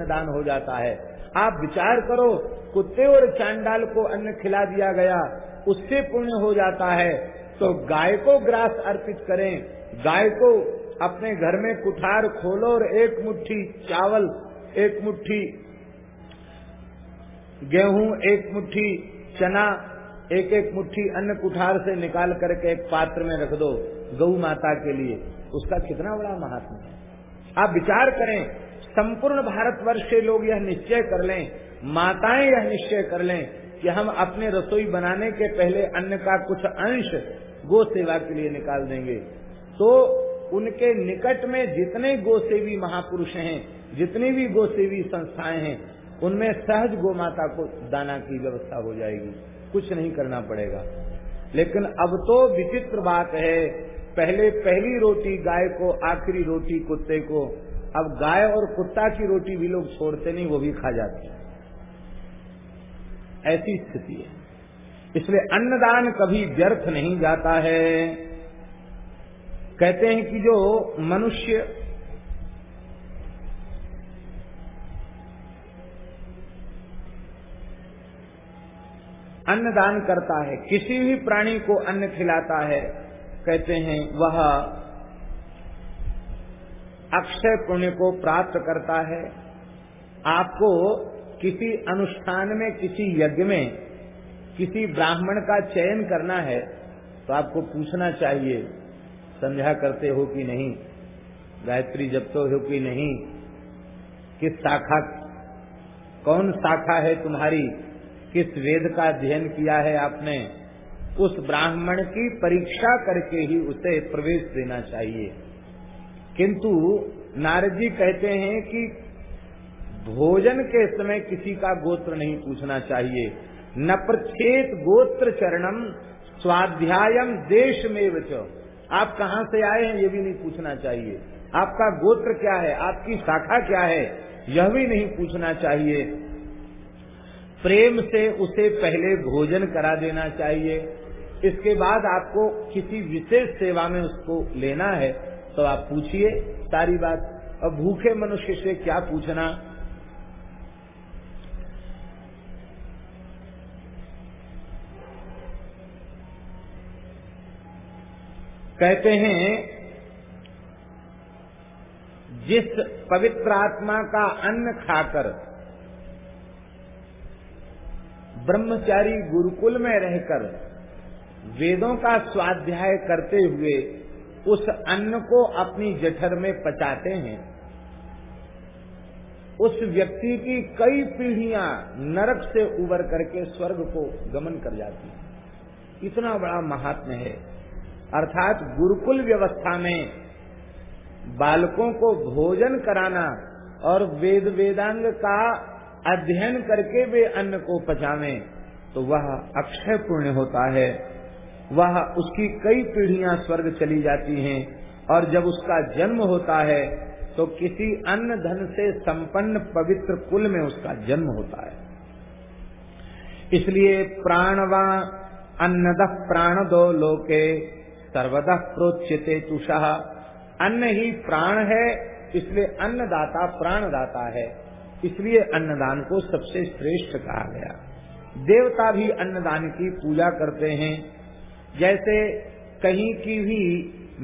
अन्नदान हो जाता है। आप विचार करो, कुत्ते और चांडाल को अन्न खिला दिया गया, उससे पुण्य हो जाता है। तो गाय को ग्रास अर्पित करें। गाय को अपने घर में कुठार खोलो और एक मुट्ठी चावल, एक मुट्ठी गेहूँ, एक मुट्ठी चना एक एक मुट्ठी अन्न कुठार से निकाल करके एक पात्र में रख दो गौ माता के लिए। उसका कितना बड़ा महात्मा है। आप विचार करें संपूर्ण भारतवर्ष के लोग यह निश्चय कर लें, माताएँ यह निश्चय कर लें कि हम अपने रसोई बनाने के पहले अन्न का कुछ अंश गो सेवा के लिए निकाल देंगे। तो उनके निकट में जितने गो सेवी महापुरुष हैं, जितनी भी गो सेवी संस्थाएँ हैं, उनमें सहज गो माता को दाना की व्यवस्था हो जाएगी। कुछ नहीं करना पड़ेगा। लेकिन अब तो विचित्र बात है, पहले पहली रोटी गाय को, आखिरी रोटी कुत्ते को अब गाय और कुत्ता की रोटी भी लोग छोड़ते नहीं, वो भी खा जाते हैं। ऐसी स्थिति है। इसलिए अन्नदान कभी व्यर्थ नहीं जाता है। कहते हैं कि जो मनुष्य अन्नदान करता है, किसी भी प्राणी को अन्न खिलाता है, कहते हैं वह अक्षय पुण्य को प्राप्त करता है। आपको किसी अनुष्ठान में, किसी यज्ञ में, किसी ब्राह्मण का चयन करना है तो आपको पूछना चाहिए, संध्या करते हो कि नहीं, गायत्री जपते हो कि नहीं, किस शाखा, कौन शाखा है तुम्हारी, किस वेद का अध्ययन किया है आपने, उस ब्राह्मण की परीक्षा करके ही उसे प्रवेश देना चाहिए। किंतु नारद जी कहते हैं कि भोजन के समय किसी का गोत्र नहीं पूछना चाहिए। न प्रच्छेद गोत्र चरणम स्वाध्यायम देश में आप कहाँ से आए हैं ये भी नहीं पूछना चाहिए। आपका गोत्र क्या है? आपकी शाखा क्या है? यह भी नहीं पूछना चाहिए। प्रेम से उसे पहले भोजन करा देना चाहिए। इसके बाद आपको किसी विशेष सेवा में उसको लेना है। तो आप पूछिए, सारी बात। अब भूखे मनुष्य से क्या पूछना? कहते हैं, जिस पवित्र आत्मा का अन्न खाकर ब्रह्मचारी गुरुकुल में रहकर वेदों का स्वाध्याय करते हुए उस अन्न को अपनी जठर में पचाते हैं। उस व्यक्ति की कई पीढ़ियाँ नरक से उबर करके स्वर्ग को गमन कर जाती हैं। इतना बड़ा महात्म है। अर्थात गुरुकुल व्यवस्था में बालकों को भोजन कराना और वेद वेदांग का अध्ययन करके वे अन्न को पचावे तो वह अक्षय पुण्य होता है। वह उसकी कई पीढ़ियाँ स्वर्ग चली जाती हैं और जब उसका जन्म होता है तो किसी अन्य धन से संपन्न पवित्र कुल में उसका जन्म होता है। इसलिए प्राणवा अन्नद प्राण दो लोके सर्वदा प्रोच्यते तुषा। अन्न ही प्राण है, इसलिए अन्नदाता प्राणदाता है। इसलिए अन्नदान को सबसे श्रेष्ठ कहा गया। देवता भी अन्नदान की पूजा करते हैं जैसे कहीं की भी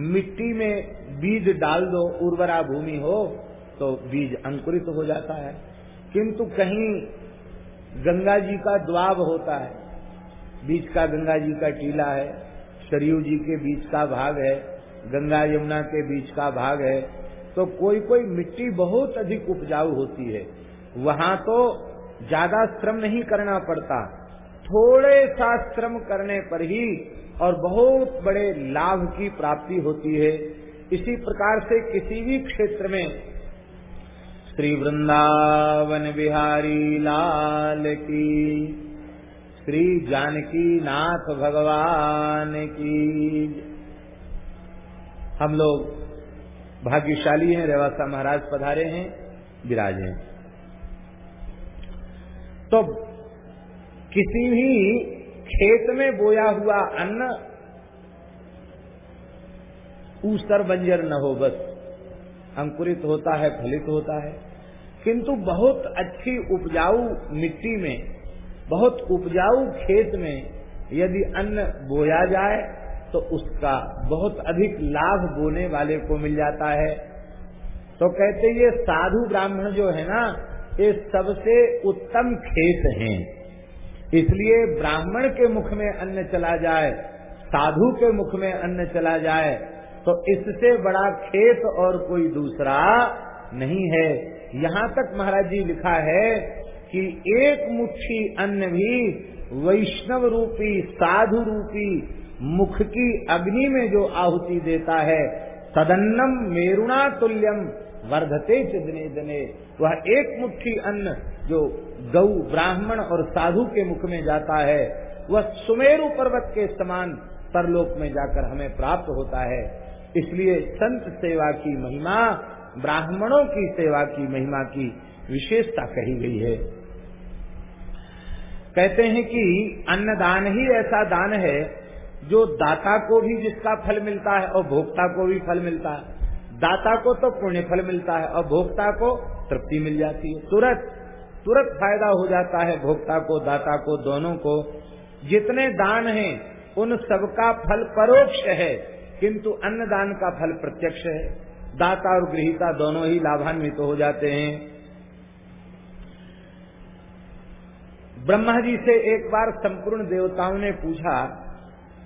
मिट्टी में बीज डाल दो, उर्वरा भूमि हो तो बीज अंकुरित हो जाता है। किंतु कहीं गंगा जी का द्वाब होता है बीच का गंगा जी का टीला है, सरयू जी के बीच का भाग है, गंगा यमुना के बीच का भाग है तो कोई कोई मिट्टी बहुत अधिक उपजाऊ होती है। वहाँ तो ज़्यादा श्रम नहीं करना पड़ता, थोड़े सा श्रम करने पर ही और बहुत बड़े लाभ की प्राप्ति होती है। इसी प्रकार से किसी भी क्षेत्र में श्री वृंदावन बिहारी लाल की, श्री जानकी नाथ भगवान की। हम लोग भाग्यशाली हैं, रेवासा महाराज पधारे हैं, विराज हैं। तो किसी भी खेत में बोया हुआ अन्न ऊसर बंजर न हो बस। अंकुरित होता है, फलित होता है। किंतु बहुत अच्छी उपजाऊ मिट्टी में, बहुत उपजाऊ खेत में यदि अन्न बोया जाए तो उसका बहुत अधिक लाभ बोने वाले को मिल जाता है। तो कहते ये साधु ब्राह्मण जो है ना, ये सबसे उत्तम खेत हैं। इसलिए ब्राह्मण के मुख में अन्न चला जाए, साधु के मुख में अन्न चला जाए तो इससे बड़ा खेत और कोई दूसरा नहीं है। यहाँ तक महाराज जी लिखा है कि एक मुट्ठी अन्न भी वैष्णव रूपी, साधु रूपी मुख की अग्नि में जो आहुति देता है, तदन्नम मेरुणा तुल्यम वर्धते दिने दिने। वह एक मुट्ठी अन्न जो गौ ब्राह्मण और साधु के मुख में जाता है, वह सुमेरु पर्वत के समान परलोक में जाकर हमें प्राप्त होता है। इसलिए संत सेवा की महिमा, ब्राह्मणों की सेवा की महिमा की विशेषता कही गई है। कहते हैं कि अन्नदान ही ऐसा दान है, जो दाता को भी जिसका फल मिलता है और भोक्ता को भी फल मिलता है। दाता को तो पुण्य फल मिलता है और भोक्ता को तृप्ति मिल जाती है। तुरंत तुरंत फ़ायदा हो जाता है भोक्ता को, दाता को, दोनों को। जितने दान हैं, उन सबका फल परोक्ष है, किंतु अन्नदान का फल प्रत्यक्ष है। दाता और गृहिता दोनों ही लाभान्वित तो हो जाते हैं। ब्रह्मा जी से एक बार संपूर्ण देवताओं ने पूछा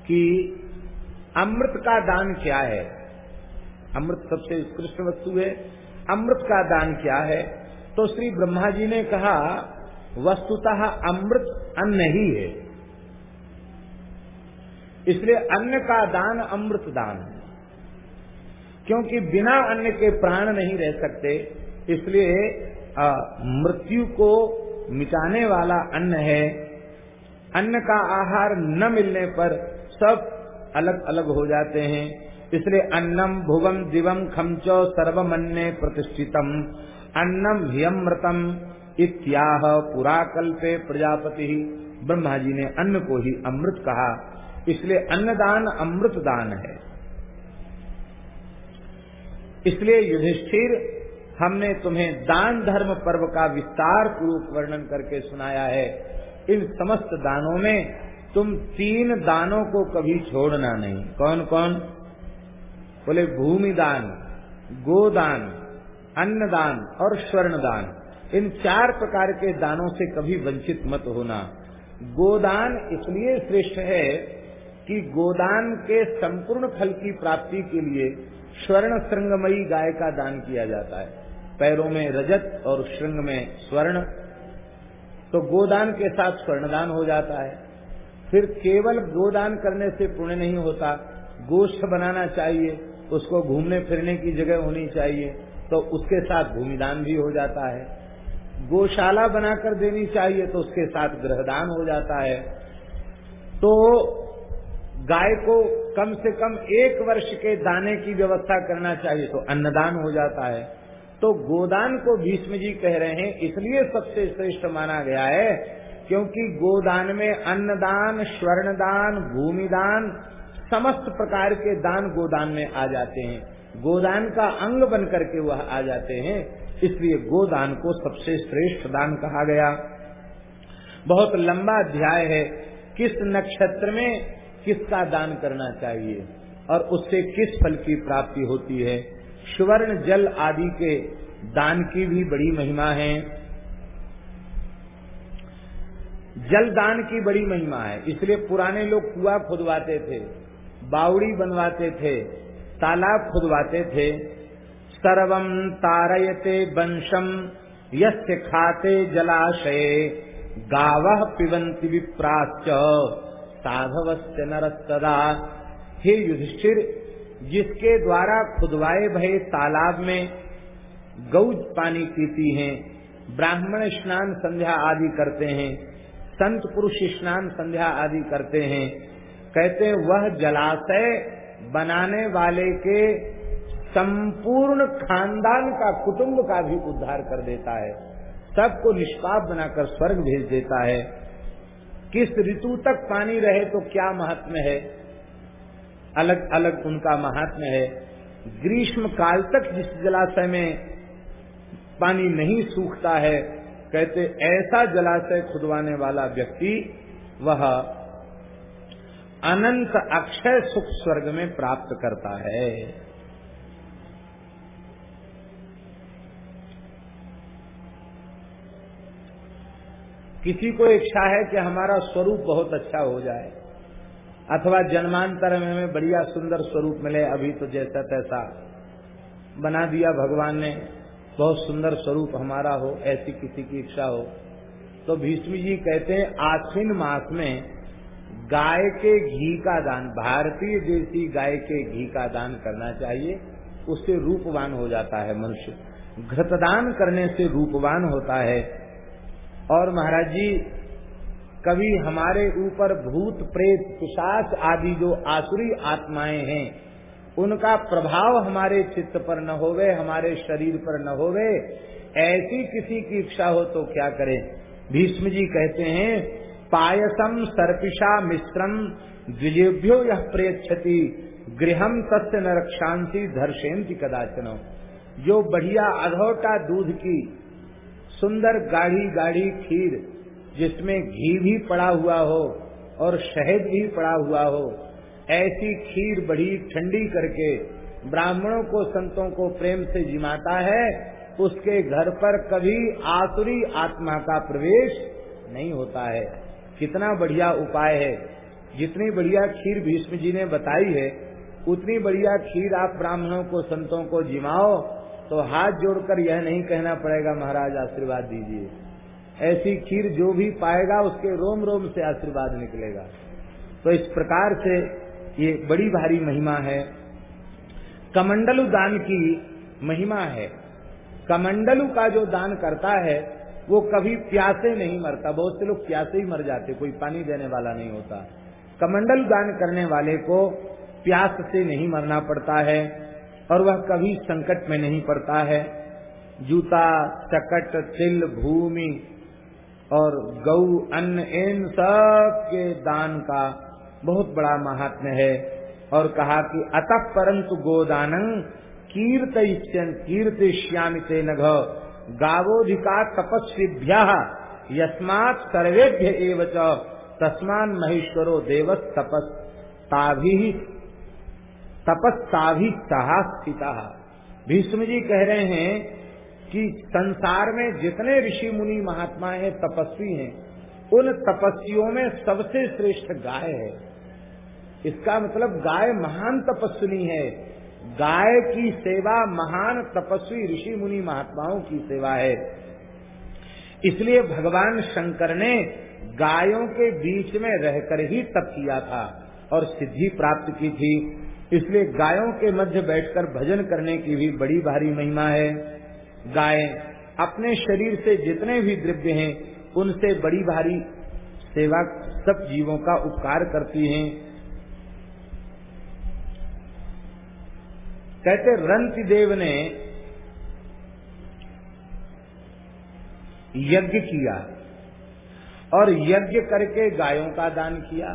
कि अमृत का दान क्या है? अमृत सबसे उत्कृष्ट वस्तु है। अमृत का दान क्या है? तो श्री ब्रह्मा जी ने कहा, वस्तुतः अमृत अन्न ही है। इसलिए अन्न का दान अमृत दान है। क्योंकि बिना अन्न के प्राण नहीं रह सकते, इसलिए मृत्यु को मिटाने वाला अन्न है। अन्न का आहार न मिलने पर सब अलग अलग हो जाते हैं। इसलिए अन्नम, भुवम, दिवम खमचो सर्वमन्ने प्रतिष्ठितम। अन्नम ह्यमृतम इत्याह पुराकल्पे प्रजापति। ब्रह्मा जी ने अन्न को ही अमृत कहा। इसलिए अन्नदान अमृत दान है। इसलिए युधिष्ठिर, हमने तुम्हें दान धर्म पर्व का विस्तार पूर्वक वर्णन करके सुनाया है। इन समस्त दानों में तुम तीन दानों को कभी छोड़ना नहीं। कौन कौन बोले भूमि दान गोदान अन्नदान और स्वर्ण दान इन चार प्रकार के दानों से कभी वंचित मत होना। गोदान इसलिए श्रेष्ठ है कि गोदान के संपूर्ण फल की प्राप्ति के लिए स्वर्ण श्रृंगमयी गाय का दान किया जाता है। पैरों में रजत और श्रृंग में स्वर्ण। तो गोदान के साथ स्वर्णदान हो जाता है। फिर केवल गोदान करने से पुण्य नहीं होता। गोष्ठ बनाना चाहिए, उसको घूमने फिरने की जगह होनी चाहिए। तो उसके साथ भूमिदान भी हो जाता है। गौशाला बनाकर देनी चाहिए तो उसके साथ ग्रहदान हो जाता है। तो गाय को कम से कम एक वर्ष के दाने की व्यवस्था करना चाहिए तो अन्नदान हो जाता है। तो गोदान को भीष्म जी कह रहे हैं, इसलिए सबसे श्रेष्ठ माना गया है, क्योंकि गोदान में अन्नदान, स्वर्णदान, भूमिदान, समस्त प्रकार के दान गोदान में आ जाते हैं। गोदान का अंग बन करके वह आ जाते हैं, इसलिए गोदान को सबसे श्रेष्ठ दान कहा गया। बहुत लंबा अध्याय है, किस नक्षत्र में किसका दान करना चाहिए और उससे किस फल की प्राप्ति होती है? स्वर्ण जल आदि के दान की भी बड़ी महिमा है। जल दान की बड़ी महिमा है, इसलिए पुराने लोग कुआ खुदवाते थे, बावड़ी बनवाते थे तालाब खुदवाते थे। सर्वम तारयते वंशम यस्य खाते जलाशय, गाव पिबंती विप्राच साधवस्य नरस्तदा। हे युधिष्ठिर, जिसके द्वारा खुदवाए भये तालाब में गौज पानी पीती हैं, ब्राह्मण स्नान संध्या आदि करते हैं, संत पुरुष स्नान संध्या आदि करते हैं, कहते हैं, वह जलाशय बनाने वाले के संपूर्ण खानदान का, कुटुंब का भी उद्धार कर देता है। सबको निष्पाप बनाकर स्वर्ग भेज देता है। किस ऋतु तक पानी रहे तो क्या महात्म है? अलग अलग उनका महात्म है। ग्रीष्म काल तक जिस जलाशय में पानी नहीं सूखता है, कहते ऐसा जलाशय खुदवाने वाला व्यक्ति वह अनंत अक्षय सुख स्वर्ग में प्राप्त करता है। किसी को इच्छा है कि हमारा स्वरूप बहुत अच्छा हो जाए, अथवा जन्मांतर में हमें बढ़िया सुंदर स्वरूप मिले, अभी तो जैसा तैसा बना दिया भगवान ने, बहुत सुंदर स्वरूप हमारा हो, ऐसी किसी की इच्छा हो। तो भीष्म जी कहते हैं, आश्विन मास में गाय के घी का दान, भारतीय देसी गाय के घी का दान करना चाहिए, उससे रूपवान हो जाता है मनुष्य। घृतदान करने से रूपवान होता है। और महाराज जी, कभी हमारे ऊपर भूत, प्रेत, पिशाच आदि जो आसुरी आत्माएँ हैं, उनका प्रभाव हमारे चित्त पर न होवे, हमारे शरीर पर न होवे, ऐसी किसी की इच्छा हो तो क्या करें? भीष्म जी कहते हैं पायसम सर्पिशा मिश्रम द्विजेभ्यो यह प्रेक्षति गृहम तस्य न रक्षांति धर्षेंति कदाचन। जो बढ़िया अधोटा दूध की, सुंदर गाढ़ी गाढ़ी खीर, जिसमें घी भी पड़ा हुआ हो और शहद भी पड़ा हुआ हो। ऐसी खीर बड़ी ठंडी करके ब्राह्मणों को, संतों को प्रेम से जिमाता है, उसके घर पर कभी आसुरी आत्मा का प्रवेश नहीं होता है। कितना बढ़िया उपाय है। जितनी बढ़िया खीर भीष्म जी ने बताई है, उतनी बढ़िया खीर आप ब्राह्मणों को, संतों को जिमाओ तो हाथ जोड़कर यह नहीं कहना पड़ेगा, महाराज, आशीर्वाद दीजिए। ऐसी खीर जो भी पाएगा, उसके रोम रोम से आशीर्वाद निकलेगा। तो इस प्रकार से ये बड़ी भारी महिमा है। कमंडलु दान की महिमा है। कमंडलु का जो दान करता है वो कभी प्यासे नहीं मरता, बहुत से लोग प्यासे ही मर जाते, कोई पानी देने वाला नहीं होता। कमंडल दान करने वाले को प्यास से नहीं मरना पड़ता है, और वह कभी संकट में नहीं पड़ता है। जूता, चकट, तिल, भूमि, और गौ अन्न इन सब के दान का बहुत बड़ा महात्म्य है, और कहा कि अतः परंतु गोदान कीर्त कीर्तिश्यामिते नघ। गावोधिका तपस्वीभ्य, यस्मात् सर्वेभ्य एव तस्मान महेश्वरो देवस तपस्ताभि तपस्ताभि सहा भीष्म जी कह रहे हैं कि संसार में जितने ऋषि मुनि महात्मा हैं, तपस्वी हैं, उन तपस्वियों में सबसे श्रेष्ठ गाय है। इसका मतलब गाय महान तपस्विनी है। गाय की सेवा महान तपस्वी ऋषि मुनि महात्माओं की सेवा है। इसलिए भगवान शंकर ने गायों के बीच में रहकर ही तप किया था और सिद्धि प्राप्त की थी। इसलिए गायों के मध्य बैठकर भजन करने की भी बड़ी भारी महिमा है। गाय अपने शरीर से जितने भी द्रव्य हैं, उनसे बड़ी भारी सेवा सब जीवों का उपकार करती हैं। कहते, रंति देव ने यज्ञ किया और यज्ञ करके गायों का दान किया।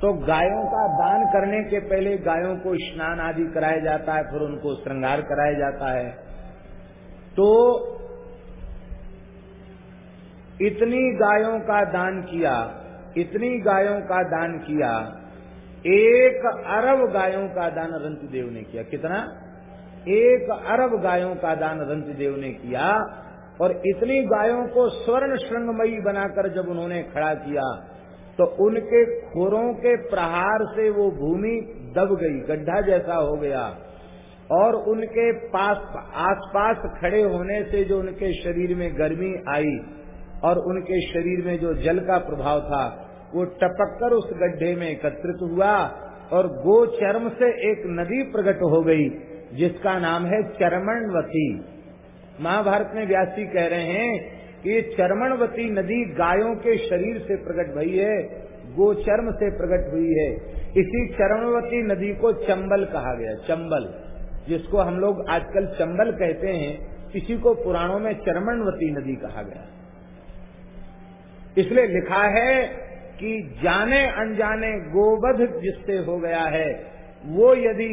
तो गायों का दान करने के पहले गायों को स्नान आदि कराया जाता है, फिर उनको श्रृंगार कराया जाता है। तो इतनी गायों का दान किया, इतनी गायों का दान किया एक अरब गायों का दान रंतिदेव ने किया। कितना? एक अरब गायों का दान रंतिदेव ने किया और इतनी गायों को स्वर्ण श्रृंगमयी बनाकर जब उन्होंने खड़ा किया तो उनके खोरों के प्रहार से वो भूमि दब गई, गड्ढा जैसा हो गया। और उनके पास, आसपास खड़े होने से जो उनके शरीर में गर्मी आई और उनके शरीर में जो जल का प्रभाव था वो टपक कर उस गड्ढे में एकत्रित हुआ और गो चर्म से एक नदी प्रकट हो गई, जिसका नाम है चरमणवती। महाभारत में व्यासी कह रहे हैं कि चरमणवती नदी गायों के शरीर से प्रकट भई है गोचर्म से प्रकट हुई है। इसी चरमणवती नदी को चंबल कहा गया, चंबल, जिसको हम लोग आजकल चंबल कहते हैं, इसी को पुराणों में चरमणवती नदी कहा गया। इसलिए लिखा है कि जाने अनजाने गोवध जिससे हो गया है, वो यदि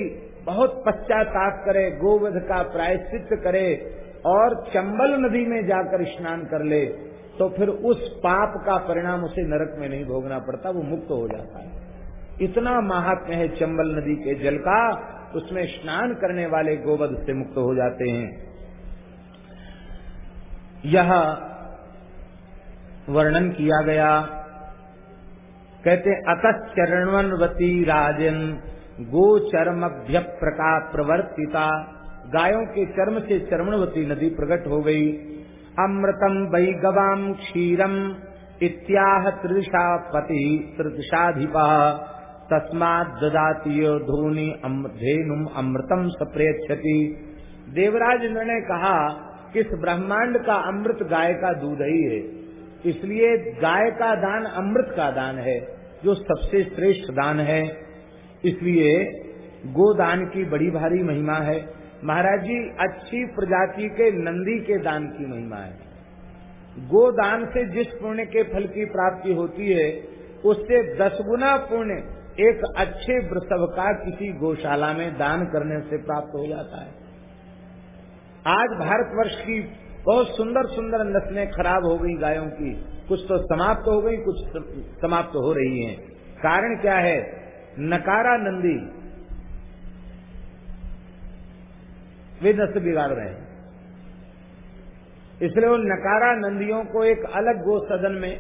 बहुत पश्चाताप करे, गोवध का प्रायश्चित करे और चंबल नदी में जाकर स्नान कर ले तो फिर उस पाप का परिणाम उसे नरक में नहीं भोगना पड़ता, वो मुक्त हो जाता है। इतना महात्म्य है चंबल नदी के जल का, उसमें स्नान करने वाले गोवध से मुक्त हो जाते हैं। यह वर्णन किया गया कहते अतः चरणवती राजन गो चरमभ्य प्रका प्रवर्तिता गायों के चर्म से चरणवती नदी प्रकट हो गई। अमृतम वही गवाम क्षीरम, इत्याह त्रिषा पति त्रिशाधिपा तस्मात ददातीय धोनी धेनुम अमृतम सप्रेक्षति देवराज इंद्र ने कहा कि इस ब्रह्मांड का अमृत गाय का दूध ही है? इसलिए गाय का दान अमृत का दान है, जो सबसे श्रेष्ठ दान है। इसलिए गोदान की बड़ी भारी महिमा है। महाराज जी, अच्छी प्रजाति के नंदी के दान की महिमा है। गोदान से जिस पुण्य के फल की प्राप्ति होती है, उससे दस गुना पुण्य एक अच्छे वृषभ का किसी गौशाला में दान करने से प्राप्त हो जाता है। आज भारतवर्ष की बहुत सुंदर सुंदर नस्लें खराब हो गई गायों की। कुछ तो समाप्त हो गई, कुछ समाप्त हो रही हैं। कारण क्या है? नकारा नंदी। वे नस्ल बिगाड़ रहे हैं। इसलिए उन नकारा नंदियों को एक अलग गो सदन में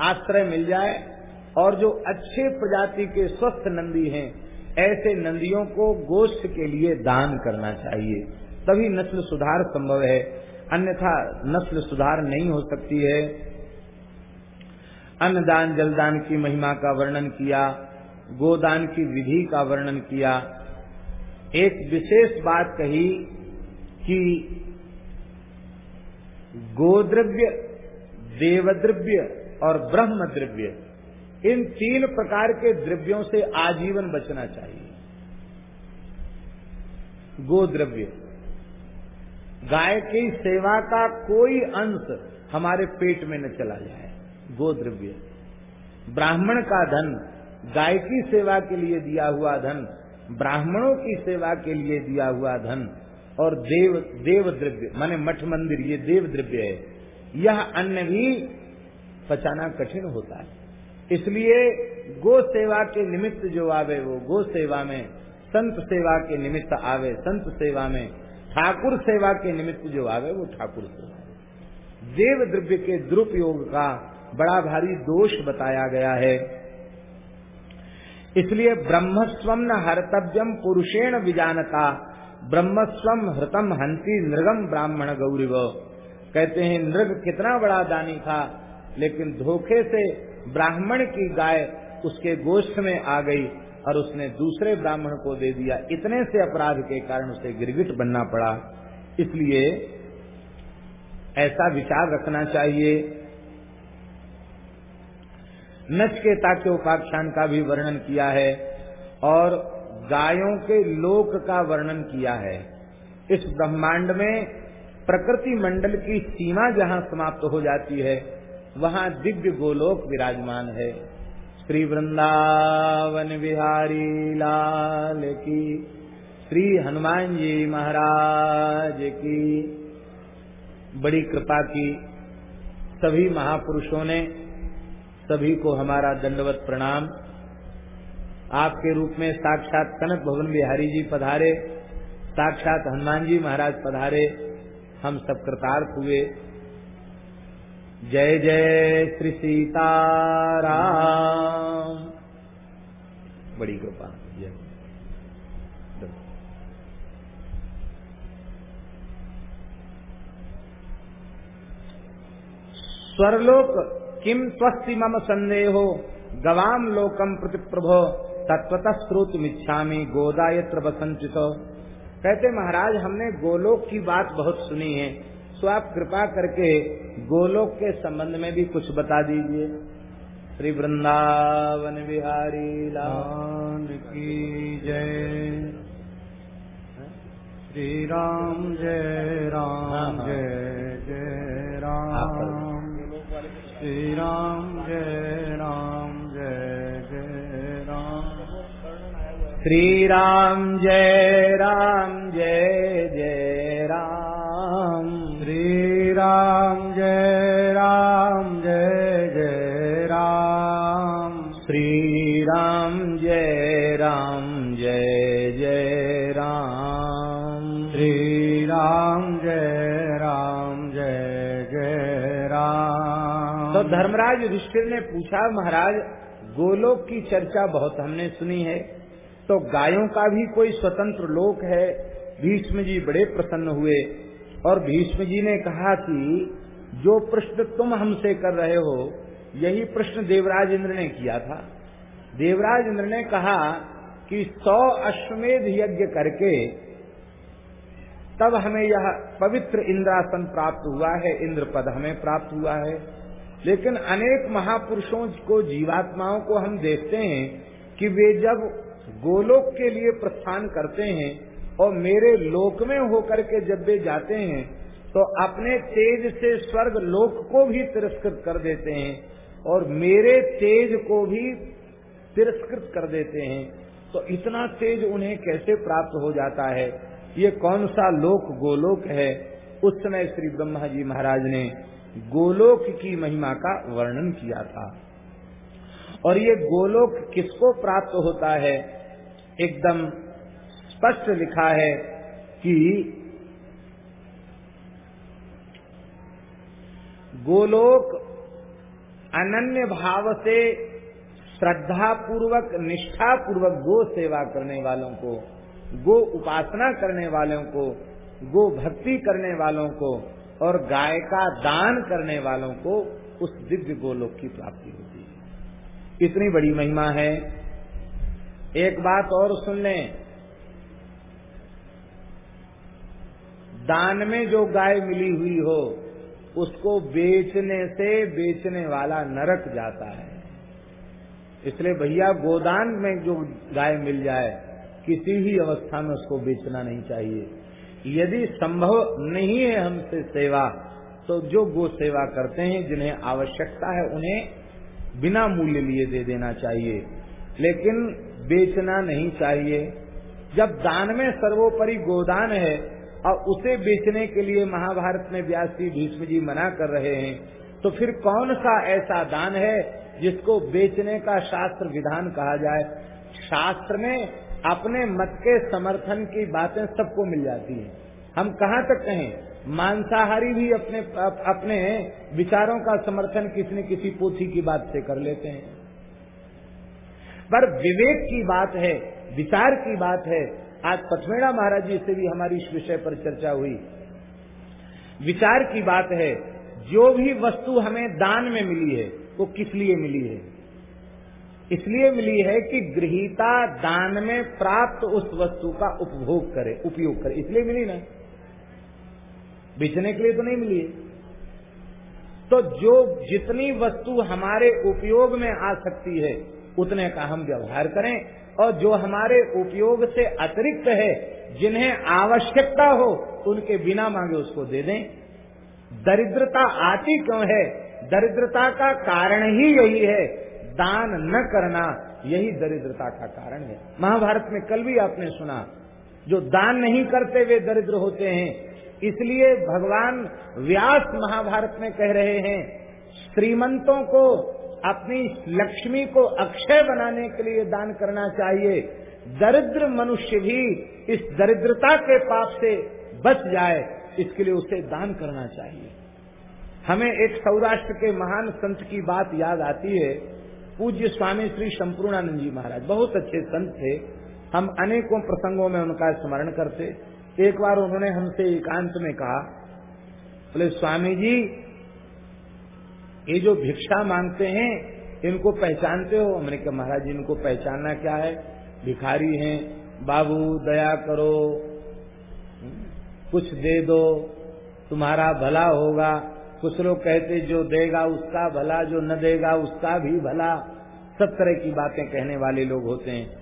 आश्रय मिल जाए और जो अच्छे प्रजाति के स्वस्थ नंदी हैं, ऐसे नंदियों को गोष्ठ के लिए दान करना चाहिए। तभी नस्ल सुधार संभव है। अन्यथा नस्ल सुधार नहीं हो सकती है। अन्नदान, जलदान की महिमा का वर्णन किया, गोदान की विधि का वर्णन किया। एक विशेष बात कही कि गोद्रव्य, देवद्रव्य और ब्रह्म द्रव्य इन तीन प्रकार के द्रव्यों से आजीवन बचना चाहिए। गोद्रव्य गाय की सेवा का कोई अंश हमारे पेट में न चला जाए गोद्रव्य ब्राह्मण का धन गाय की सेवा के लिए दिया हुआ धन, ब्राह्मणों की सेवा के लिए दिया हुआ धन, और देव देव द्रव्य, माने मठ मंदिर, ये देव द्रव्य है, यह अन्न भी पचाना कठिन होता है। इसलिए गो सेवा के निमित्त जो आवे वो गो सेवा में, संत सेवा के निमित्त आवे, संत सेवा में ठाकुर सेवा के निमित्त जो आवे वो ठाकुर सेवा। देव द्रव्य के दुरुपयोग का बड़ा भारी दोष बताया गया है। इसलिए ब्रह्मस्व न हरतव्यम पुरुषेण विजानता ब्रह्मस्वम हृतम हँसी नृगम ब्राह्मण गौरीव। कहते हैं, नृग कितना बड़ा दानी था, लेकिन धोखे से ब्राह्मण की गाय उसके गोष्ठ में आ गई। और उसने दूसरे ब्राह्मण को दे दिया। इतने से अपराध के कारण उसे गिरगिट बनना पड़ा। इसलिए ऐसा विचार रखना चाहिए। नचकेता के उपाख्यान का भी वर्णन किया है और गायों के लोक का वर्णन किया है। इस ब्रह्मांड में प्रकृति मंडल की सीमा जहाँ समाप्त हो जाती है, वहाँ दिव्य गोलोक विराजमान है। श्री वृंदावन बिहारी लाल की, श्री हनुमान जी महाराज की बड़ी कृपा की सभी महापुरुषों ने, सभी को हमारा दंडवत प्रणाम। आपके रूप में साक्षात कनक भवन बिहारी जी पधारे, साक्षात हनुमान जी महाराज पधारे, हम सब कृतार्थ हुए। जय जय श्री सीताराम। बड़ी कृपा स्वरलोक किम स्वस्ति मम संदेहो गवाम लोकम प्रति प्रभो तत्वतः स्रोत मिच्छामी गोदायत्र बसंचित कहते, महाराज, हमने गोलोक की बात बहुत सुनी है। सो आप कृपा करके गोलोक के संबंध में भी कुछ बता दीजिए। श्री वृंदावन बिहारी लाल की जय। श्री राम जय राम हाँ, हाँ। जय जय राम। श्री राम जय राम जय जय राम। श्री राम जय राम जय जय राम। राम जय राम जय जय राम। श्री राम जय राम जय जय राम। श्री राम जय राम जय जय राम। तो धर्मराज युधिष्ठिर ने पूछा, महाराज, गोलोक की चर्चा बहुत हमने सुनी है तो गायों का भी कोई स्वतंत्र लोक है? भीष्म जी बड़े प्रसन्न हुए। और भीष्म जी ने कहा कि जो प्रश्न तुम हमसे कर रहे हो, यही प्रश्न देवराज इंद्र ने किया था। देवराज इंद्र ने कहा कि सौ अश्वमेध यज्ञ करके तब हमें यह पवित्र इंद्रासन प्राप्त हुआ है इंद्र पद हमें प्राप्त हुआ है। लेकिन अनेक महापुरुषों को, जीवात्माओं को हम देखते हैं कि वे जब गोलोक के लिए प्रस्थान करते हैं और मेरे लोक में होकर के जब वे जाते हैं तो अपने तेज से स्वर्ग लोक को भी तिरस्कृत कर देते हैं और मेरे तेज को भी तिरस्कृत कर देते हैं। तो इतना तेज उन्हें कैसे प्राप्त हो जाता है? ये कौन सा लोक गोलोक है? उस समय श्री ब्रह्मा जी महाराज ने गोलोक की महिमा का वर्णन किया था। और ये गोलोक किसको प्राप्त होता है? एकदम स्पष्ट लिखा है कि गोलोक अनन्य भाव से श्रद्धा पूर्वक निष्ठा पूर्वक गो सेवा करने वालों को, गो उपासना करने वालों को, गो भक्ति करने वालों को और गाय का दान करने वालों को उस दिव्य गोलोक की प्राप्ति होती है। इतनी बड़ी महिमा है। एक बात और सुन लें। दान में जो गाय मिली हुई हो, उसको बेचने से बेचने वाला नरक जाता है। इसलिए भैया, गोदान में जो गाय मिल जाए, किसी भी अवस्था में उसको बेचना नहीं चाहिए। यदि संभव नहीं है हमसे सेवा तो जो गो सेवा करते हैं, जिन्हें आवश्यकता है, उन्हें बिना मूल्य लिए दे देना चाहिए। लेकिन बेचना नहीं चाहिए। जब दान में सर्वोपरि गोदान है और उसे बेचने के लिए महाभारत में व्यास जी भीष्म जी मना कर रहे हैं तो फिर कौन सा ऐसा दान है जिसको बेचने का शास्त्र विधान कहा जाए? शास्त्र में अपने मत के समर्थन की बातें सबको मिल जाती है। हम कहाँ तक कहें, मांसाहारी भी अपने अपने विचारों का समर्थन किसी न किसी पोथी की बात से कर लेते हैं। पर विवेक की बात है, विचार की बात है आज पथमेड़ा महाराज जी से भी हमारी इस विषय पर चर्चा हुई। विचार की बात है, जो भी वस्तु हमें दान में मिली है, वो किस लिए मिली है? इसलिए मिली है कि गृहिता दान में प्राप्त उस वस्तु का उपभोग करे, उपयोग करे। इसलिए मिली ना। बेचने के लिए तो नहीं मिली है। तो जो जितनी वस्तु हमारे उपयोग में आ सकती है, उतने का हम व्यवहार करें। और जो हमारे उपयोग से अतिरिक्त है, जिन्हें आवश्यकता हो, उनके बिना मांगे उसको दे दें। दरिद्रता आती क्यों है? दरिद्रता का कारण ही यही है। दान न करना यही दरिद्रता का कारण है। महाभारत में कल भी आपने सुना, जो दान नहीं करते वे दरिद्र होते हैं। इसलिए भगवान व्यास महाभारत में कह रहे हैं, श्रीमंतों को अपनी लक्ष्मी को अक्षय बनाने के लिए दान करना चाहिए। दरिद्र मनुष्य भी इस दरिद्रता के पाप से बच जाए, इसके लिए उसे दान करना चाहिए। हमें एक सौराष्ट्र के महान संत की बात याद आती है। पूज्य स्वामी श्री संपूर्णानंद जी महाराज, बहुत अच्छे संत थे। हम अनेकों प्रसंगों में उनका स्मरण करते। एक बार उन्होंने हमसे एकांत में कहा, बोले, स्वामी जी ये जो भिक्षा मांगते हैं, इनको पहचानते हो? हमने कहा, महाराज जी, इनको पहचानना क्या है? भिखारी हैं। बाबू, दया करो। कुछ दे दो। तुम्हारा भला होगा। कुछ लोग कहते, जो देगा उसका भला, जो न देगा उसका भी भला। सब तरह की बातें कहने वाले लोग होते हैं।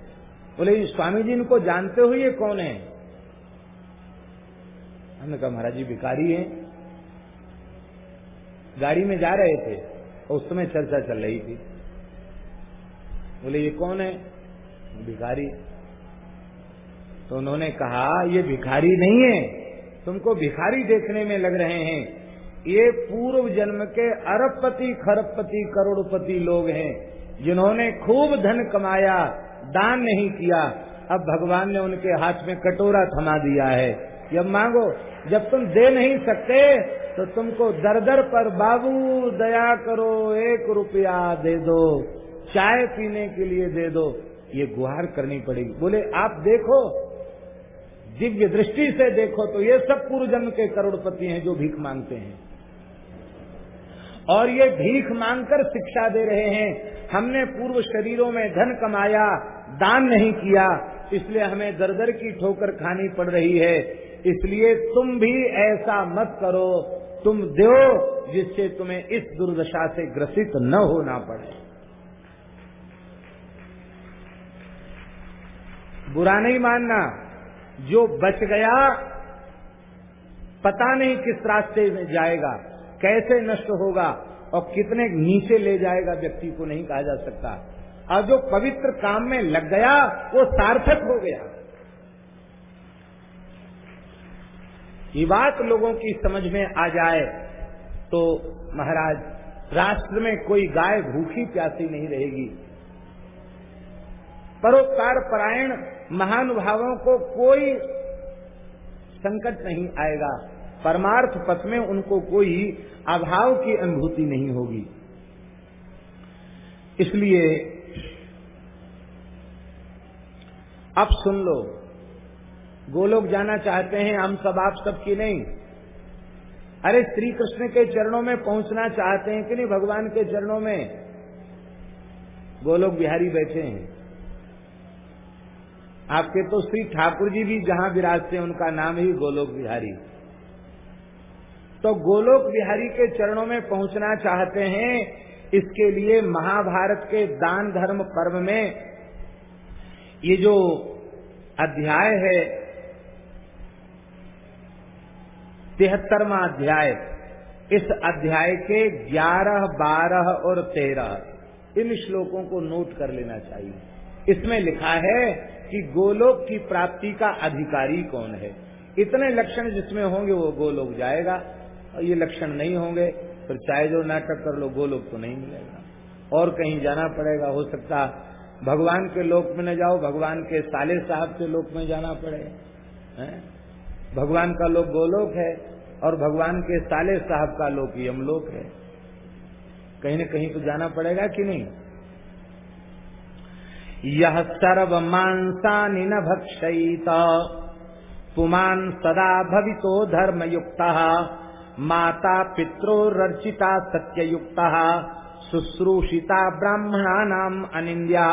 बोले स्वामी जी, इनको जानते हो? ये कौन है? हमने कहा, महाराज जी, भिखारी हैं। गाड़ी में जा रहे थे और उस समय चर्चा चल रही थी। बोले, ये कौन है? भिखारी। तो उन्होंने कहा, ये भिखारी नहीं है। तुमको भिखारी देखने में लग रहे हैं। ये पूर्व जन्म के अरबपति, खरबपति, करोड़पति लोग हैं, जिन्होंने खूब धन कमाया, दान नहीं किया। अब भगवान ने उनके हाथ में कटोरा थमा दिया है। जब मांगो, जब तुम दे नहीं सकते तो तुमको दर दर पर बाबू, दया करो, एक रुपया दे दो, चाय पीने के लिए दे दो। ये गुहार करनी पड़ेगी बोले, आप देखो, दिव्य दृष्टि से देखो तो ये सब पूर्व जन्म के करोड़पति हैं जो भीख मांगते हैं। और ये भीख मांगकर शिक्षा दे रहे हैं। हमने पूर्व शरीरों में धन कमाया, दान नहीं किया, इसलिए हमें दर दर की ठोकर खानी पड़ रही है। इसलिए तुम भी ऐसा मत करो तुम दो जिससे तुम्हें इस दुर्दशा से ग्रसित न होना पड़े। बुरा नहीं मानना। जो बच गया, पता नहीं किस रास्ते में जाएगा, कैसे नष्ट होगा और कितने नीचे ले जाएगा व्यक्ति को नहीं कहा जा सकता। और जो पवित्र काम में लग गया, वो सार्थक हो गया। ये बात लोगों की समझ में आ जाए तो महाराज, राष्ट्र में कोई गाय भूखी प्यासी नहीं रहेगी। परोपकार परायण महानुभावों को कोई संकट नहीं आएगा। परमार्थ पथ में उनको कोई अभाव की अनुभूति नहीं होगी। इसलिए अब सुन लो गोलोक जाना चाहते हैं, हम सब आप सब की नहीं। अरे श्री कृष्ण के चरणों में पहुँचना चाहते हैं कि नहीं? भगवान के चरणों में। गोलोक बिहारी बैठे हैं। आपके तो श्री ठाकुर जी भी जहाँ विराजते हैं उनका नाम ही गोलोक बिहारी। तो गोलोक बिहारी के चरणों में पहुँचना चाहते हैं, इसके लिए महाभारत के दान धर्म पर्व में ये जो अध्याय है तिहत्तरवा अध्याय। इस अध्याय के ग्यारह, बारह और तेरह। इन श्लोकों को नोट कर लेना चाहिए। इसमें लिखा है कि गोलोक की प्राप्ति का अधिकारी कौन है? इतने लक्षण जिसमें होंगे, वो गोलोक जाएगा। और ये लक्षण नहीं होंगे, फिर चाहे जो नाटक कर लो, गोलोक तो नहीं मिलेगा। और कहीं जाना पड़ेगा, हो सकता भगवान के लोक में न जाओ, भगवान के साले साहब के लोक में जाना पड़े? भगवान का लोक गोलोक है और भगवान के साले साहब का लोक यमलोक है। कहीं न कहीं तो जाना पड़ेगा कि नहीं? यह सर्व मांसा न पुमान सदा भवितो धर्म युक्त माता पित्रोर्चिता सत्ययुक्ता। शुश्रूषिता ब्राह्मणा नाम अनिंद्या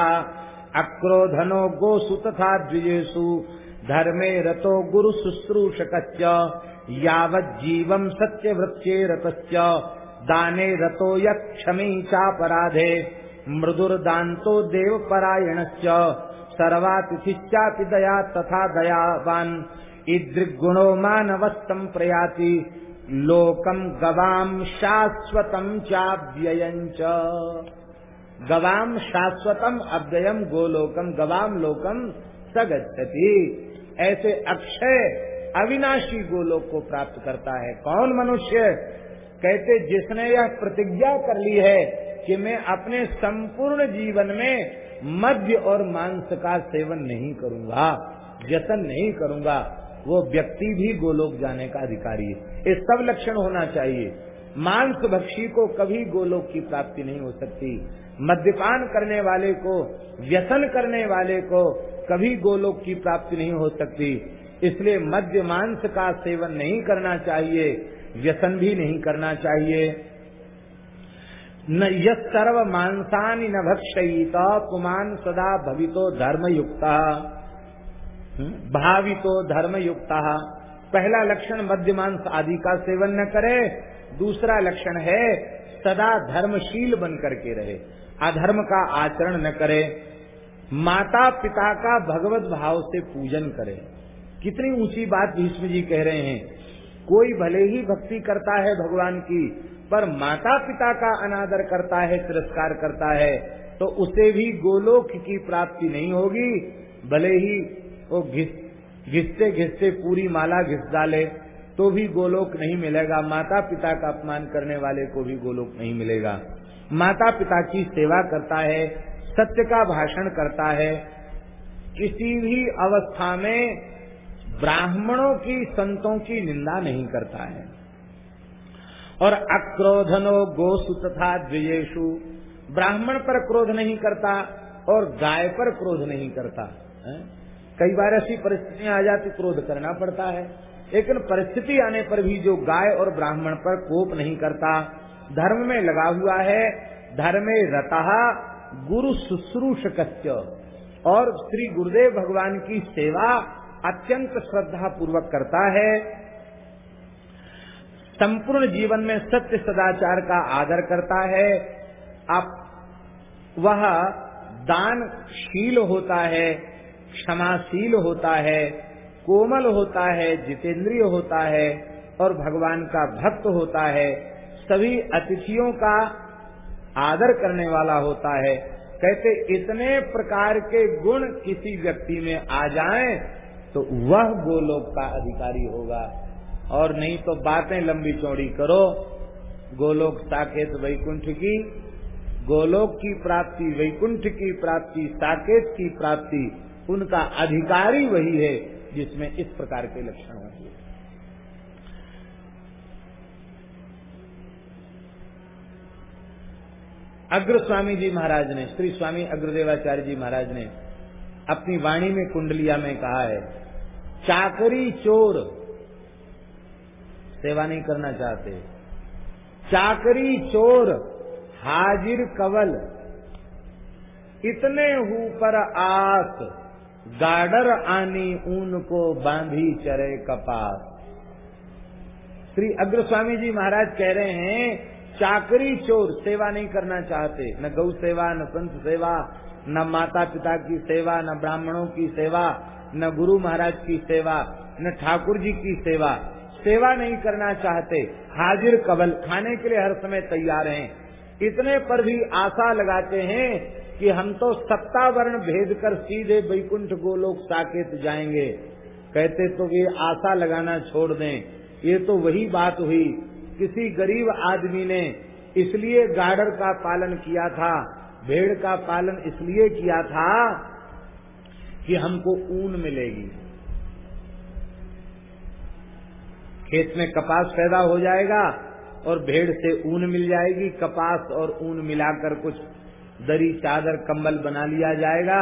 अक्रोधनो गोसु तथा द्विजेशु धर्मे रतो गुरु शुश्रूषक यावज्जीवम सत्यवृत्ये रत दाने रतो यक्षमी चापराधे, मृदुर्दान्तो देवपरायण सर्वातिथिश्चापि दया तथा दयावान्। ईदृग्गुणो मानवस्तम प्रयाति लोकम गवाम शाश्वतम चाव्यय गवाम शाश्वतम अव्ययम गोलोकम गवाम लोकम सगति ऐसे अक्षय अविनाशी गोलोक को प्राप्त करता है। कौन मनुष्य? कहते, जिसने यह प्रतिज्ञा कर ली है कि मैं अपने संपूर्ण जीवन में मध्य और मांस का सेवन नहीं करूँगा व्यसन नहीं करूँगा, वो व्यक्ति भी गोलोक जाने का अधिकारी है। ये सब लक्षण होना चाहिए। मांस भक्षी को कभी गोलोक की प्राप्ति नहीं हो सकती। मद्यपान करने वाले को, व्यसन करने वाले को कभी गोलोक की प्राप्ति नहीं हो सकती। इसलिए मध्य मांस का सेवन नहीं करना चाहिए, व्यसन भी नहीं करना चाहिए। न यह सर्व मांसानी न भक्षयित, पुमान सदा भवितो धर्म युक्ता हम्म? भावितो धर्म युक्ता पहला लक्षण मध्य मांस आदि का सेवन न करे, दूसरा लक्षण है, सदा धर्मशील बन करके रहे। अधर्म का आचरण न करे। माता पिता का भगवत भाव से पूजन करे। कितनी ऊँची बात भीष्म जी कह रहे हैं। कोई भले ही भक्ति करता है भगवान की, पर माता पिता का अनादर करता है, तिरस्कार करता है तो उसे भी गोलोक की प्राप्ति नहीं होगी। भले ही वो घिस घिसते घिसते पूरी माला घिस डाले तो भी गोलोक नहीं मिलेगा। माता पिता का अपमान करने वाले को भी गोलोक नहीं मिलेगा। माता पिता की सेवा करता है सत्य का भाषण करता है। किसी भी अवस्था में ब्राह्मणों की संतों की निंदा नहीं करता है। और अक्रोधनो गोसु तथा द्विजेशु ब्राह्मण पर क्रोध नहीं करता और गाय पर क्रोध नहीं करता। है? कई बार ऐसी परिस्थितियाँ आ जाती, क्रोध करना पड़ता है। लेकिन परिस्थिति आने पर भी जो गाय और ब्राह्मण पर कोप नहीं करता, धर्म में लगा हुआ है, धर्मे रता गुरु शुश्रूषक और श्री गुरुदेव भगवान की सेवा अत्यंत श्रद्धा पूर्वक करता है। संपूर्ण जीवन में सत्य सदाचार का आदर करता है। आप वह दानशील होता है, क्षमाशील होता है, कोमल होता है, जितेंद्रिय होता है और भगवान का भक्त होता है। सभी अतिथियों का आदर करने वाला होता है। कहते, इतने प्रकार के गुण किसी व्यक्ति में आ जाएँ तो वह गोलोक का अधिकारी होगा। और नहीं तो बातें लंबी चौड़ी करो। गोलोक साकेत वैकुंठ की, गोलोक की प्राप्ति, वैकुंठ की प्राप्ति, साकेत की प्राप्ति, उनका अधिकारी वही है जिसमें इस प्रकार के लक्षण होंगे। अग्र स्वामी जी महाराज ने, श्री स्वामी अग्रदेवाचार्य जी महाराज ने अपनी वाणी में कुंडलिया में कहा है, चाकरी चोर सेवा नहीं करना चाहते। चाकरी चोर, हाजिर कवल, इतने हु पर आस गाडर आनी ऊन को बांधी चरे कपास। श्री अग्रस्वामी जी महाराज कह रहे हैं चाकरी चोर सेवा नहीं करना चाहते। न गौ सेवा, न संत सेवा, न माता पिता की सेवा, न ब्राह्मणों की सेवा, न गुरु महाराज की सेवा, न ठाकुर जी की सेवा। सेवा नहीं करना चाहते। हाजिर कबल खाने के लिए हर समय तैयार हैं। इतने पर भी आशा लगाते हैं कि हम तो सत्ता वर्ण भेद कर सीधे बैकुंठ गोलोक साकेत जाएँगे। कहते तो ये आशा लगाना छोड़ दें। ये तो वही बात हुई किसी गरीब आदमी ने इसलिए गार्डर का पालन किया था, भेड़ का पालन इसलिए किया था कि हमको ऊन मिलेगी। खेत में कपास पैदा हो जाएगा और भेड़ से ऊन मिल जाएगी, कपास और ऊन मिलाकर कुछ दरी, चादर, कंबल बना लिया जाएगा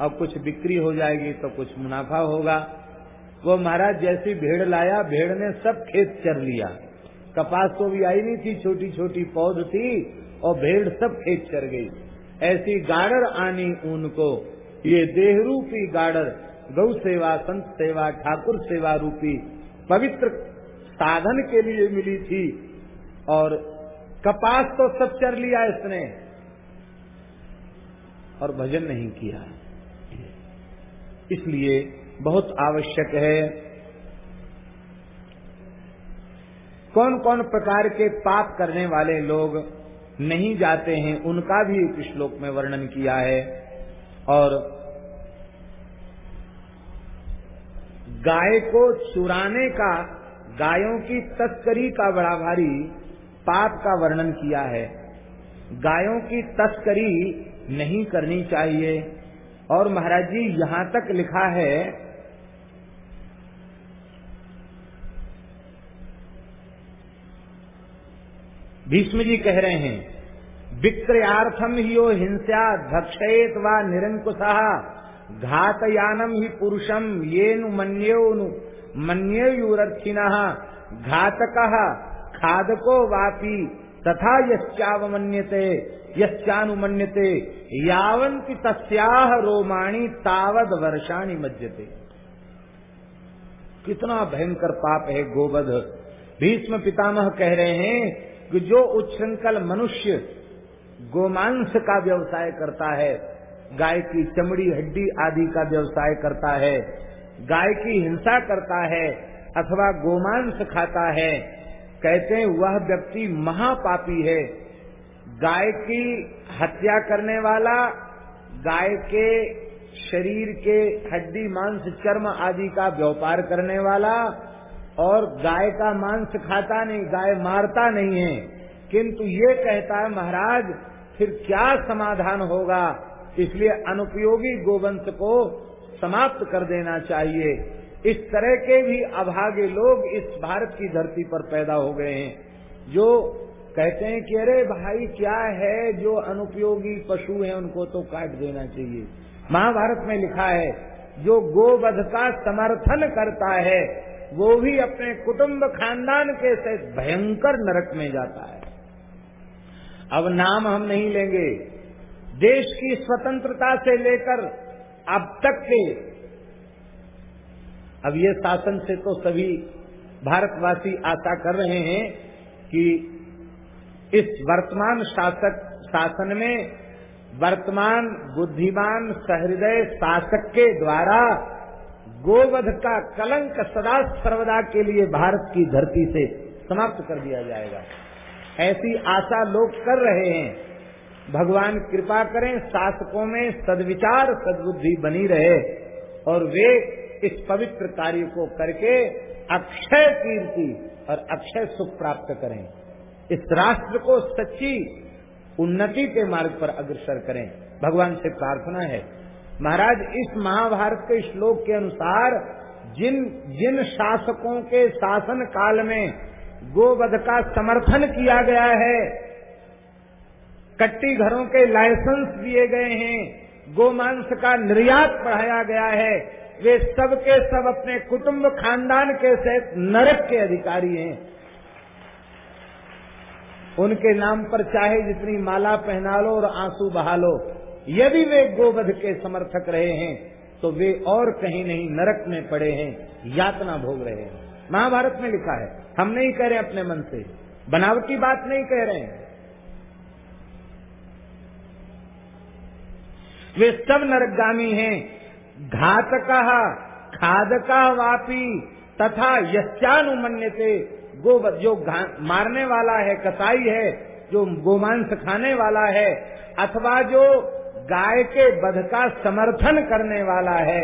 और कुछ बिक्री हो जाएगी तो कुछ मुनाफा होगा। वो महाराज जैसी भेड़ लाया, भेड़ ने सब खेत चर लिया। कपास तो भी आई नहीं थी छोटी छोटी पौध थी और भेड़ सब खेत चर गई। ऐसी गाड़र आनी उनको। ये देह रूपी गाड़र, गौ सेवा, संत सेवा, ठाकुर सेवा रूपी, पवित्र साधन के लिए मिली थी और कपास तो सब चर लिया इसने और भजन नहीं किया। इसलिए बहुत आवश्यक है कौन कौन प्रकार के पाप करने वाले लोग नहीं जाते हैं, उनका भी एक श्लोक में वर्णन किया है। और गाय को चुराने का, गायों की तस्करी का बड़ा भारी पाप का वर्णन किया है। गायों की तस्करी नहीं करनी चाहिए। और महाराज जी, यहाँ तक लिखा है भीष्म जी कह रहे हैं विक्रयार्थम ही यो हिंसा भक्षेत व निरंकुशा घातयानम ही पुरुषम ये नु मन्योनु मन्युरर्थिन घातक खादको वापी तथा यश्चावमन्यते यश्चानुमन्यते यावंति तस्याह रोमाणी तावद वर्षाणी मज्जते कितना भयंकर पाप है गोवध। भीष्म पितामह कह रहे हैं कि जो उच्छृंखल मनुष्य गोमांस का व्यवसाय करता है, गाय की चमड़ी, हड्डी आदि का व्यवसाय करता है, गाय की हिंसा करता है अथवा गोमांस खाता है, कहते हैं वह व्यक्ति महापापी है। गाय की हत्या करने वाला, गाय के शरीर के हड्डी, मांस, चर्म आदि का व्यापार करने वाला और गाय का मांस खाता नहीं, गाय मारता नहीं है। किंतु ये कहता है, महाराज, फिर क्या समाधान होगा? इसलिए अनुपयोगी गोवंश को समाप्त कर देना चाहिए। इस तरह के भी अभागे लोग इस भारत की धरती पर पैदा हो गए हैं। जो कहते हैं कि, अरे भाई, क्या है? जो अनुपयोगी पशु हैं, उनको तो काट देना चाहिए। महाभारत में लिखा है, जो गोवध का समर्थन करता है वो भी अपने कुटुंब खानदान के सहित भयंकर नरक में जाता है। अब नाम हम नहीं लेंगे। देश की स्वतंत्रता से लेकर अब तक के, अब ये शासन से तो सभी भारतवासी आशा कर रहे हैं कि इस वर्तमान शासक, शासन में वर्तमान बुद्धिमान सहृदय शासक के द्वारा गोवध का कलंक सदा सर्वदा के लिए भारत की धरती से समाप्त कर दिया जाएगा। ऐसी आशा लोग कर रहे हैं। भगवान कृपा करें, शासकों में सदविचार, सदबुद्धि बनी रहे और वे इस पवित्र कार्य को करके अक्षय कीर्ति और अक्षय सुख प्राप्त करें। इस राष्ट्र को सच्ची उन्नति के मार्ग पर अग्रसर करें। भगवान से प्रार्थना है। महाराज, इस महाभारत के श्लोक के अनुसार जिन जिन शासकों के शासन काल में गोवध का समर्थन किया गया है, कट्टी घरों के लाइसेंस दिए गए हैं, गोमांस का निर्यात बढ़ाया गया है, वे सब के सब अपने कुटुंब खानदान के सहित नरक के अधिकारी हैं। उनके नाम पर चाहे जितनी माला पहना लो और आँसू बहा लो यदि वे गोवध के समर्थक रहे हैं तो वे और कहीं नहीं नरक में पड़े हैं, यातना भोग रहे हैं। महाभारत में लिखा है, हम नहीं कह रहे अपने मन से। बनावटी बात नहीं कह रहे हैं। वे सब नरकगामी हैं। घातका, खादका वापी, तथा यश्चानुमन्य से गो जो मारने वाला है, कसाई है, जो गोमांस खाने वाला है, अथवा जो गाय के बध का समर्थन करने वाला है।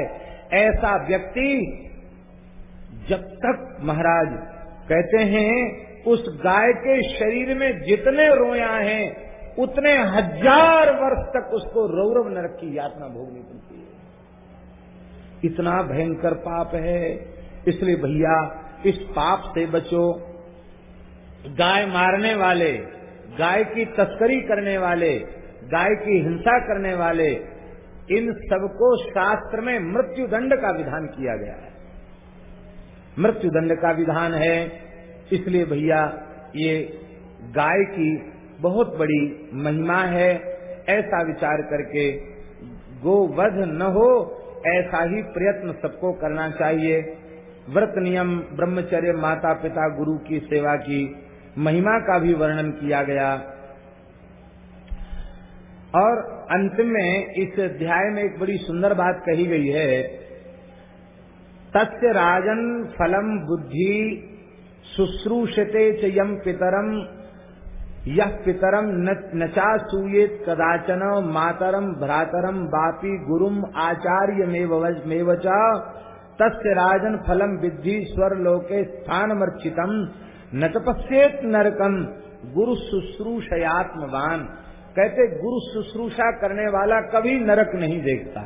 ऐसा व्यक्ति जब तक महाराज कहते हैं, उस गाय के शरीर में जितने रोया हैं, उतने हज़ार वर्ष तक उसको रौरव नरक की यातना भोगनी पड़ती है। इतना भयंकर पाप है। इसलिए भैया, इस पाप से बचो। गाय मारने वाले, गाय की तस्करी करने वाले गाय की हिंसा करने वाले, इन सबको शास्त्र में मृत्यु दंड का विधान किया गया है। मृत्यु दंड का विधान है। इसलिए भैया, ये गाय की बहुत बड़ी महिमा है। ऐसा विचार करके गोवध न हो, ऐसा ही प्रयत्न सबको करना चाहिए। व्रत नियम, ब्रह्मचर्य माता पिता गुरु की सेवा की महिमा का भी वर्णन किया गया। और अंत में इस अध्याय में एक बड़ी सुंदर बात कही गई है। तस्य राजन फलम बुद्धि शुश्रूषते च यम पितरम यह पितरम नचा सूयेत कदाचन मातरम भ्रातरम बापी गुरुम आचार्य मेव तस्य राजन फलम विद्धि स्वर लोके स्थान मर्चितम न तपस्ेत नरकम, गुरु शुश्रूषयात्मवान। कहते गुरु शुश्रूषा करने वाला कभी नरक नहीं देखता।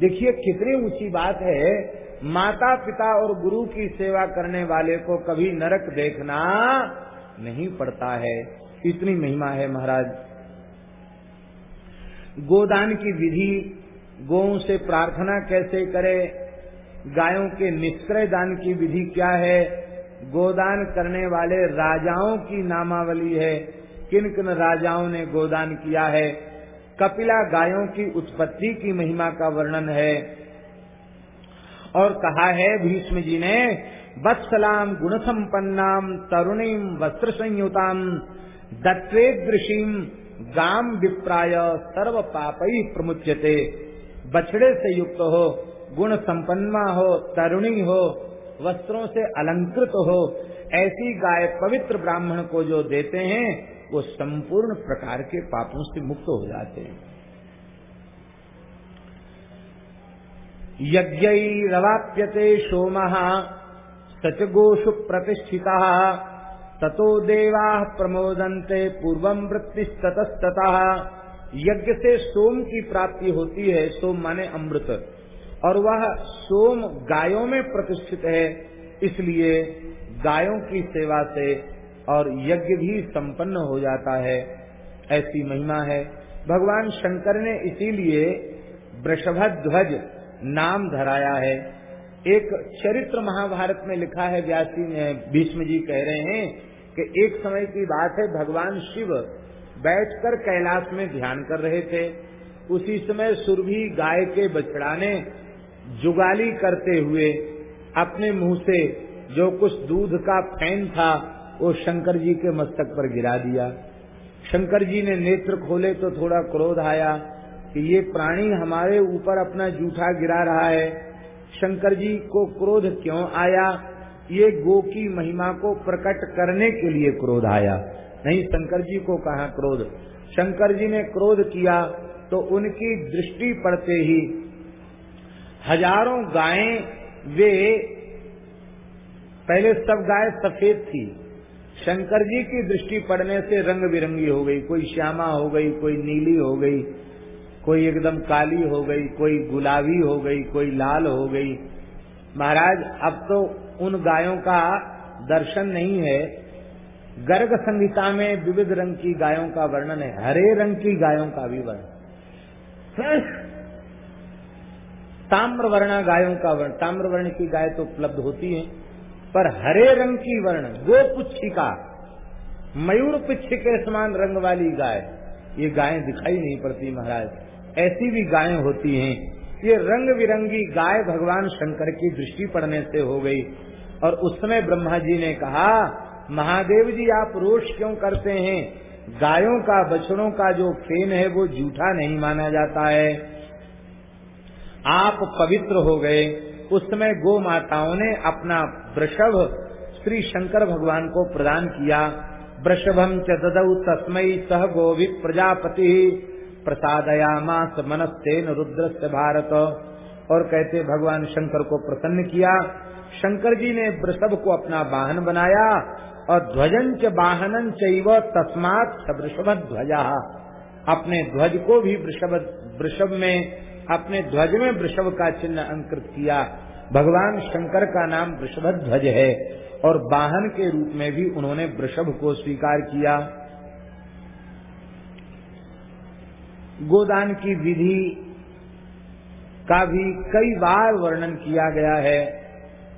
देखिए, कितनी ऊँची बात है, माता पिता और गुरु की सेवा करने वाले को कभी नरक देखना नहीं पड़ता है। इतनी महिमा है महाराज। गोदान की विधि, गौं से प्रार्थना कैसे करे? गायों के निष्क्रय दान की विधि क्या है? गोदान करने वाले राजाओं की नामावली है। किन किन राजाओं ने गोदान किया है? कपिला गायों की उत्पत्ति की महिमा का वर्णन है। और कहा है भीष्म जी ने, वत्सलाम गुण संपन्नाम तरुणीम वस्त्र संयुताम दत्वेदृशीम गाम विप्राय सर्व पाप ही प्रमुचते बछड़े से युक्त हो गुण संपन्ना हो, तरुणी हो, वस्त्रों से अलंकृत हो, ऐसी गाय पवित्र ब्राह्मण को जो देते हैं वो संपूर्ण प्रकार के पापों से मुक्त हो जाते हैं। यज्ञरवाप्यते सोम स च गोषु प्रतिष्ठिता, ततो देवा प्रमोदंते पूर्वम वृत्तिस्ततस्तः यज्ञ से सोम की प्राप्ति होती है, सोम माने अमृत। और वह सोम गायों में प्रतिष्ठित है, इसलिए गायों की सेवा से और यज्ञ भी संपन्न हो जाता है। ऐसी महिमा है। भगवान शंकर ने इसीलिए वृषभध्वज नाम धराया है। एक चरित्र महाभारत में लिखा है, व्यासी भीष्म जी कह रहे हैं कि एक समय की बात है, भगवान शिव बैठकर कैलाश में ध्यान कर रहे थे। उसी समय सुरभि गाय के बछड़ा ने जुगाली करते हुए अपने मुँह से जो कुछ दूध का फ़ैन था वो शंकर जी के मस्तक पर गिरा दिया। शंकर जी ने नेत्र खोले तो थोड़ा क्रोध आया कि ये प्राणी हमारे ऊपर अपना जूठा गिरा रहा है। शंकर जी को क्रोध क्यों आया? ये गो की महिमा को प्रकट करने के लिए क्रोध आया। नहीं, शंकर जी को कहा क्रोध? शंकर जी ने क्रोध किया तो उनकी दृष्टि पड़ते ही हज़ारों गायें, वे, पहले सब गाय सफ़ेद थी। शंकर जी की दृष्टि पड़ने से रंग बिरंगी हो गई, कोई श्यामा हो गई, कोई नीली हो गई, कोई एकदम काली हो गई, कोई गुलाबी हो गई, कोई लाल हो गई। महाराज, अब तो उन गायों का दर्शन नहीं है। गर्ग संहिता में विविध रंग की गायों का वर्णन है, हरे रंग की गायों का भी वर्णन। ताम्र वर्णा गायों का वर्ण ताम्र वर्ण की गाय तो उपलब्ध होती है। पर हरे रंग की वर्ण, गो पुच्छिका, मयूर पुच्छ के समान रंग वाली गाय। ये गायें दिखाई नहीं पड़ती महाराज। ऐसी भी गायें होती हैं। ये रंग बिरंगी गाय भगवान शंकर की दृष्टि पड़ने से हो गई। और उस समय ब्रह्मा जी ने कहा, महादेव जी, आप रोष क्यों करते हैं? गायों का, बछड़ों का जो फेन है, वो जूठा नहीं माना जाता है। आप पवित्र हो गए। उस समय गो माताओं ने अपना वृषभ श्री शंकर भगवान को प्रदान किया। वृषभम च ददऊ तस्मय सह गोवित प्रजापति। प्रसादयामास मनस्तेन रुद्र से भारत। और कहते भगवान शंकर को प्रसन्न किया। शंकर जी ने वृषभ को अपना वाहन बनाया और ध्वजन च वाहनन चैव तस्मात वृषभ ध्वजा अपने ध्वज को भी वृषभ में अपने ध्वज में वृषभ का चिन्ह अंकित किया। भगवान शंकर का नाम वृषभ ध्वज है और वाहन के रूप में भी उन्होंने वृषभ को स्वीकार किया। गोदान की विधि का भी कई बार वर्णन किया गया है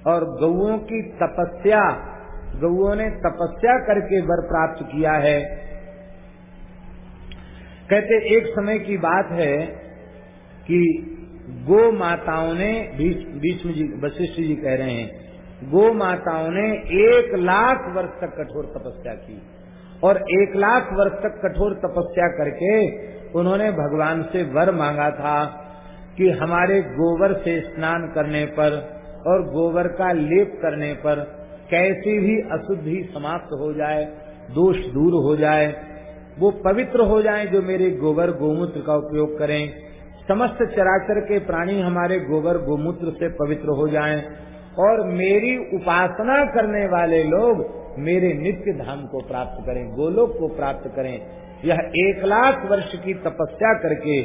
और गौओं की तपस्या गौओं ने तपस्या करके वर प्राप्त किया है। कहते, एक समय की बात है कि गो माताओं ने भीष्म जी, वशिष्ठ जी कह रहे हैं, गो माताओं ने एक लाख वर्ष तक कठोर तपस्या की और एक लाख वर्ष तक कठोर तपस्या करके उन्होंने भगवान से वर मांगा था कि हमारे गोबर से स्नान करने पर और गोबर का लेप करने पर कैसी भी अशुद्धि समाप्त हो जाए, दोष दूर हो जाए, वो पवित्र हो जाए जो मेरे गोबर गोमूत्र का उपयोग करें। समस्त चराचर के प्राणी हमारे गोबर गोमूत्र से पवित्र हो जाएँ और मेरी उपासना करने वाले लोग मेरे नित्य धाम को प्राप्त करें, गोलोक को प्राप्त करें। यह एक लाख वर्ष की तपस्या करके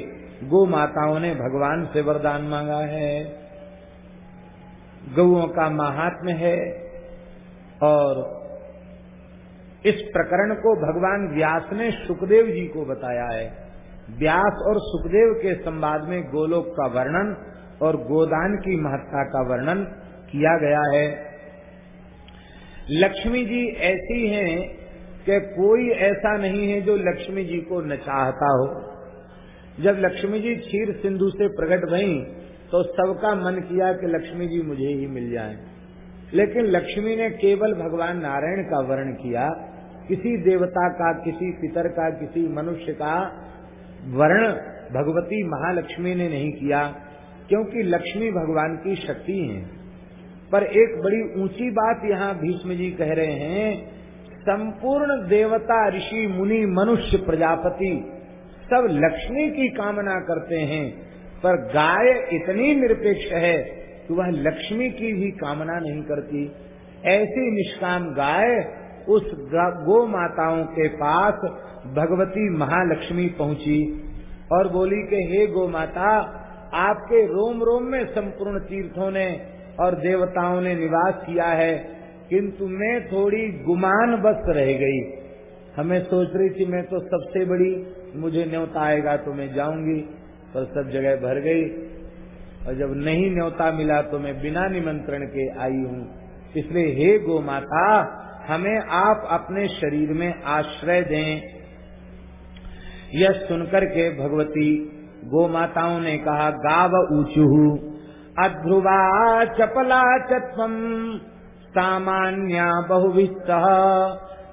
गो माताओं ने भगवान से वरदान मांगा है। गौओं का महात्म है और इस प्रकरण को भगवान व्यास ने सुखदेव जी को बताया है। व्यास और सुखदेव के संवाद में गोलोक का वर्णन और गोदान की महत्ता का वर्णन किया गया है लक्ष्मी जी ऐसी हैं कि कोई ऐसा नहीं है जो लक्ष्मी जी को न चाहता हो जब लक्ष्मी जी क्षीर सिंधु से प्रकट भई तो सबका मन किया कि लक्ष्मी जी मुझे ही मिल जाएँ। लेकिन लक्ष्मी ने केवल भगवान नारायण का वर्ण किया, किसी देवता का, किसी पितर का, किसी मनुष्य का वर्ण भगवती महालक्ष्मी ने नहीं किया, क्योंकि लक्ष्मी भगवान की शक्ति है। पर एक बड़ी ऊँची बात यहाँ भीष्म जी कह रहे हैं, संपूर्ण देवता, ऋषि, मुनि, मनुष्य, प्रजापति, सब लक्ष्मी की कामना करते हैं, पर गाय इतनी निरपेक्ष है कि वह लक्ष्मी की भी कामना नहीं करती। ऐसी निष्काम गाय उस गो माताओं के पास भगवती महालक्ष्मी पहुँची और बोली कि हे गो माता आपके रोम रोम में संपूर्ण तीर्थों ने और देवताओं ने निवास किया है, किंतु मैं थोड़ी गुमान बस रह गई। हमें सोच रही थी, मैं तो सबसे बड़ी, मुझे न्योता आएगा तो मैं जाऊँगी, पर सब जगह भर गई। और जब नहीं न्योता मिला तो मैं बिना निमंत्रण के आई हूँ। इसलिए हे गो माता हमें आप अपने शरीर में आश्रय दें। यह सुनकर के भगवती गो माताओं ने कहा, गाव ऊंचू। अध्रुवा चपला चत्वम सामान्या बहुविस्त।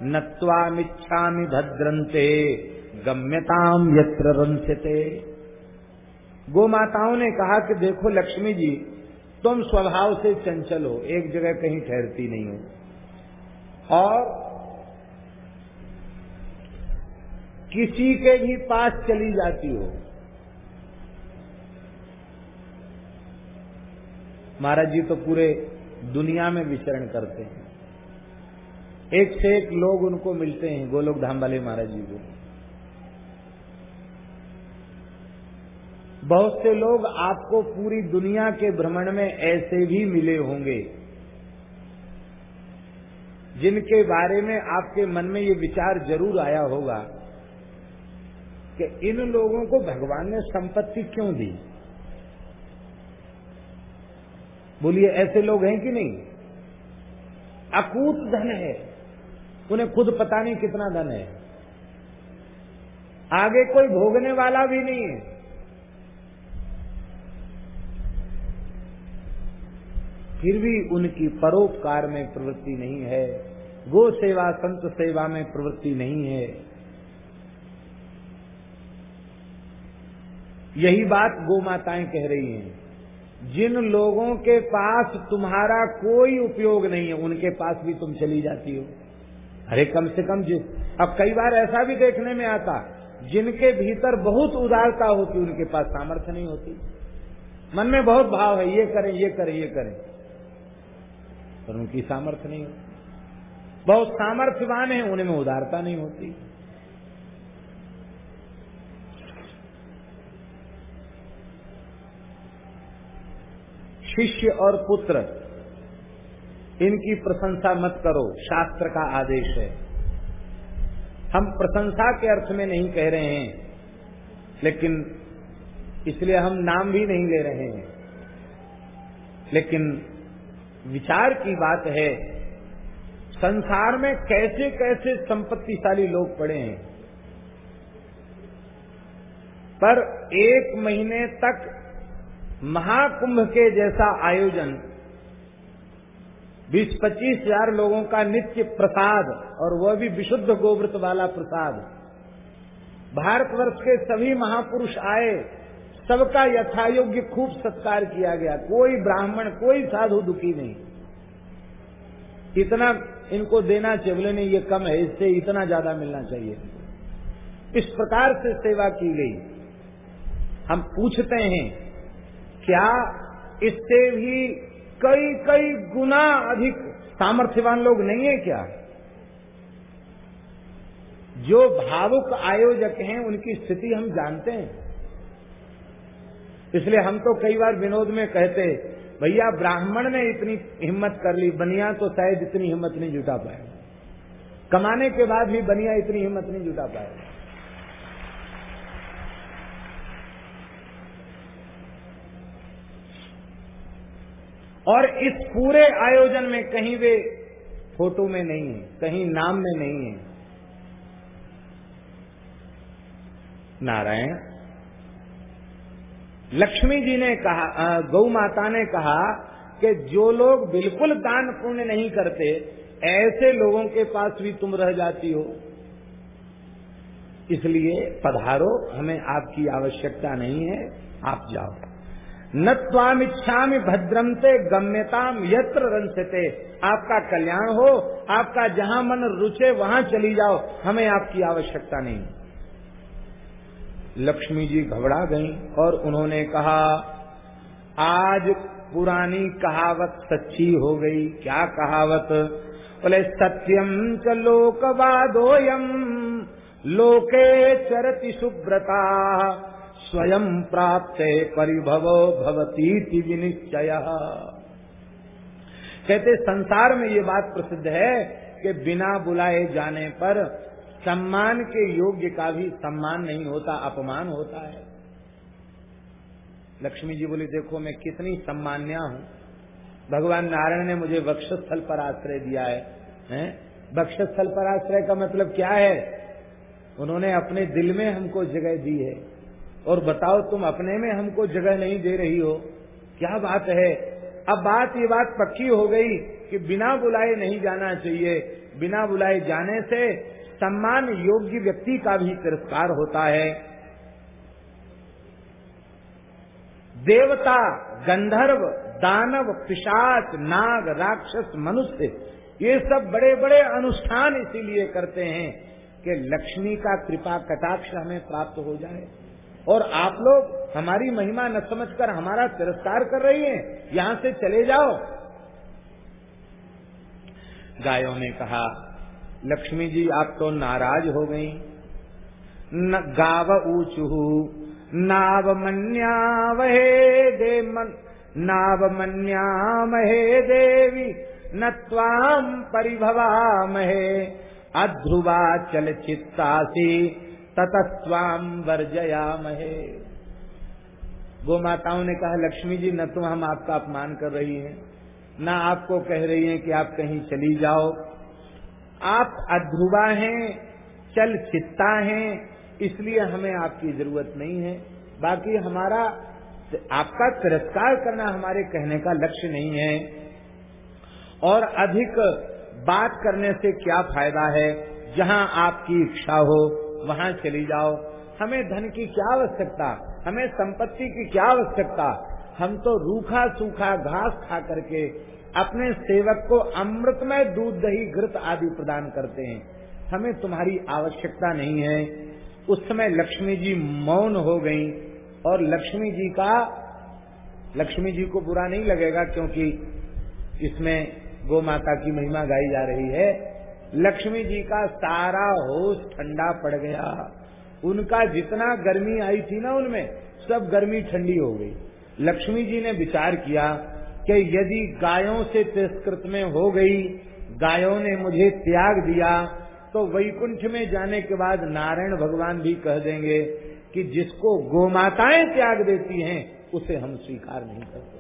नत्वामिच्छा भद्रंते गम्यताम यत्र रंसते गो माताओं ने कहा कि देखो लक्ष्मी जी, तुम स्वभाव से चंचल हो, एक जगह कहीं ठहरती नहीं हो। और किसी के भी पास चली जाती हो। महाराज जी तो पूरे दुनिया में विचरण करते हैं। एक से एक लोग उनको मिलते हैं, गोलोक धाम वाले महाराज जी को। बहुत से लोग आपको पूरी दुनिया के भ्रमण में ऐसे भी मिले होंगे, जिनके बारे में आपके मन में ये विचार ज़रूर आया होगा। कि इन लोगों को भगवान ने संपत्ति क्यों दी? बोलिए, ऐसे लोग हैं कि नहीं? अकूत धन है। उन्हें खुद पता नहीं कितना धन है। आगे कोई भोगने वाला भी नहीं है। फिर भी उनकी परोपकार में प्रवृत्ति नहीं है। गो सेवा, संत सेवा में प्रवृत्ति नहीं है। यही बात गो माताएँ कह रही हैं। जिन लोगों के पास तुम्हारा कोई उपयोग नहीं है, उनके पास भी तुम चली जाती हो। अरे कम से कम जिस, अब कई बार ऐसा भी देखने में आता, जिनके भीतर बहुत उदारता होती, उनके पास सामर्थ्य नहीं होती। मन में बहुत भाव है, ये करें ये करें ये करें। पर उनकी सामर्थ्य नहीं होती। बहुत सामर्थ्यवान है, उनमें उदारता नहीं होती। शिष्य और पुत्र, इनकी प्रशंसा मत करो, शास्त्र का आदेश है। हम प्रशंसा के अर्थ में नहीं कह रहे हैं, लेकिन इसलिए हम नाम भी नहीं ले रहे हैं। लेकिन विचार की बात है, संसार में कैसे कैसे संपत्तिशाली लोग पड़े हैं। पर एक महीने तक महाकुंभ के जैसा आयोजन, बीस पच्चीस हज़ार लोगों का नित्य प्रसाद और वह भी विशुद्ध गोवृत वाला प्रसाद। भारतवर्ष के सभी महापुरुष आए, सबका यथायोग्य खूब सत्कार किया गया। कोई ब्राह्मण, कोई साधु दुखी नहीं। इतना इनको देना चाहिए बोले नहीं, ये कम है, इससे इतना ज़्यादा मिलना चाहिए। इस प्रकार से सेवा की गई। हम पूछते हैं क्या इससे भी कई कई गुना अधिक सामर्थ्यवान लोग नहीं है क्या? जो भावुक आयोजक हैं, उनकी स्थिति हम जानते हैं। इसलिए हम तो कई बार विनोद में कहते भैया, ब्राह्मण ने इतनी हिम्मत कर ली, बनिया तो शायद इतनी हिम्मत नहीं जुटा पाए कमाने के बाद भी बनिया इतनी हिम्मत नहीं जुटा पाए और इस पूरे आयोजन में कहीं वे फ़ोटो में नहीं है, कहीं नाम में नहीं है। नारायण, लक्ष्मी जी ने कहा गौ माता ने कहा कि जो लोग बिल्कुल दान पुण्य नहीं करते, ऐसे लोगों के पास भी तुम रह जाती हो। इसलिए पधारो, हमें आपकी आवश्यकता नहीं है, आप जाओ। न इच्छा भद्रमते गम्यताम यत्र रंसते आपका कल्याण हो, आपका जहाँ मन रुचे वहाँ चली जाओ, हमें आपकी आवश्यकता नहीं। लक्ष्मी जी घबरा गईं और उन्होंने कहा, आज पुरानी कहावत सच्ची हो गई। क्या कहावत? बोले सत्यम च लोकवादोयम लोके चरति सुब्रता स्वयं प्राप्त परिभवो भवती विनिश्चय। कहते संसार में ये बात प्रसिद्ध है कि बिना बुलाए जाने पर सम्मान के योग्य का भी सम्मान नहीं होता अपमान होता है। लक्ष्मी जी बोली देखो मैं कितनी सम्मान्या हूँ। भगवान नारायण ने मुझे वक्षस्थल पर आश्रय दिया है, है? वक्षस्थल पर आश्रय का मतलब क्या है? उन्होंने अपने दिल में हमको जगह दी है। और बताओ तुम अपने में हमको जगह नहीं दे रही हो। क्या बात है? अब बात ये बात पक्की हो गई कि बिना बुलाए नहीं जाना चाहिए। बिना बुलाए जाने से सम्मान योग्य व्यक्ति का भी तिरस्कार होता है। देवता, गंधर्व, दानव, पिशाच, नाग, राक्षस, मनुष्य, ये सब बड़े बड़े अनुष्ठान इसीलिए करते हैं कि लक्ष्मी का कृपा कटाक्ष हमें प्राप्त हो जाए। और आप लोग हमारी महिमा न समझकर हमारा तिरस्कार कर रही हैं, यहाँ से चले जाओ। गायों ने कहा, लक्ष्मी जी, आप तो नाराज़ हो गई। न गाव ऊचू, नाव मन्यावहे दे मन, नाव मन्यामहे देवी, न ताम परिभवा परिभवामहे। अध्रुवा चल चित्तासी ततस्वाम गो माताओं ने कहा, लक्ष्मी जी, न तो हम आपका अपमान कर रही हैं, न आपको कह रही हैं कि आप कहीं चली जाओ। आप अध्रुवा हैं, चल चित्ता हैं, इसलिए हमें आपकी ज़रूरत नहीं है। बाकी हमारा, आपका तिरस्कार करना हमारे कहने का लक्ष्य नहीं है। और अधिक बात करने से क्या फ़ायदा है? जहाँ आपकी इच्छा हो वहाँ चली जाओ। हमें धन की क्या आवश्यकता? हमें संपत्ति की क्या आवश्यकता? हम तो रूखा सूखा घास खा करके अपने सेवक को अमृतमय दूध दही घृत आदि प्रदान करते हैं। हमें तुम्हारी आवश्यकता नहीं है। उस समय लक्ष्मी जी मौन हो गई और लक्ष्मी जी का, लक्ष्मी जी को बुरा नहीं लगेगा क्योंकि इसमें गो माता की महिमा गाई जा रही है। लक्ष्मी जी का सारा होश ठंडा पड़ गया। उनका जितना गर्मी आई थी ना उनमें, सब गर्मी ठंडी हो गई। लक्ष्मी जी ने विचार किया कि यदि गायों से तिरस्कृत में हो गई, गायों ने मुझे त्याग दिया तो वैकुंठ में जाने के बाद नारायण भगवान भी कह देंगे कि जिसको गोमाताएँ त्याग देती हैं, उसे हम स्वीकार नहीं करते।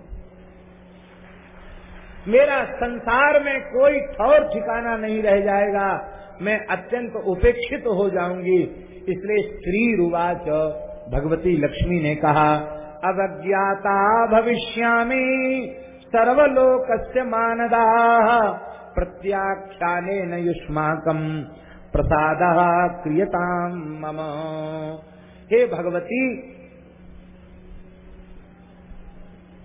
मेरा संसार में कोई ठौर ठिकाना नहीं रह जाएगा। मैं अत्यंत उपेक्षित हो जाऊँगी। इसलिए श्री रुवाच भगवती लक्ष्मी ने कहा, अवज्ञाता भविष्यामी सर्वलोक मानदा प्रत्याख्याने युष्माकम प्रसाद क्रियताम मम। हे भगवती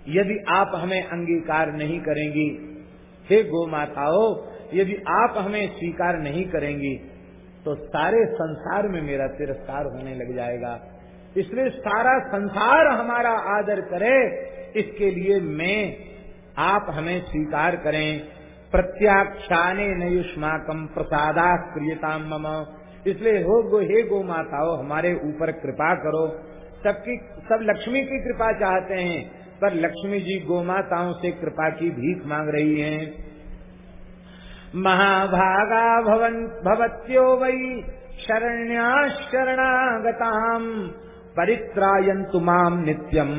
यदि आप हमें अंगीकार नहीं करेंगी, हे गो माताओ यदि आप हमें स्वीकार नहीं करेंगी तो सारे संसार में मेरा तिरस्कार होने लग जाएगा। इसलिए सारा संसार हमारा आदर करे, इसके लिए मैं, आप हमें स्वीकार करें। प्रत्याख्याने नयुष्माकम प्रसादा क्रियताम मम। इसलिए हो गो, हे गो माताओ हमारे ऊपर कृपा करो। सबकी, सब लक्ष्मी की कृपा चाहते हैं। पर लक्ष्मी जी गोमाताओं से कृपा की भीख मांग रही हैं। महाभागा भवन भवत्यो वही शरण्या शरणागताम परित्रायंतु माम नित्यम।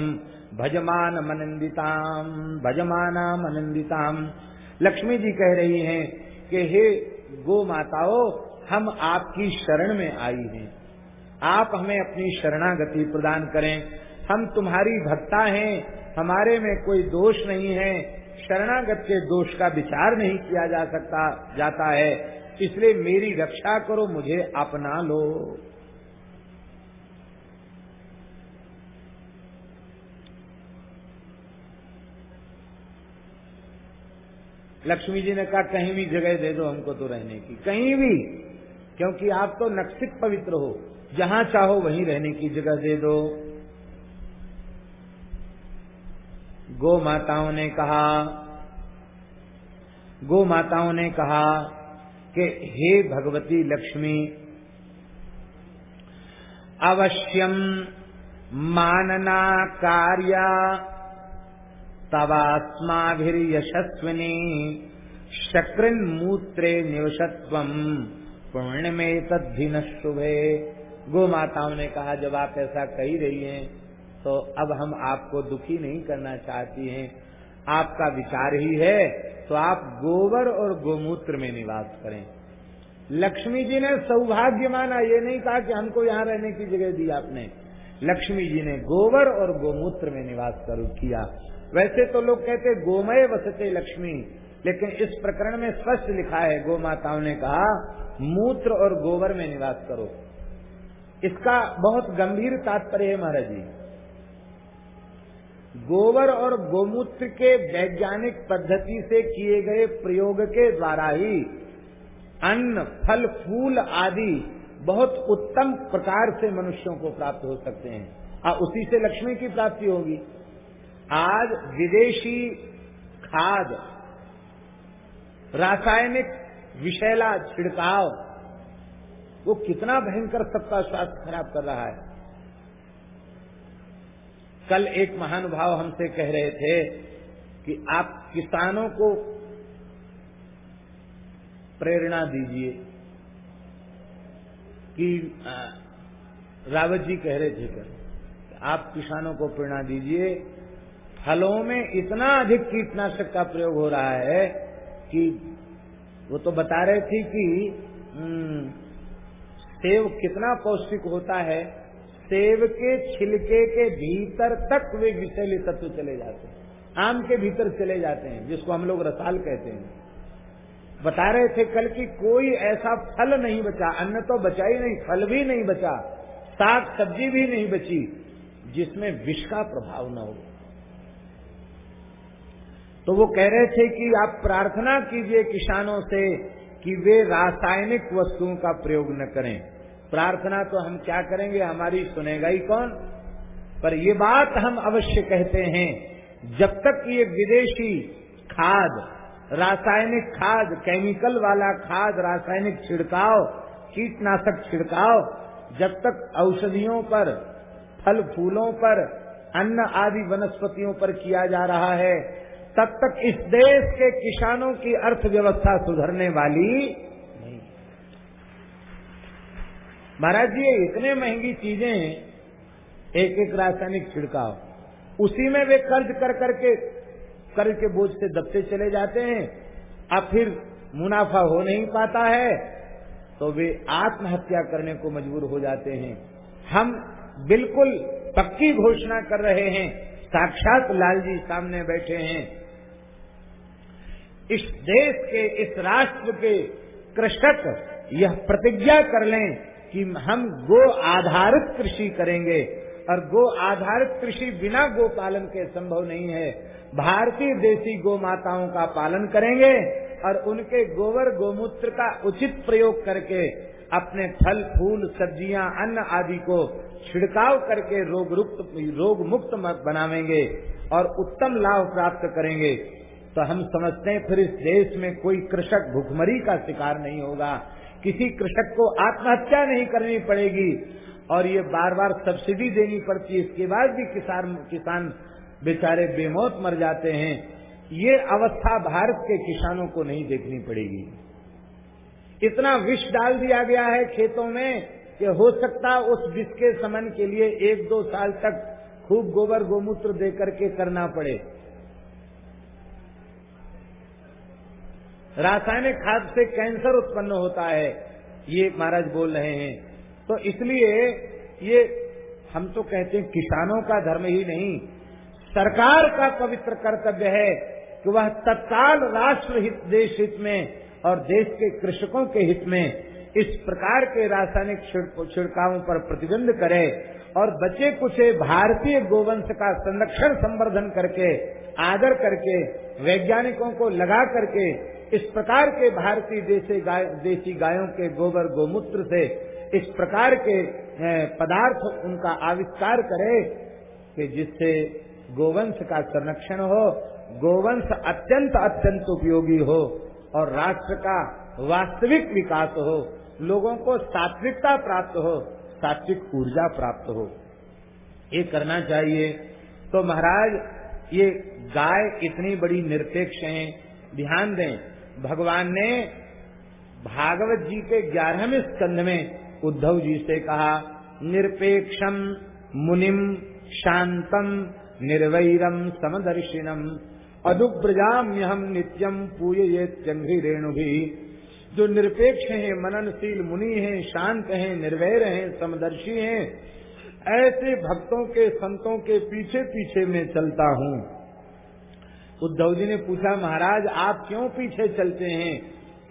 भजमान मनंदिताम भजमाना मनंदिताम लक्ष्मी जी कह रही हैं कि हे गो माताओ हम आपकी शरण में आई हैं। आप हमें अपनी शरणागति प्रदान करें। हम तुम्हारी भक्ता हैं हमारे में कोई दोष नहीं है, शरणागत के दोष का विचार नहीं किया जा सकता, जाता है। इसलिए मेरी रक्षा करो, मुझे अपना लो। लक्ष्मी जी ने कहा, कहीं भी जगह दे दो हमको तो रहने की। कहीं भी, क्योंकि आप तो नक्सिक पवित्र हो। जहाँ चाहो वहीं रहने की जगह दे दो। गो माताओं ने कहा गो माताओं ने कहा कि हे भगवती लक्ष्मी, अवश्यम मानना कार्य यशस्विनी शक्रिन मूत्रे निवशत्व पुण्य में तद्धिन शुभे। गो माताओं ने कहा, जब आप ऐसा कही रही हैं तो अब हम आपको दुखी नहीं करना चाहती हैं। आपका विचार ही है तो आप गोबर और गोमूत्र में निवास करें। लक्ष्मी जी ने सौभाग्य माना, ये नहीं कहा कि हमको यहाँ रहने की जगह दी आपने। लक्ष्मी जी ने गोबर और गोमूत्र में निवास कर किया। वैसे तो लोग कहते गोमय वसते लक्ष्मी, लेकिन इस प्रकरण में स्पष्ट लिखा है गो माताओं ने कहा, मूत्र और गोबर में निवास करो। इसका बहुत गंभीर तात्पर्य है महाराज जी। गोबर और गोमूत्र के वैज्ञानिक पद्धति से किए गए प्रयोग के द्वारा ही अन्न, फल, फूल आदि बहुत उत्तम प्रकार से मनुष्यों को प्राप्त हो सकते हैं। और उसी से लक्ष्मी की प्राप्ति होगी। आज विदेशी खाद, रासायनिक विषैला छिड़काव, वो कितना भयंकर सबका स्वास्थ्य खराब कर रहा है। कल एक महानुभाव हमसे कह रहे थे कि आप किसानों को प्रेरणा दीजिए कि रावत जी कह रहे थे कर आप किसानों को प्रेरणा दीजिए। फलों में इतना अधिक कीटनाशक का प्रयोग हो रहा है कि वो तो बता रहे थे कि सेव कितना पौष्टिक होता है सेव के छिलके के भीतर तक वे विषैले तत्व चले जाते हैं। आम के भीतर चले जाते हैं, जिसको हम लोग रसाल कहते हैं। बता रहे थे कल की कोई ऐसा फल नहीं बचा, अन्न तो बचा ही नहीं, फल भी नहीं बचा, साग सब्ज़ी भी नहीं बची, जिसमें विष का प्रभाव न हो। तो वो कह रहे थे कि आप प्रार्थना कीजिए किसानों से कि वे रासायनिक वस्तुओं का प्रयोग न करें। प्रार्थना तो हम क्या करेंगे, हमारी सुनेगा ही कौन? पर ये बात हम अवश्य कहते हैं, जब तक ये विदेशी खाद, रासायनिक खाद, केमिकल वाला खाद, रासायनिक छिड़काव, कीटनाशक छिड़काव, जब तक औषधियों पर, फल फूलों पर, अन्न आदि वनस्पतियों पर किया जा रहा है, तब तक इस देश के किसानों की अर्थव्यवस्था सुधरने वाली नहीं महाराज जी इतने महँगी चीज़ें एक एक रासायनिक छिड़काव, उसी में वे कर्ज कर करके, कर्ज के बोझ से दबते चले जाते हैं, अब फिर मुनाफा हो नहीं पाता है तो वे आत्महत्या करने को मजबूर हो जाते हैं। हम बिल्कुल पक्की घोषणा कर रहे हैं, साक्षात लाल जी सामने बैठे हैं। इस देश के, इस राष्ट्र के कृषक यह प्रतिज्ञा कर लें कि हम गो आधारित कृषि करेंगे। और गो आधारित कृषि बिना गो पालन के संभव नहीं है। भारतीय देसी गो माताओं का पालन करेंगे और उनके गोबर गोमूत्र का उचित प्रयोग करके अपने फल, फूल, सब्ज़ियाँ, अन्न आदि को छिड़काव करके रोग रोग मुक्त बनावेंगे और उत्तम लाभ प्राप्त करेंगे। तो हम समझते हैं, फिर इस देश में कोई कृषक भुखमरी का शिकार नहीं होगा। किसी कृषक को आत्महत्या नहीं करनी पड़ेगी। और ये बार बार सब्सिडी देनी पड़ती है, इसके बाद भी किसान किसान बेचारे बेमौत मर जाते हैं। ये अवस्था भारत के किसानों को नहीं देखनी पड़ेगी। इतना विष डाल दिया गया है खेतों में कि हो सकता उस विष के समन के लिए एक दो साल तक खूब गोबर गोमूत्र दे करके करना पड़े। रासायनिक खाद से कैंसर उत्पन्न होता है। ये महाराज बोल रहे हैं। तो इसलिए ये हम तो कहते हैं किसानों का धर्म ही नहीं। सरकार का पवित्र कर्तव्य है कि वह तत्काल राष्ट्र हित, देश हित में और देश के कृषकों के हित में इस प्रकार के रासायनिक छिड़कावों पर प्रतिबंध करे और बचे कुछ भारतीय गोवंश का संरक्षण, संवर्धन करके, आदर करके, वैज्ञानिकों को लगा करके इस प्रकार के भारतीय देसी गाय गायों के गोबर गोमूत्र से इस प्रकार के पदार्थ उनका आविष्कार करे कि जिससे गोवंश का संरक्षण हो, गोवंश अत्यंत अत्यंत उपयोगी हो और राष्ट्र का वास्तविक विकास हो, लोगों को सात्विकता प्राप्त हो, सात्विक ऊर्जा प्राप्त हो। ये करना चाहिए। तो महाराज, ये गाय इतनी बड़ी निरपेक्ष है, ध्यान दें भगवान ने भागवत जी के ग्यारहवें स्कंध में उद्धव जी से कहा निरपेक्षम मुनिम शांतम निर्वैरम समदर्शिनम अदुब्रजाम्य हम नित्यम पूय ये चंघ्री रेणु भी जो निरपेक्ष हैं, मननशील मुनि हैं, शांत हैं, निर्वैर हैं, समदर्शी हैं, ऐसे भक्तों के संतों के पीछे पीछे में चलता हूँ। उद्धव जी ने पूछा, महाराज, आप क्यों पीछे चलते हैं?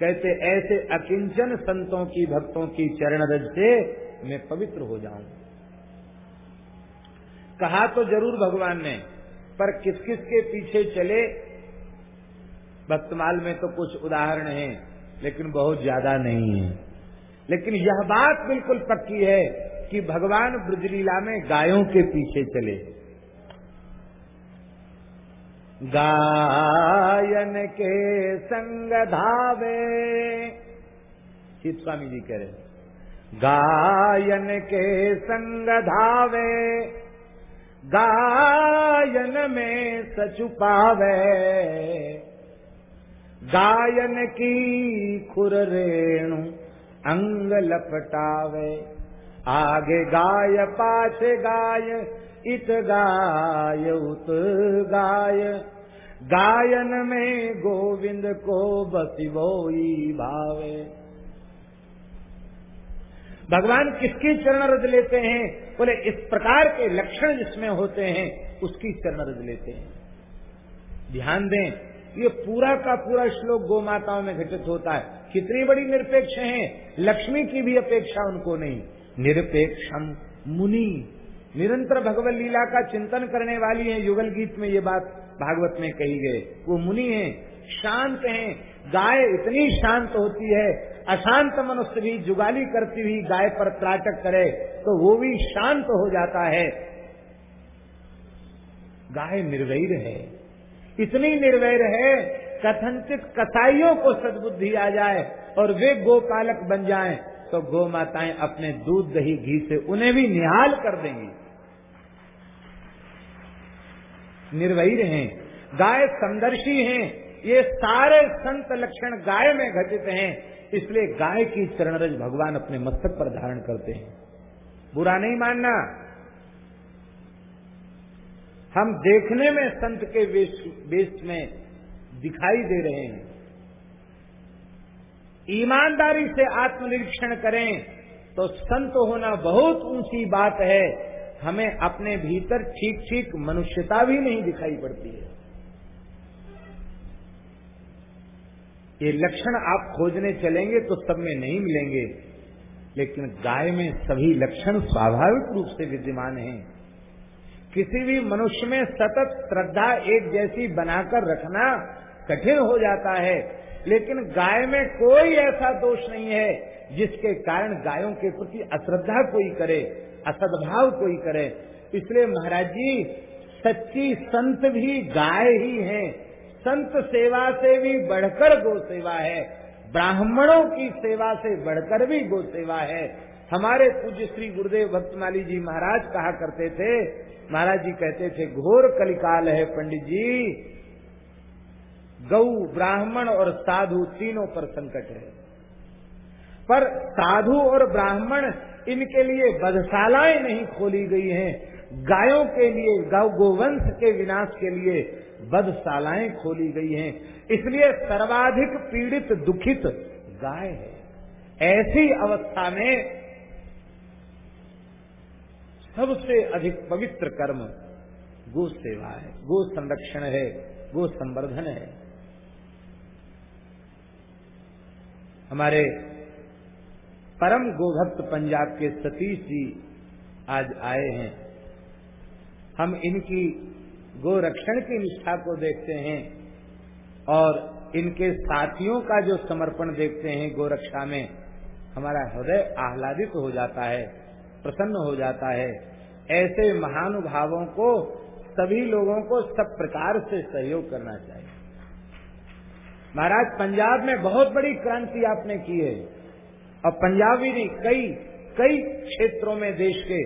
कहते, ऐसे अकिंचन संतों की भक्तों की चरण रज से मैं पवित्र हो जाऊँ। कहा तो ज़रूर भगवान ने, पर किस किस के पीछे चले? भक्तमाल में तो कुछ उदाहरण हैं, लेकिन बहुत ज़्यादा नहीं है। लेकिन यह बात बिल्कुल पक्की है कि भगवान ब्रजलीला में गायों के पीछे चले। गायन के संग धावे। चित स्वामी जी कह रहे गायन के संग धावे, गायन में सचुपावे गायन की खुर रेणु अंग लपटावे। आगे गाय, पाछे गाय इत गाय, उत गाय। गायन में गोविंद को बसिवोई भावे। भगवान किसकी चरण रज लेते हैं? बोले, इस प्रकार के लक्षण जिसमें होते हैं, उसकी चरण रज लेते हैं। ध्यान दें, ये पूरा का पूरा श्लोक गो माताओं में घटित होता है। कितनी बड़ी निरपेक्ष हैं? लक्ष्मी की भी अपेक्षा उनको नहीं। निरपेक्षम मुनि। निरंतर भगवत लीला का चिंतन करने वाली है युगल गीत में ये बात भागवत में कही गए वो मुनि है, शांत है, गाय इतनी शांत होती है, अशांत मनुष्य भी जुगाली करती हुई गाय पर त्राटक करे तो वो भी शांत हो जाता है। गाय निर्वैर है। इतनी निर्वैर है कथनचित कसाईयों को सदबुद्धि आ जाए और वे गोपालक बन जाएँ तो गो माताएँ अपने दूध दही घी से उन्हें भी निहाल कर देंगी। निर्वैर हैं, गाय संदर्शी हैं, ये सारे संत लक्षण गाय में घटित हैं, इसलिए गाय की चरणरज भगवान अपने मस्तक पर धारण करते हैं। बुरा नहीं मानना। हम देखने में संत के वेश में दिखाई दे रहे हैं। ईमानदारी से आत्मनिरीक्षण करें तो संत होना बहुत ऊँची बात है। हमें अपने भीतर ठीक ठीक मनुष्यता भी नहीं दिखाई पड़ती है। ये लक्षण आप खोजने चलेंगे तो सब में नहीं मिलेंगे, लेकिन गाय में सभी लक्षण स्वाभाविक रूप से विद्यमान हैं। किसी भी मनुष्य में सतत श्रद्धा एक जैसी बनाकर रखना कठिन हो जाता है, लेकिन गाय में कोई ऐसा दोष नहीं है जिसके कारण गायों के प्रति अश्रद्धा कोई करे। असदभाव कोई करे। इसलिए महाराज जी, सच्ची संत भी गाय ही हैं। संत सेवा से भी बढ़कर गो सेवा है। ब्राह्मणों की सेवा से बढ़कर भी गो सेवा है। हमारे पूज्य श्री गुरुदेव भक्तमाली जी महाराज कहा करते थे, महाराज जी कहते थे, घोर कलिकाल है पंडित जी। गौ ब्राह्मण और साधु तीनों पर संकट है। पर साधु और ब्राह्मण इनके लिए बधशालाएँ नहीं खोली गई हैं। गायों के लिए गौ गोवंश के विनाश के लिए बदशालाएँ खोली गई हैं। इसलिए सर्वाधिक पीड़ित, दुखित गाय है। ऐसी अवस्था में सबसे अधिक पवित्र कर्म गो सेवा है गो संरक्षण है गो संवर्धन है। हमारे परम गोभक्त पंजाब के सतीश जी आज आए हैं। हम इनकी गोरक्षण की निष्ठा को देखते हैं और इनके साथियों का जो समर्पण देखते हैं गोरक्षा में, हमारा हृदय आह्लादित हो जाता है, प्रसन्न हो जाता है। ऐसे महानुभावों को, सभी लोगों को सब प्रकार से सहयोग करना चाहिए। महाराज, पंजाब में बहुत बड़ी क्रांति आपने की है। और पंजाबी भी कई कई क्षेत्रों में देश के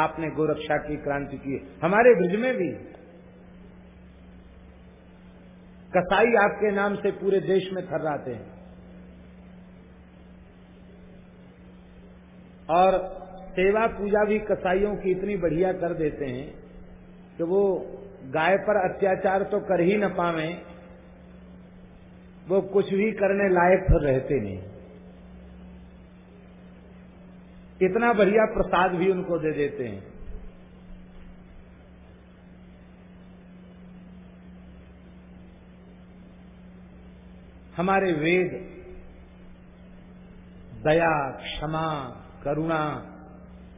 आपने गोरक्षा की, क्रांति की। हमारे ब्रिज में भी। कसाई आपके नाम से पूरे देश में थर्राते हैं। और सेवा पूजा भी कसाईयों की इतनी बढ़िया कर देते हैं कि वो गाय पर अत्याचार तो कर ही न पावे, वो कुछ भी करने लायक रहते नहीं। इतना बढ़िया प्रसाद भी उनको दे देते हैं। हमारे वेद, दया, क्षमा, करुणा,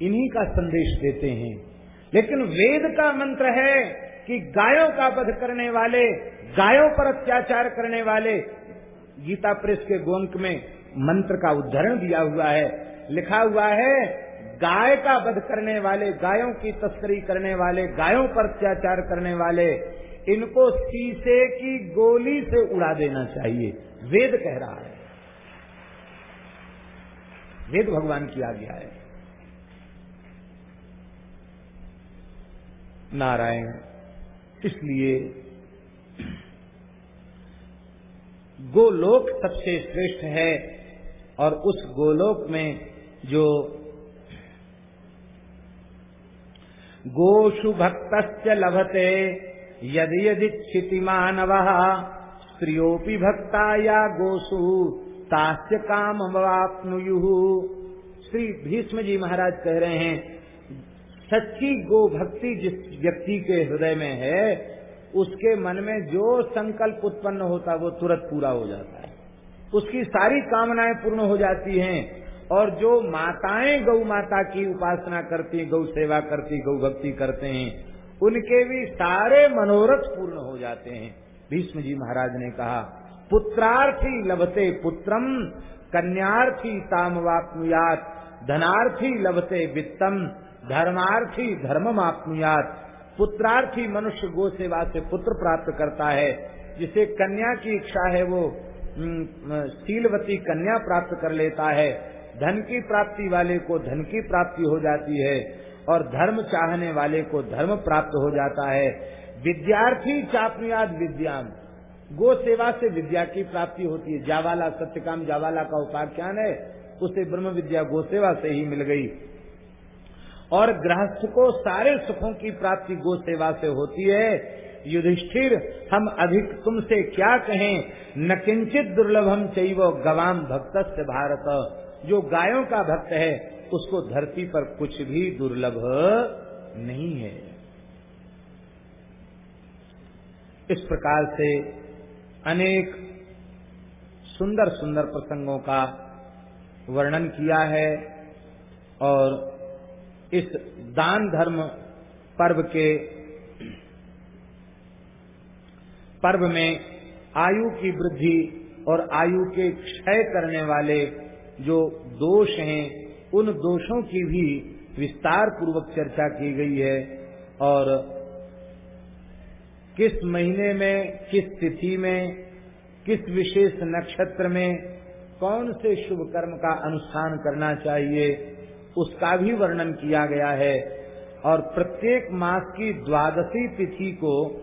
इन्हीं का संदेश देते हैं। लेकिन वेद का मंत्र है कि गायों का वध करने वाले, गायों पर अत्याचार करने वाले, गीता प्रेस के गोंक में मंत्र का उद्धरण दिया हुआ है। लिखा हुआ है, गाय का वध करने वाले, गायों की तस्करी करने वाले, गायों पर अत्याचार करने वाले, इनको शीशे की गोली से उड़ा देना चाहिए। वेद कह रहा है। वेद भगवान की आज्ञा है। नारायण, इसलिए गोलोक सबसे श्रेष्ठ है और उस गोलोक में जो गोषु भक्त लभते, यदि यदि क्षिति मानव स्त्रियोपि भक्ता या गोसु तास्य काम वापनुयु। श्री भीष्म जी महाराज कह रहे हैं, सच्ची गो भक्ति जिस व्यक्ति के हृदय में है, उसके मन में जो संकल्प उत्पन्न होता है, वो तुरंत पूरा हो जाता है। उसकी सारी कामनाएँ पूर्ण हो जाती हैं। और जो माताएँ गौ माता की उपासना करती हैं, गौ सेवा करती गौ भक्ति करते हैं, उनके भी सारे मनोरथ पूर्ण हो जाते हैं। भीष्म जी महाराज ने कहा, पुत्रार्थी लभते पुत्रम, कन्यार्थी तामवाप्नुयात, धनार्थी लभते वित्तम, धर्मार्थी धर्म आपनुयात पुत्रार्थी मनुष्य गो सेवा से पुत्र प्राप्त करता है, जिसे कन्या की इच्छा है वो शीलवती कन्या प्राप्त कर लेता है। धन की प्राप्ति वाले को धन की प्राप्ति हो जाती है और धर्म चाहने वाले को धर्म प्राप्त हो जाता है। विद्यार्थी चापनियाद विद्याम। गो सेवा से विद्या की प्राप्ति होती है। जावाला, सत्यकाम जावाला का उपाख्यान है। उसे ब्रह्म विद्या गो सेवा से ही मिल गई। और गृहस्थ को सारे सुखों की प्राप्ति गो सेवा से होती है। युधिष्ठिर, हम अधिक तुमसे क्या कहें? न किंचित दुर्लभम चाहिए गवाम भक्त भारत। जो गायों का भक्त है, उसको धरती पर कुछ भी दुर्लभ नहीं है। इस प्रकार से अनेक सुंदर सुंदर प्रसंगों का वर्णन किया है और इस दान धर्म पर्व के पर्व में आयु की वृद्धि और आयु के क्षय करने वाले जो दोष हैं, उन दोषों की भी विस्तार पूर्वक चर्चा की गई है और किस महीने में, किस तिथि में, किस विशेष नक्षत्र में कौन से शुभ कर्म का अनुष्ठान करना चाहिए, उसका भी वर्णन किया गया है। और प्रत्येक मास की द्वादशी तिथि को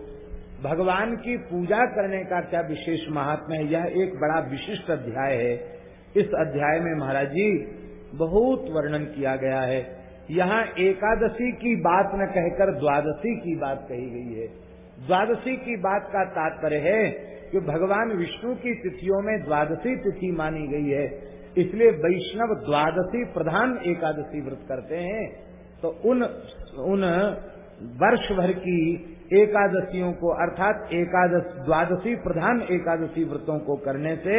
भगवान की पूजा करने का क्या विशेष महात्मा है, यह एक बड़ा विशिष्ट अध्याय है। इस अध्याय में महाराज जी बहुत वर्णन किया गया है। यहाँ एकादशी की बात न कहकर द्वादशी की बात कही गई है। द्वादशी की बात का तात्पर्य है कि भगवान विष्णु की तिथियों में द्वादशी तिथि मानी गई है। इसलिए वैष्णव द्वादशी प्रधान एकादशी व्रत करते हैं। तो उन उन वर्ष भर की एकादशियों को अर्थात एकादश, द्वादशी प्रधान एकादशी व्रतों को करने से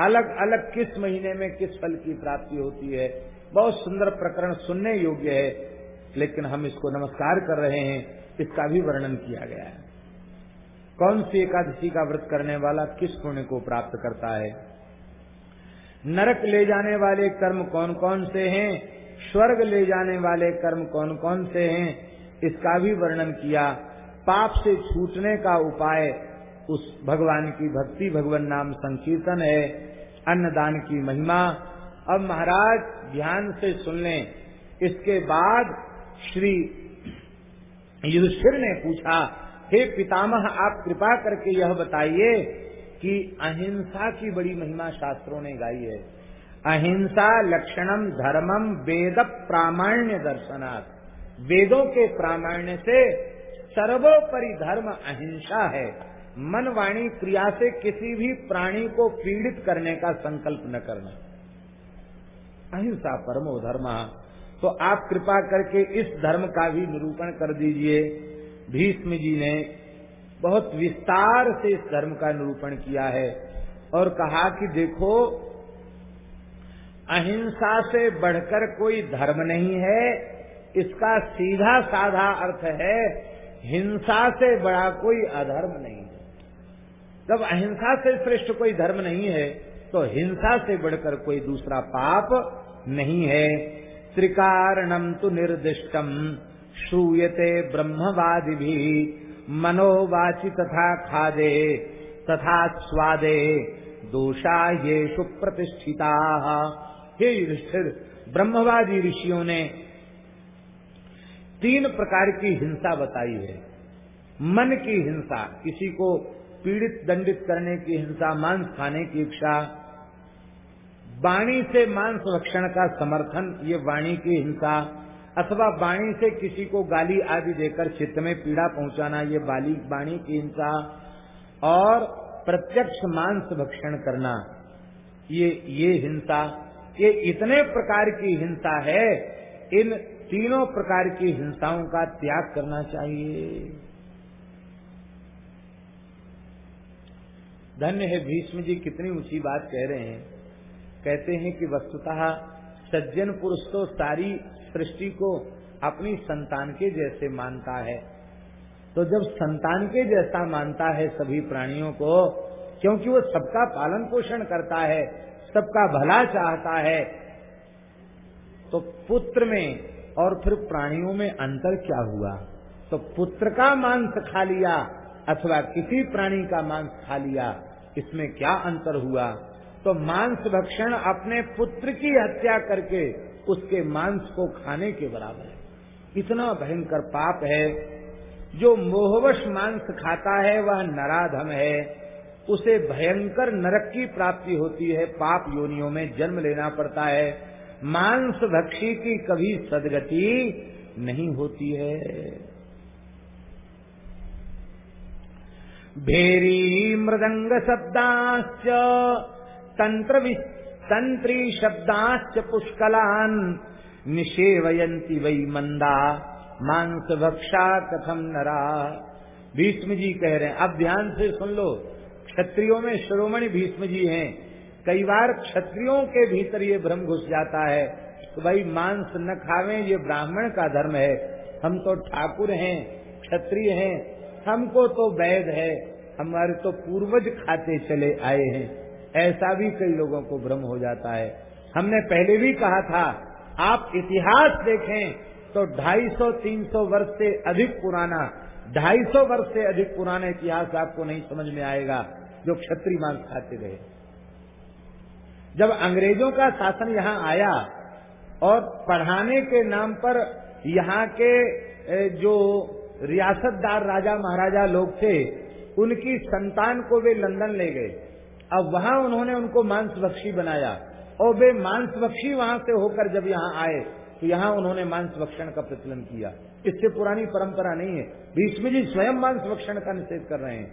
अलग अलग किस महीने में किस फल की प्राप्ति होती है, बहुत सुंदर प्रकरण सुनने योग्य है, लेकिन हम इसको नमस्कार कर रहे हैं, इसका भी वर्णन किया गया है। कौन सी एकादशी का व्रत करने वाला किस पुण्य को प्राप्त करता है? नरक ले जाने वाले कर्म कौन कौन से हैं? स्वर्ग ले जाने वाले कर्म कौन कौन से हैं? इसका भी वर्णन किया। पाप से छूटने का उपाय उस भगवान की भक्ति भगवान नाम संकीर्तन है, अन्नदान की महिमा। अब महाराज, ध्यान से सुन लें। इसके बाद श्री युधिष्ठिर ने पूछा, हे पितामह, आप कृपा करके यह बताइए कि अहिंसा की बड़ी महिमा शास्त्रों ने गाई है। अहिंसा लक्षणम धर्मम वेद प्रामाण्य दर्शनाथ वेदों के प्रामाण्य से सर्वोपरि धर्म अहिंसा है। मन वाणी क्रिया से किसी भी प्राणी को पीड़ित करने का संकल्प न करना। अहिंसा परमो धर्म। तो आप कृपा करके इस धर्म का भी निरूपण कर दीजिए। भीष्म जी ने बहुत विस्तार से इस धर्म का निरूपण किया है और कहा कि देखो, अहिंसा से बढ़कर कोई धर्म नहीं है। इसका सीधा साधा अर्थ है, हिंसा से बड़ा कोई अधर्म नहीं। जब अहिंसा से श्रेष्ठ कोई धर्म नहीं है तो हिंसा से बढ़कर कोई दूसरा पाप नहीं है। त्रिकारणम तो निर्दिष्टम श्रूयते ब्रह्मवादि भी मनोवाची तथा खादे, तथा स्वादे, दोषा ये सुप्रतिष्ठिता हे युधिष्ठिर, ब्रह्मवादी ऋषियों ने तीन प्रकार की हिंसा बताई है। मन की हिंसा, किसी को पीड़ित दंडित करने की हिंसा, मांस खाने की इच्छा, वाणी से मांस भक्षण का समर्थन, ये वाणी की हिंसा, अथवा वाणी से किसी को गाली आदि देकर चित्त में पीड़ा पहुंचाना, ये बाली वाणी की हिंसा, और प्रत्यक्ष मांस भक्षण करना, ये ये हिंसा, ये इतने प्रकार की हिंसा है, इन तीनों प्रकार की हिंसाओं का त्याग करना चाहिए। धन्य है भीष्म जी, कितनी ऊँची बात कह रहे हैं। कहते हैं कि वस्तुतः सज्जन पुरुष तो सारी सृष्टि को अपनी संतान के जैसे मानता है। तो जब संतान के जैसा मानता है सभी प्राणियों को, क्योंकि वो सबका पालन पोषण करता है, सबका भला चाहता है तो पुत्र में और फिर प्राणियों में अंतर क्या हुआ? तो पुत्र का मांस खा लिया अथवा किसी प्राणी का मांस खा लिया, इसमें क्या अंतर हुआ? तो मांस भक्षण अपने पुत्र की हत्या करके उसके मांस को खाने के बराबर है। इतना भयंकर पाप है। जो मोहवश मांस खाता है, वह नराधम है। उसे भयंकर नरक की प्राप्ति होती है। पाप योनियों में जन्म लेना पड़ता है। मांस भक्षी की कभी सदगति नहीं होती है। भेरी मृदंग शब्दाश्च तंत्र तंत्री शब्दाश्च पुष्कलान निषेवयंती वही मंदा मांस भक्षा कथम नरा। भीष्म जी कह रहे हैं अब ध्यान से सुन लो, क्षत्रियों में शिरोमणि भीष्म जी हैं। कई बार क्षत्रियों के भीतर ये भ्रम घुस जाता है तो भाई मांस न खावें, ये ब्राह्मण का धर्म है। हम तो ठाकुर हैं, क्षत्रिय हैं हमको तो वैध है, हमारे तो पूर्वज खाते चले आए हैं। ऐसा भी कई लोगों को भ्रम हो जाता है। हमने पहले भी कहा था, आप इतिहास देखें तो 250-300 वर्ष से अधिक पुराना 250 वर्ष से अधिक पुराना इतिहास आपको नहीं समझ में आएगा, जो क्षत्रिय मांस खाते रहे। जब अंग्रेज़ों का शासन यहाँ आया और पढ़ाने के नाम पर यहाँ के जो रियासतदार राजा महाराजा लोग थे, उनकी संतान को वे लंदन ले गए। अब वहाँ उन्होंने उनको मांस बख्शी बनाया और वे मांस बख्शी वहाँ से होकर जब यहाँ आए तो यहाँ उन्होंने मांस भक्षण का प्रचलन किया। इससे पुरानी परंपरा नहीं है। भीष्म जी स्वयं मांस भक्षण का निषेध कर रहे हैं।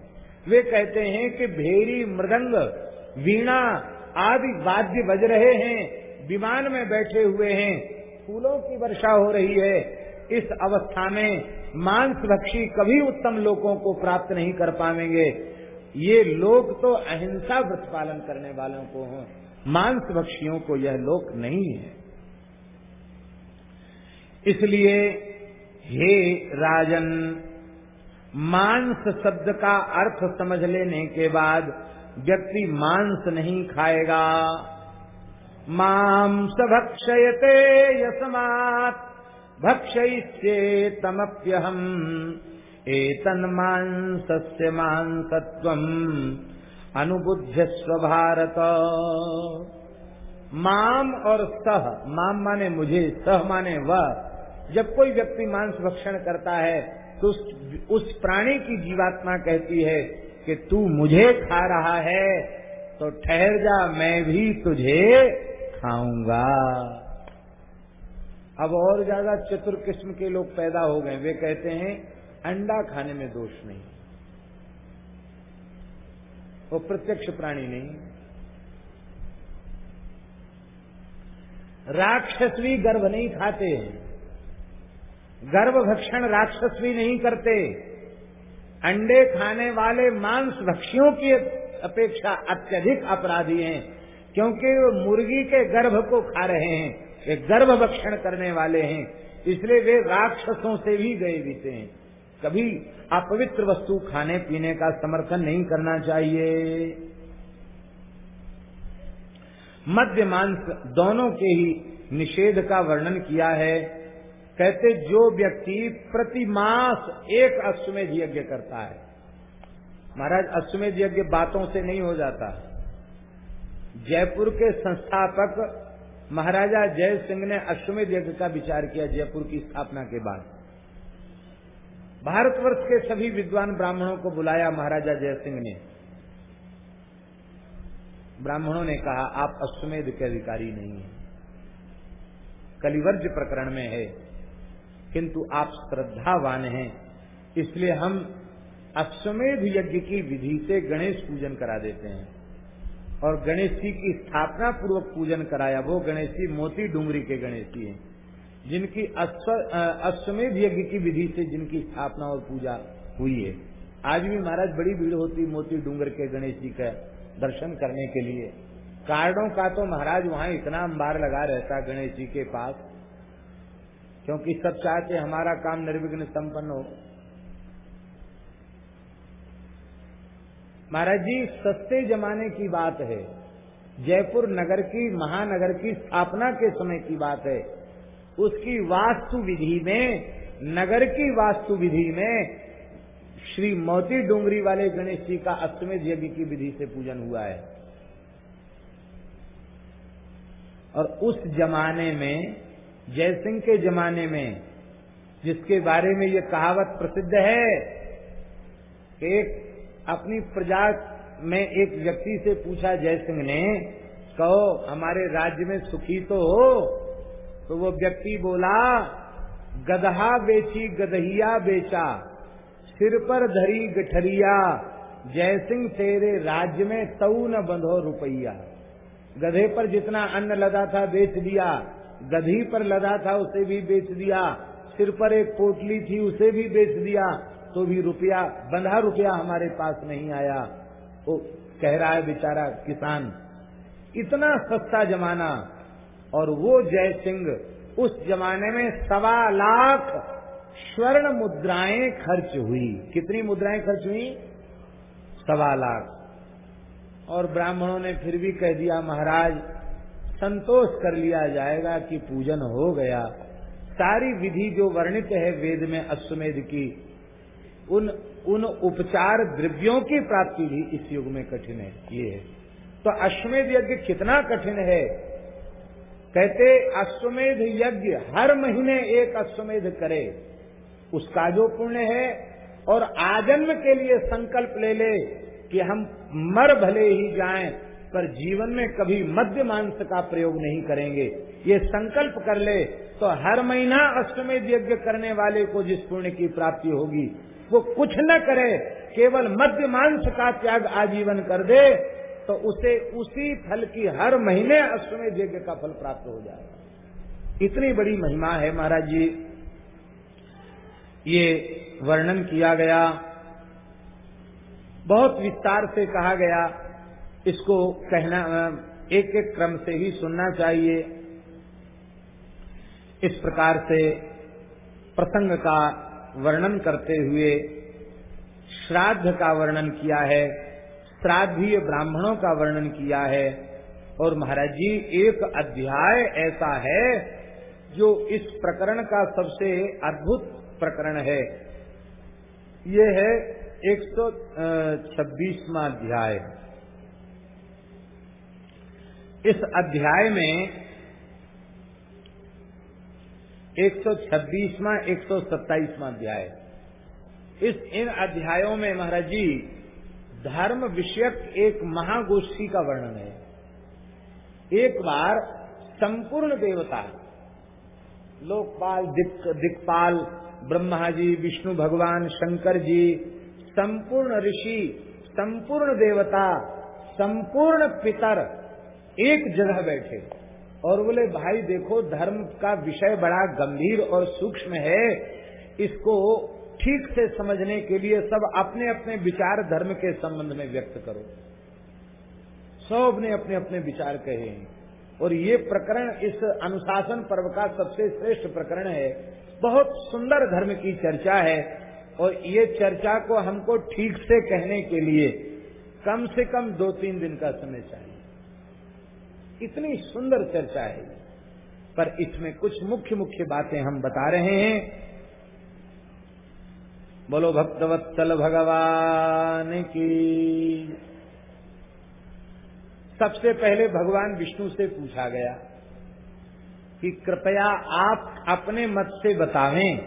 वे कहते हैं कि भेरी, मृदंग, वीणा आदि वाद्य बज रहे हैं, विमान में बैठे हुए हैं। फूलों की वर्षा हो रही है। इस अवस्था में मांस भक्षी कभी उत्तम लोगों को प्राप्त नहीं कर पाएँगे ये लोग तो अहिंसा व्रत पालन करने वालों को हो। मांस भक्षियों को यह लोक नहीं है। इसलिए, हे राजन, मांस शब्द का अर्थ समझ लेने के बाद व्यक्ति मांस नहीं खाएगा। मांस भक्षयते यस्मात्। भक्षयिष्ये तमप्यहम एतन्मांसस्य मांसत्वम् अनुबुद्ध भारत माम और सह माम माने मुझे सह माने वह जब कोई व्यक्ति मांस भक्षण करता है तो उस, उस प्राणी की जीवात्मा कहती है कि तू मुझे खा रहा है तो ठहर जा मैं भी तुझे खाऊँगा। अब और ज़्यादा चतुर किस्म के लोग पैदा हो गए। वे कहते हैं, अंडा खाने में दोष नहीं। वो प्रत्यक्ष प्राणी नहीं। राक्षस भी गर्भ नहीं खाते गर्भ भक्षण राक्षस भी नहीं करते। अंडे खाने वाले मांस भक्षियों की अपेक्षा अत्यधिक अपराधी हैं, क्योंकि वो मुर्गी के गर्भ को खा रहे हैं। वे गर्भ भक्षण करने वाले हैं, इसलिए वे राक्षसों से भी गए बीते हैं। कभी अपवित्र वस्तु खाने पीने का समर्थन नहीं करना चाहिए। मध्य मांस दोनों के ही निषेध का वर्णन किया है। कहते, जो व्यक्ति प्रति मास एक अश्वमेध यज्ञ करता है। महाराज, अश्वमेध यज्ञ बातों से नहीं हो जाता। जयपुर के संस्थापक महाराजा जय सिंह ने अश्वमेध यज्ञ का विचार किया जयपुर की स्थापना के बाद। भारतवर्ष के सभी विद्वान ब्राह्मणों को बुलाया महाराजा जय सिंह ने। ब्राह्मणों ने कहा, आप अश्वमेध के अधिकारी नहीं है। कलिवर्ज प्रकरण में है, किंतु आप श्रद्धावान हैं। इसलिए हम अश्वमेध यज्ञ की विधि से गणेश पूजन करा देते हैं। और गणेश जी की स्थापना पूर्वक पूजन कराया। वो गणेश जी मोती डूंगरी के गणेश जी हैं, जिनकी अश्वमेध यज्ञ की विधि से जिनकी स्थापना और पूजा हुई है। आज भी महाराज बड़ी भीड़ होती मोती डूंगर के गणेश जी का दर्शन करने के लिए। कार्डों का तो महाराज वहाँ इतना अंबार लगा रहता गणेश जी के पास, क्योंकि सब चाहते हमारा काम निर्विघ्न संपन्न हो। महाराज जी, सस्ते जमाने की बात है। जयपुर नगर की, महानगर की स्थापना के समय की बात है। उसकी वास्तु विधि में, नगर की वास्तु विधि में, श्री मोती डोंगरी वाले गणेश जी का अश्वमेध यज्ञ की विधि से पूजन हुआ है। और उस जमाने में, जयसिंह के जमाने में, जिसके बारे में ये कहावत प्रसिद्ध है एक अपनी प्रजा में एक व्यक्ति से पूछा जयसिंह ने, कहो, हमारे राज्य में सुखी तो हो? तो वो व्यक्ति बोला, गदहा बेची, गदहिया बेचा, सिर पर धरी गठरिया जयसिंह तेरे राज्य में तऊ न बंधो रुपया। गधे पर जितना अन्न लदा था बेच दिया, गधी पर लदा था उसे भी बेच दिया, सिर पर एक पोटली थी उसे भी बेच दिया तो भी रुपया, बंधा रुपया हमारे पास नहीं आया। वो कह रहा है बेचारा किसान, इतना सस्ता जमाना और वो जय सिंह उस जमाने में सवा लाख स्वर्ण मुद्राएँ खर्च हुई। कितनी मुद्राएँ खर्च हुई? सवा लाख। और ब्राह्मणों ने फिर भी कह दिया, महाराज, संतोष कर लिया जाएगा कि पूजन हो गया। सारी विधि जो वर्णित है वेद में अश्वमेध की उन उन उपचार द्रव्यों की प्राप्ति भी इस युग में कठिन है, ये है। तो अश्वमेध यज्ञ कितना कठिन है? कहते, अश्वमेध यज्ञ हर महीने एक अश्वमेध करे। उसका जो पुण्य है, और आजन्म के लिए संकल्प ले ले कि हम मर भले ही जाएँ, पर जीवन में कभी मध्य मांस का प्रयोग नहीं करेंगे। ये संकल्प कर ले तो हर महीना अष्टमेध यज्ञ करने वाले को जिस पुण्य की प्राप्ति होगी वो कुछ न करे, केवल मध्य मांस का त्याग आजीवन कर दे तो उसे उसी फल की हर महीने अश्वमेध यज्ञ का फल प्राप्त हो जाएगा इतनी बड़ी महिमा है महाराज जी। ये वर्णन किया गया। बहुत विस्तार से कहा गया। इसको कहना, एक एक क्रम से ही सुनना चाहिए। इस प्रकार से प्रसंग का वर्णन करते हुए श्राद्ध का वर्णन किया है, श्राद्धीय ब्राह्मणों का वर्णन किया है, और महाराज जी, एक अध्याय ऐसा है जो इस प्रकरण का सबसे अद्भुत प्रकरण है। ये है एक सौ छब्बीसवा अध्याय। इस अध्याय में एक सौ छब्बीसवा एक सौ सत्ताईसवा अध्याय। इस इन अध्यायों में महाराज जी धर्म विषयक एक महागोष्ठी का वर्णन है। एक बार संपूर्ण देवता लोकपाल दिक, दिक्पाल ब्रह्मा जी विष्णु भगवान शंकर जी संपूर्ण ऋषि संपूर्ण देवता संपूर्ण पितर एक जगह बैठे। और बोले, भाई देखो, धर्म का विषय बड़ा गंभीर और सूक्ष्म है। इसको ठीक से समझने के लिए सब अपने अपने विचार धर्म के संबंध में व्यक्त करो। सबने अपने अपने विचार कहे हैं। और ये प्रकरण इस अनुशासन पर्व का सबसे श्रेष्ठ प्रकरण है। बहुत सुंदर धर्म की चर्चा है। और ये चर्चा को हमको ठीक से कहने के लिए कम से कम दो तीन दिन का समय चाहिए। इतनी सुंदर चर्चा है। पर इसमें कुछ मुख्य मुख्य बातें हम बता रहे हैं। बोलो भक्तवत्सल भगवान की। सबसे पहले भगवान विष्णु से पूछा गया कि कृपया आप अपने मत से बतावें,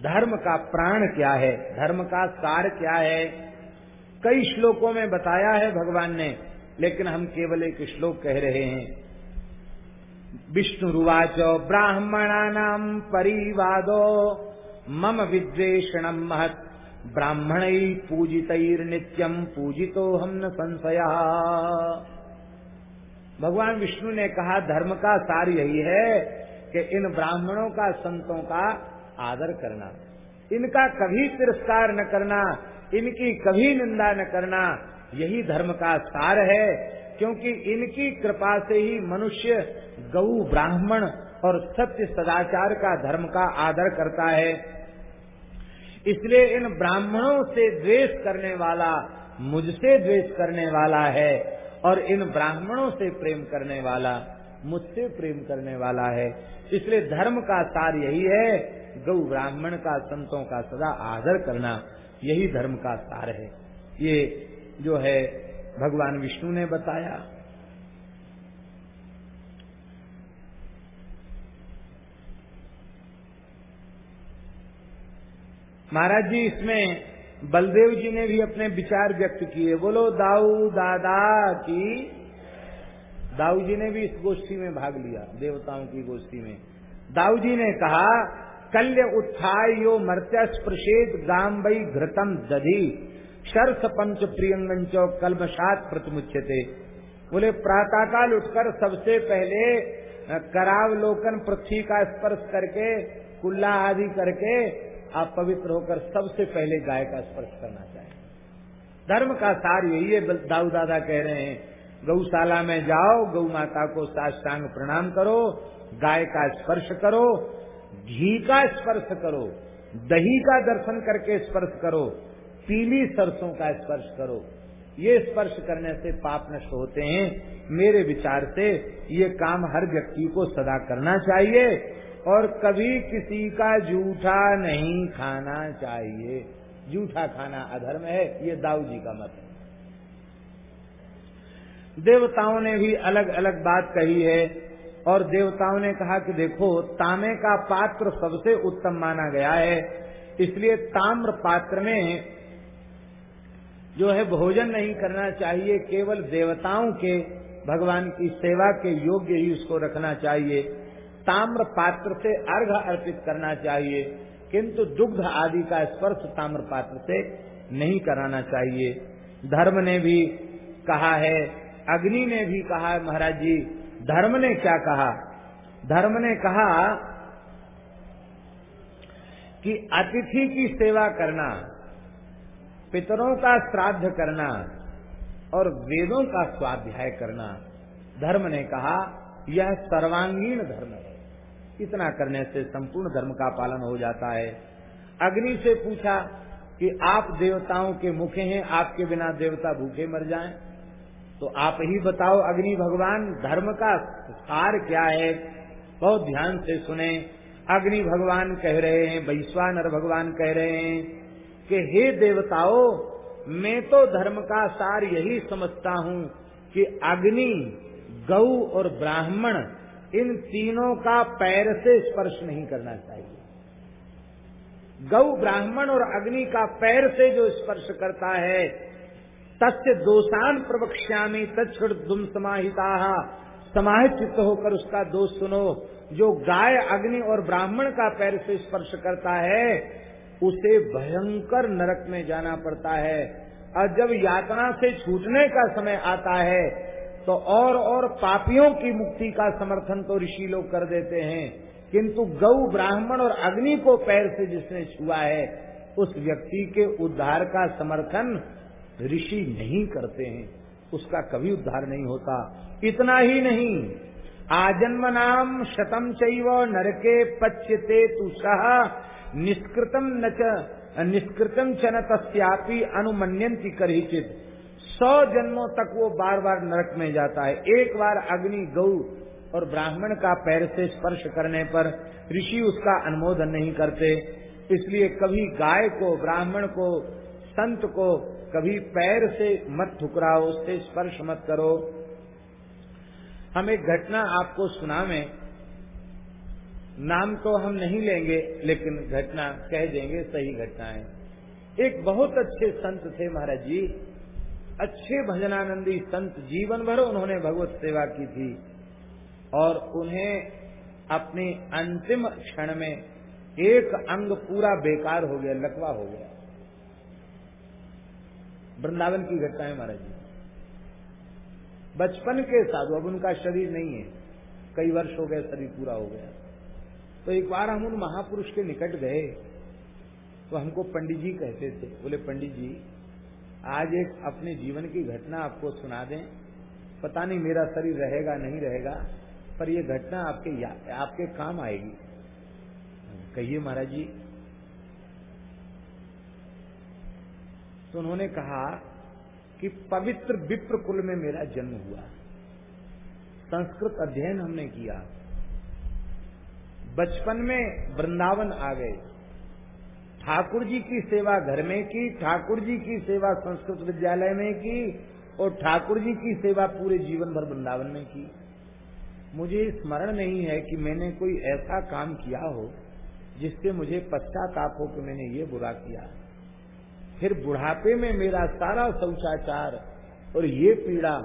धर्म का प्राण क्या है, धर्म का सार क्या है। कई श्लोकों में बताया है भगवान ने। लेकिन हम केवल एक श्लोक कह रहे हैं। विष्णु रुवाच ब्राह्मणा नाम परिवादो, मम विद्वेषणम महत। ब्राह्मण पूजितर्नित्यम पूजितो हम न संशया। भगवान विष्णु ने कहा, धर्म का सार यही है कि इन ब्राह्मणों का संतों का आदर करना। इनका कभी तिरस्कार न करना, इनकी कभी निंदा न करना यही धर्म का सार है, क्योंकि इनकी कृपा से ही मनुष्य गौ ब्राह्मण और सत्य सदाचार का धर्म का आदर करता है। इसलिए इन ब्राह्मणों से द्वेष करने वाला मुझसे द्वेष करने वाला है और इन ब्राह्मणों से प्रेम करने वाला मुझसे प्रेम करने वाला है। इसलिए धर्म का सार यही है गौ ब्राह्मण का संतों का सदा आदर करना, यही धर्म का सार है। ये जो है भगवान विष्णु ने बताया। महाराज जी, इसमें बलदेव जी ने भी अपने विचार व्यक्त किए। बोलो, दाऊ दादा की, दाऊ जी ने भी इस गोष्ठी में भाग लिया, देवताओं की गोष्ठी में। दाऊ जी ने कहा, कल्य उत्थाय यो मर्त्य गाम्बई घृतम दधी। शर्ष पंच प्रियंगंचो कलमशात प्रतिमुच्यते। बोले, प्रातःकाल उठकर सबसे पहले करावलोकन पृथ्वी का स्पर्श करके, कुल्ला आदि करके, आप पवित्र होकर सबसे पहले गाय का स्पर्श करना चाहिए धर्म का सार यही है दाऊ दादा कह रहे हैं, गौशाला में जाओ, गौ माता को साष्टांग प्रणाम करो, गाय का स्पर्श करो, घी का स्पर्श करो, दही का दर्शन करके स्पर्श करो पीली सरसों का स्पर्श करो। ये स्पर्श करने से पाप नष्ट होते हैं। मेरे विचार से ये काम हर व्यक्ति को सदा करना चाहिए और कभी किसी का जूठा नहीं खाना चाहिए। जूठा खाना अधर्म है, ये दाऊ जी का मत है। देवताओं ने भी अलग अलग बात कही है और देवताओं ने कहा कि देखो तांबे का पात्र सबसे उत्तम माना गया है। इसलिए ताम्र पात्र में जो है भोजन नहीं करना चाहिए, केवल देवताओं के, भगवान की सेवा के योग्य ही उसको रखना चाहिए। ताम्र पात्र से अर्घ अर्पित करना चाहिए, किंतु दुग्ध आदि का स्पर्श ताम्र पात्र से नहीं कराना चाहिए। धर्म ने भी कहा है, अग्नि ने भी कहा है, महाराज जी, धर्म ने क्या कहा? धर्म ने कहा कि अतिथि की सेवा करना पितरों का श्राद्ध करना और वेदों का स्वाध्याय करना। धर्म ने कहा, यह सर्वांगीण धर्म है। इतना करने से संपूर्ण धर्म का पालन हो जाता है। अग्नि से पूछा कि आप देवताओं के मुखे हैं, आपके बिना देवता भूखे मर जाएँ। तो आप ही बताओ, अग्नि भगवान, धर्म का सार क्या है? बहुत ध्यान से सुने। अग्नि भगवान कह रहे हैं, वैश्वानर भगवान कह रहे हैं कि हे देवताओं, मैं तो धर्म का सार यही समझता हूँ कि अग्नि, गौ और ब्राह्मण इन तीनों का पैर से स्पर्श नहीं करना चाहिए। गौ, ब्राह्मण और अग्नि का पैर से जो स्पर्श करता है, तस्य दोषान प्रवक्ष्यामी तत्ड दुम समाहिता। समाहित चित्त होकर उसका दोष सुनो। जो गाय, अग्नि और ब्राह्मण का पैर से स्पर्श करता है उसे भयंकर नरक में जाना पड़ता है। और जब यातना से छूटने का समय आता है तो और और पापियों की मुक्ति का समर्थन तो ऋषि लोग कर देते हैं। किंतु गौ, ब्राह्मण और अग्नि को पैर से जिसने छुआ है, उस व्यक्ति के उद्धार का समर्थन ऋषि नहीं करते हैं। उसका कभी उद्धार नहीं होता। इतना ही नहीं। आजन्म नाम शतम चैव नरके पच्यते तुषः। निष्कृतम न निष्कृतम चन तस्यापी अनुमन्यंती कर चित सौ जन्मों तक वो बार बार नरक में जाता है। एक बार अग्नि, गौ और ब्राह्मण का पैर से स्पर्श करने पर ऋषि उसका अनुमोदन नहीं करते। इसलिए कभी गाय को, ब्राह्मण को, संत को कभी पैर से मत ठुकराओ, उससे स्पर्श मत करो। हम एक घटना आपको सुना में नाम तो हम नहीं लेंगे, लेकिन घटना कह देंगे, सही घटना है एक बहुत अच्छे संत थे महाराज। जी अच्छे भजनानंदी संत जीवन भर उन्होंने भगवत सेवा की थी। और उन्हें अपने अंतिम क्षण में एक अंग पूरा बेकार हो गया, लकवा हो गया। वृंदावन की घटना है महाराज। जी बचपन के साधु, अब उनका शरीर नहीं है। कई वर्ष हो गए, शरीर पूरा हो गया। तो एक बार हम उन महापुरुष के निकट गए तो हमको पंडित जी कहते थे, बोले, पंडित जी, आज एक अपने जीवन की घटना आपको सुना दें। पता नहीं मेरा शरीर रहेगा, नहीं रहेगा, पर ये घटना आपके आपके काम आएगी। कहिए महाराज जी। तो उन्होंने कहा कि पवित्र विप्र कुल में मेरा जन्म हुआ। संस्कृत अध्ययन हमने किया। बचपन में वृंदावन आ गए। ठाकुर जी की सेवा घर में की, ठाकुर जी की सेवा संस्कृत विद्यालय में की और ठाकुर जी की सेवा पूरे जीवन भर वृंदावन में की। मुझे स्मरण नहीं है कि मैंने कोई ऐसा काम किया हो जिससे मुझे पश्चाताप हो कि मैंने ये बुरा किया। फिर बुढ़ापे में मेरा सारा शौचाचार और ये पीड़ा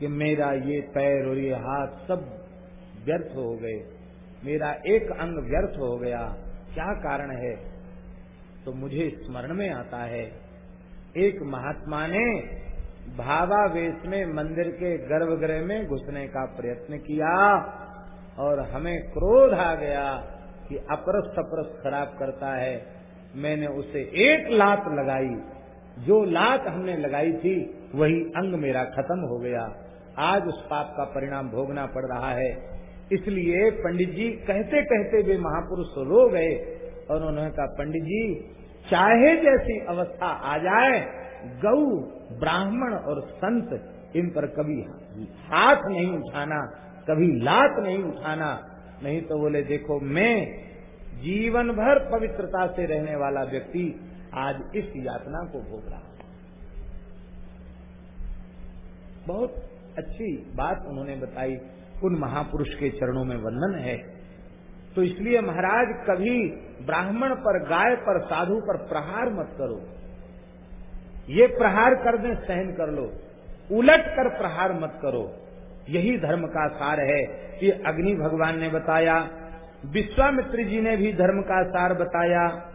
कि मेरा ये पैर और ये हाथ सब व्यर्थ हो गए। मेरा एक अंग व्यर्थ हो गया। क्या कारण है? तो मुझे स्मरण में आता है। एक महात्मा ने भावावेश में मंदिर के गर्भगृह में घुसने का प्रयत्न किया और हमें क्रोध आ गया कि अपरस अपरस खराब करता है। मैंने उसे एक लात लगाई। जो लात हमने लगाई थी, वही अंग मेरा खत्म हो गया। आज उस पाप का परिणाम भोगना पड़ रहा है। इसलिए पंडित जी कहते कहते वे महापुरुष रो गए और उन्होंने कहा, पंडित जी, चाहे जैसी अवस्था आ जाए गौ ब्राह्मण और संत, इन पर कभी हाथ नहीं उठाना, कभी लात नहीं उठाना। नहीं तो बोले, देखो, मैं जीवन भर पवित्रता से रहने वाला व्यक्ति आज इस यातना को भोग रहा बहुत अच्छी बात उन्होंने बताई। उन महापुरुष के चरणों में वंदन है। तो इसलिए महाराज, कभी ब्राह्मण पर, गाय पर, साधु पर प्रहार मत करो। ये प्रहार करने सहन कर लो। उलट कर प्रहार मत करो। यही धर्म का सार है कि अग्नि भगवान ने बताया, विश्वामित्र जी ने भी धर्म का सार बताया।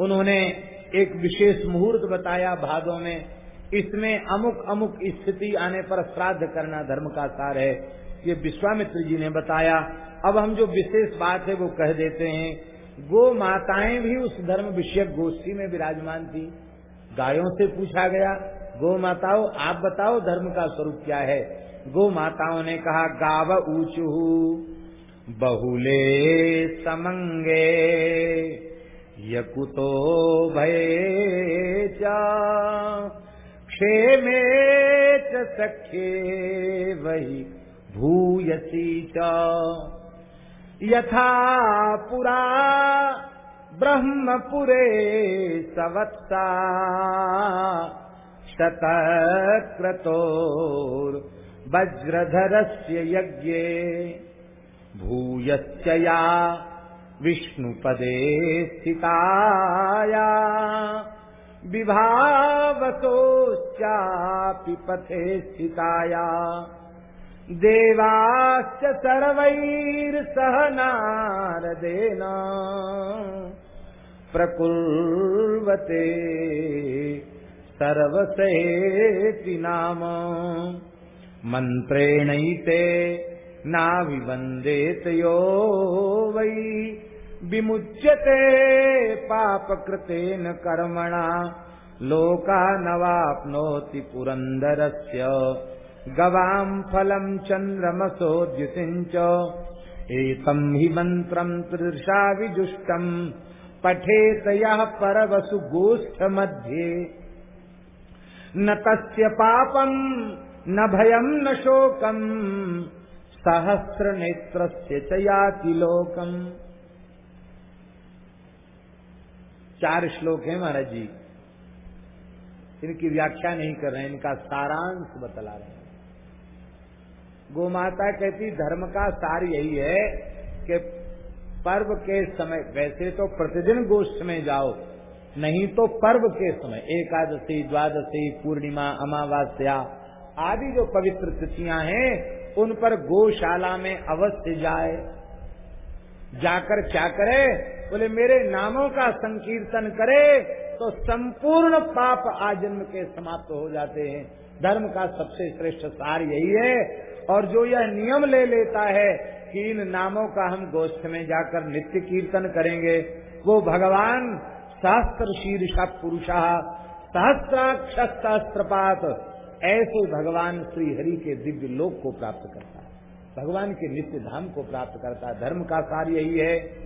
उन्होंने एक विशेष मुहूर्त बताया भादों में। इसमें अमुक अमुक स्थिति आने पर श्राद्ध करना धर्म का सार है। ये विश्वामित्र जी ने बताया। अब हम जो विशेष बात है वो कह देते हैं, गो माताएँ भी उस धर्म विषयक गोष्ठी में विराजमान थी। गायों से पूछा गया, गो माताओं, आप बताओ धर्म का स्वरूप क्या है? गो माताओं ने कहा, गाव ऊंचू बहुले समंगे, यकुतो भय क्षेमे च वही भूयसी च। यथा पुरा ब्रह्मपुरे सवत्सा वज्रधरस्य यज्ञे भूयश्च या विष्णुपदे स्थिताया। विभावतोश्चापि पथे स्थिताया। देवाश्च सर्वैर्सह नारदेन प्रकुर्वते सर्वसेति नाम। मन्त्रेणैते नाभिवन्देत यो वै। विमुच्यते पापकृतेन कर्मणा। लोकानवाप्नोति पुरन्दरस्य। गवाम् फलम् चन्द्रमसोद्युतिम् च एतम् हि मन्त्रम् तृषा विजुष्टम् पठेत यः परवसु गोष्ठमध्ये। न तस्य पापम् न भयम् न शोकम् सहस्र नेत्र से याति लोकम। चार श्लोक है महाराज जी। इनकी व्याख्या नहीं कर रहे हैं, इनका सारांश बतला रहे हैं। गोमाता कहती, धर्म का सार यही है कि पर्व के समय, वैसे तो प्रतिदिन गोष्ठ में जाओ, नहीं तो पर्व के समय, एकादशी, द्वादशी, पूर्णिमा, अमावस्या आदि जो पवित्र तिथियाँ हैं, उन पर गौशाला में अवश्य जाए। जाकर क्या करे? बोले, मेरे नामों का संकीर्तन करे तो संपूर्ण पाप आजन्म के समाप्त हो जाते हैं। धर्म का सबसे श्रेष्ठ सार यही है। और जो यह नियम ले लेता है कि इन नामों का हम गोष्ठ में जाकर नित्य कीर्तन करेंगे, वो भगवान शास्त्र शीर्षा पुरुषा सहस्त्राक्ष सहस्त्रपात ऐसे भगवान श्री हरि के दिव्य लोक को प्राप्त करता है। भगवान के नित्य धाम को प्राप्त करता है। धर्म का कार्य यही है।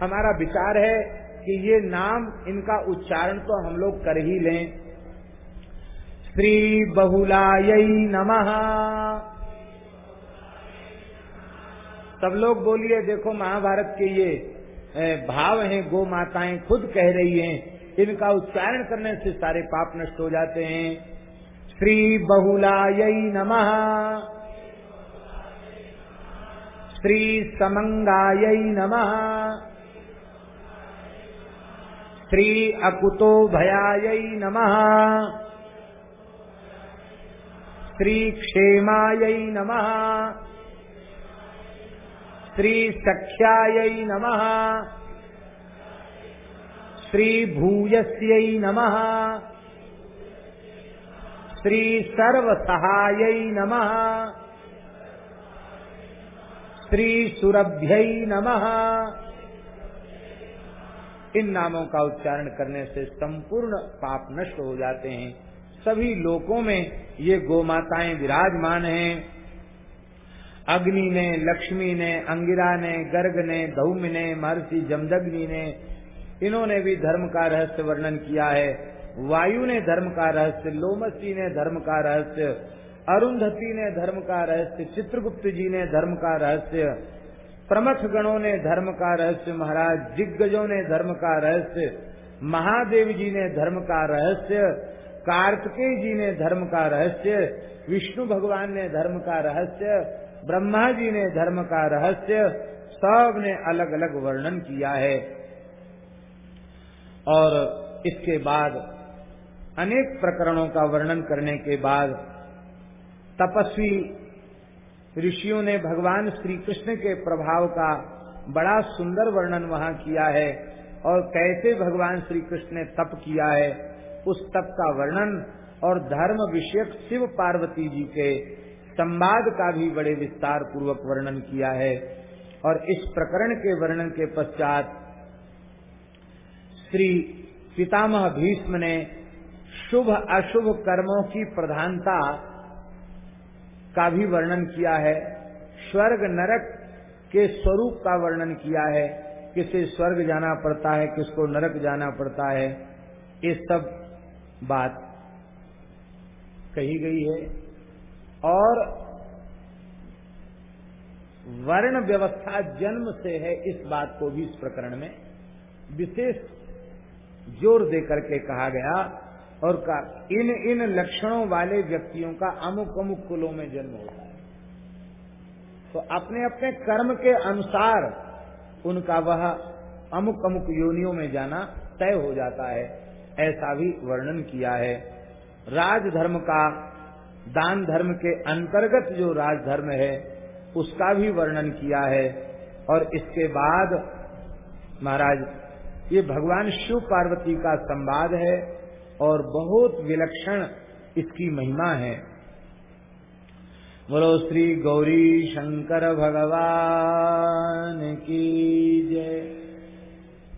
हमारा विचार है कि ये नाम, इनका उच्चारण तो हम लोग कर ही लें। श्री बहुलाय नमः। सब लोग बोलिए, देखो महाभारत के ये भाव हैं, गो माताएँ खुद कह रही हैं। इनका उच्चारण करने से सारे पाप नष्ट हो जाते हैं। श्री बहुलायै नमः। श्री समंगायै नमः। श्री अकुतो भयायै नमः। श्री क्षेमायै नमः। श्री सख्यायै नमः। श्री भूयस्यै नमः। श्री सर्व सहाय नम। श्री सुरभ्य नम। इन नामों का उच्चारण करने से संपूर्ण पाप नष्ट हो जाते हैं। सभी लोकों में ये गोमाताएँ विराजमान हैं। अग्नि ने, लक्ष्मी ने, अंगिरा ने, गर्ग ने, धौम्य ने, महर्षि जमदग्नि ने, इन्होंने भी धर्म का रहस्य वर्णन किया है। वायु ने धर्म का रहस्य, लोमसी ने धर्म का रहस्य, अरुंधति ने धर्म का रहस्य, चित्रगुप्त जी ने धर्म का रहस्य प्रमथ गणों ने धर्म का रहस्य, महाराज दिग्गजों ने धर्म का रहस्य, महादेव जी ने धर्म का रहस्य, कार्तिकेय जी ने धर्म का रहस्य, विष्णु भगवान ने धर्म का रहस्य, ब्रह्मा जी ने धर्म का रहस्य, सबने अलग अलग वर्णन किया है। और इसके बाद अनेक प्रकरणों का वर्णन करने के बाद तपस्वी ऋषियों ने भगवान श्री कृष्ण के प्रभाव का बड़ा सुंदर वर्णन वहाँ किया है और कैसे भगवान श्री कृष्ण ने तप किया है, उस तप का वर्णन और धर्म विषयक शिव पार्वती जी के संवाद का भी बड़े विस्तार पूर्वक वर्णन किया है। और इस प्रकरण के वर्णन के पश्चात श्री पितामह भीष्म ने शुभ अशुभ कर्मों की प्रधानता का भी वर्णन किया है। स्वर्ग नरक के स्वरूप का वर्णन किया है। किसे स्वर्ग जाना पड़ता है, किसको नरक जाना पड़ता है, ये सब बात कही गई है। और वर्ण व्यवस्था जन्म से है, इस बात को भी इस प्रकरण में विशेष ज़ोर देकर के कहा गया और का, इन इन लक्षणों वाले व्यक्तियों का अमुक अमुक कुलों में जन्म होता है। तो अपने अपने कर्म के अनुसार उनका वह अमुक अमुक योनियों में जाना तय हो जाता है, ऐसा भी वर्णन किया है। राजधर्म का, दान धर्म के अंतर्गत जो राजधर्म है, उसका भी वर्णन किया है। और इसके बाद, महाराज, ये भगवान शिव पार्वती का संवाद है। और बहुत विलक्षण इसकी महिमा है। बोलो, श्री गौरी शंकर भगवान की जय।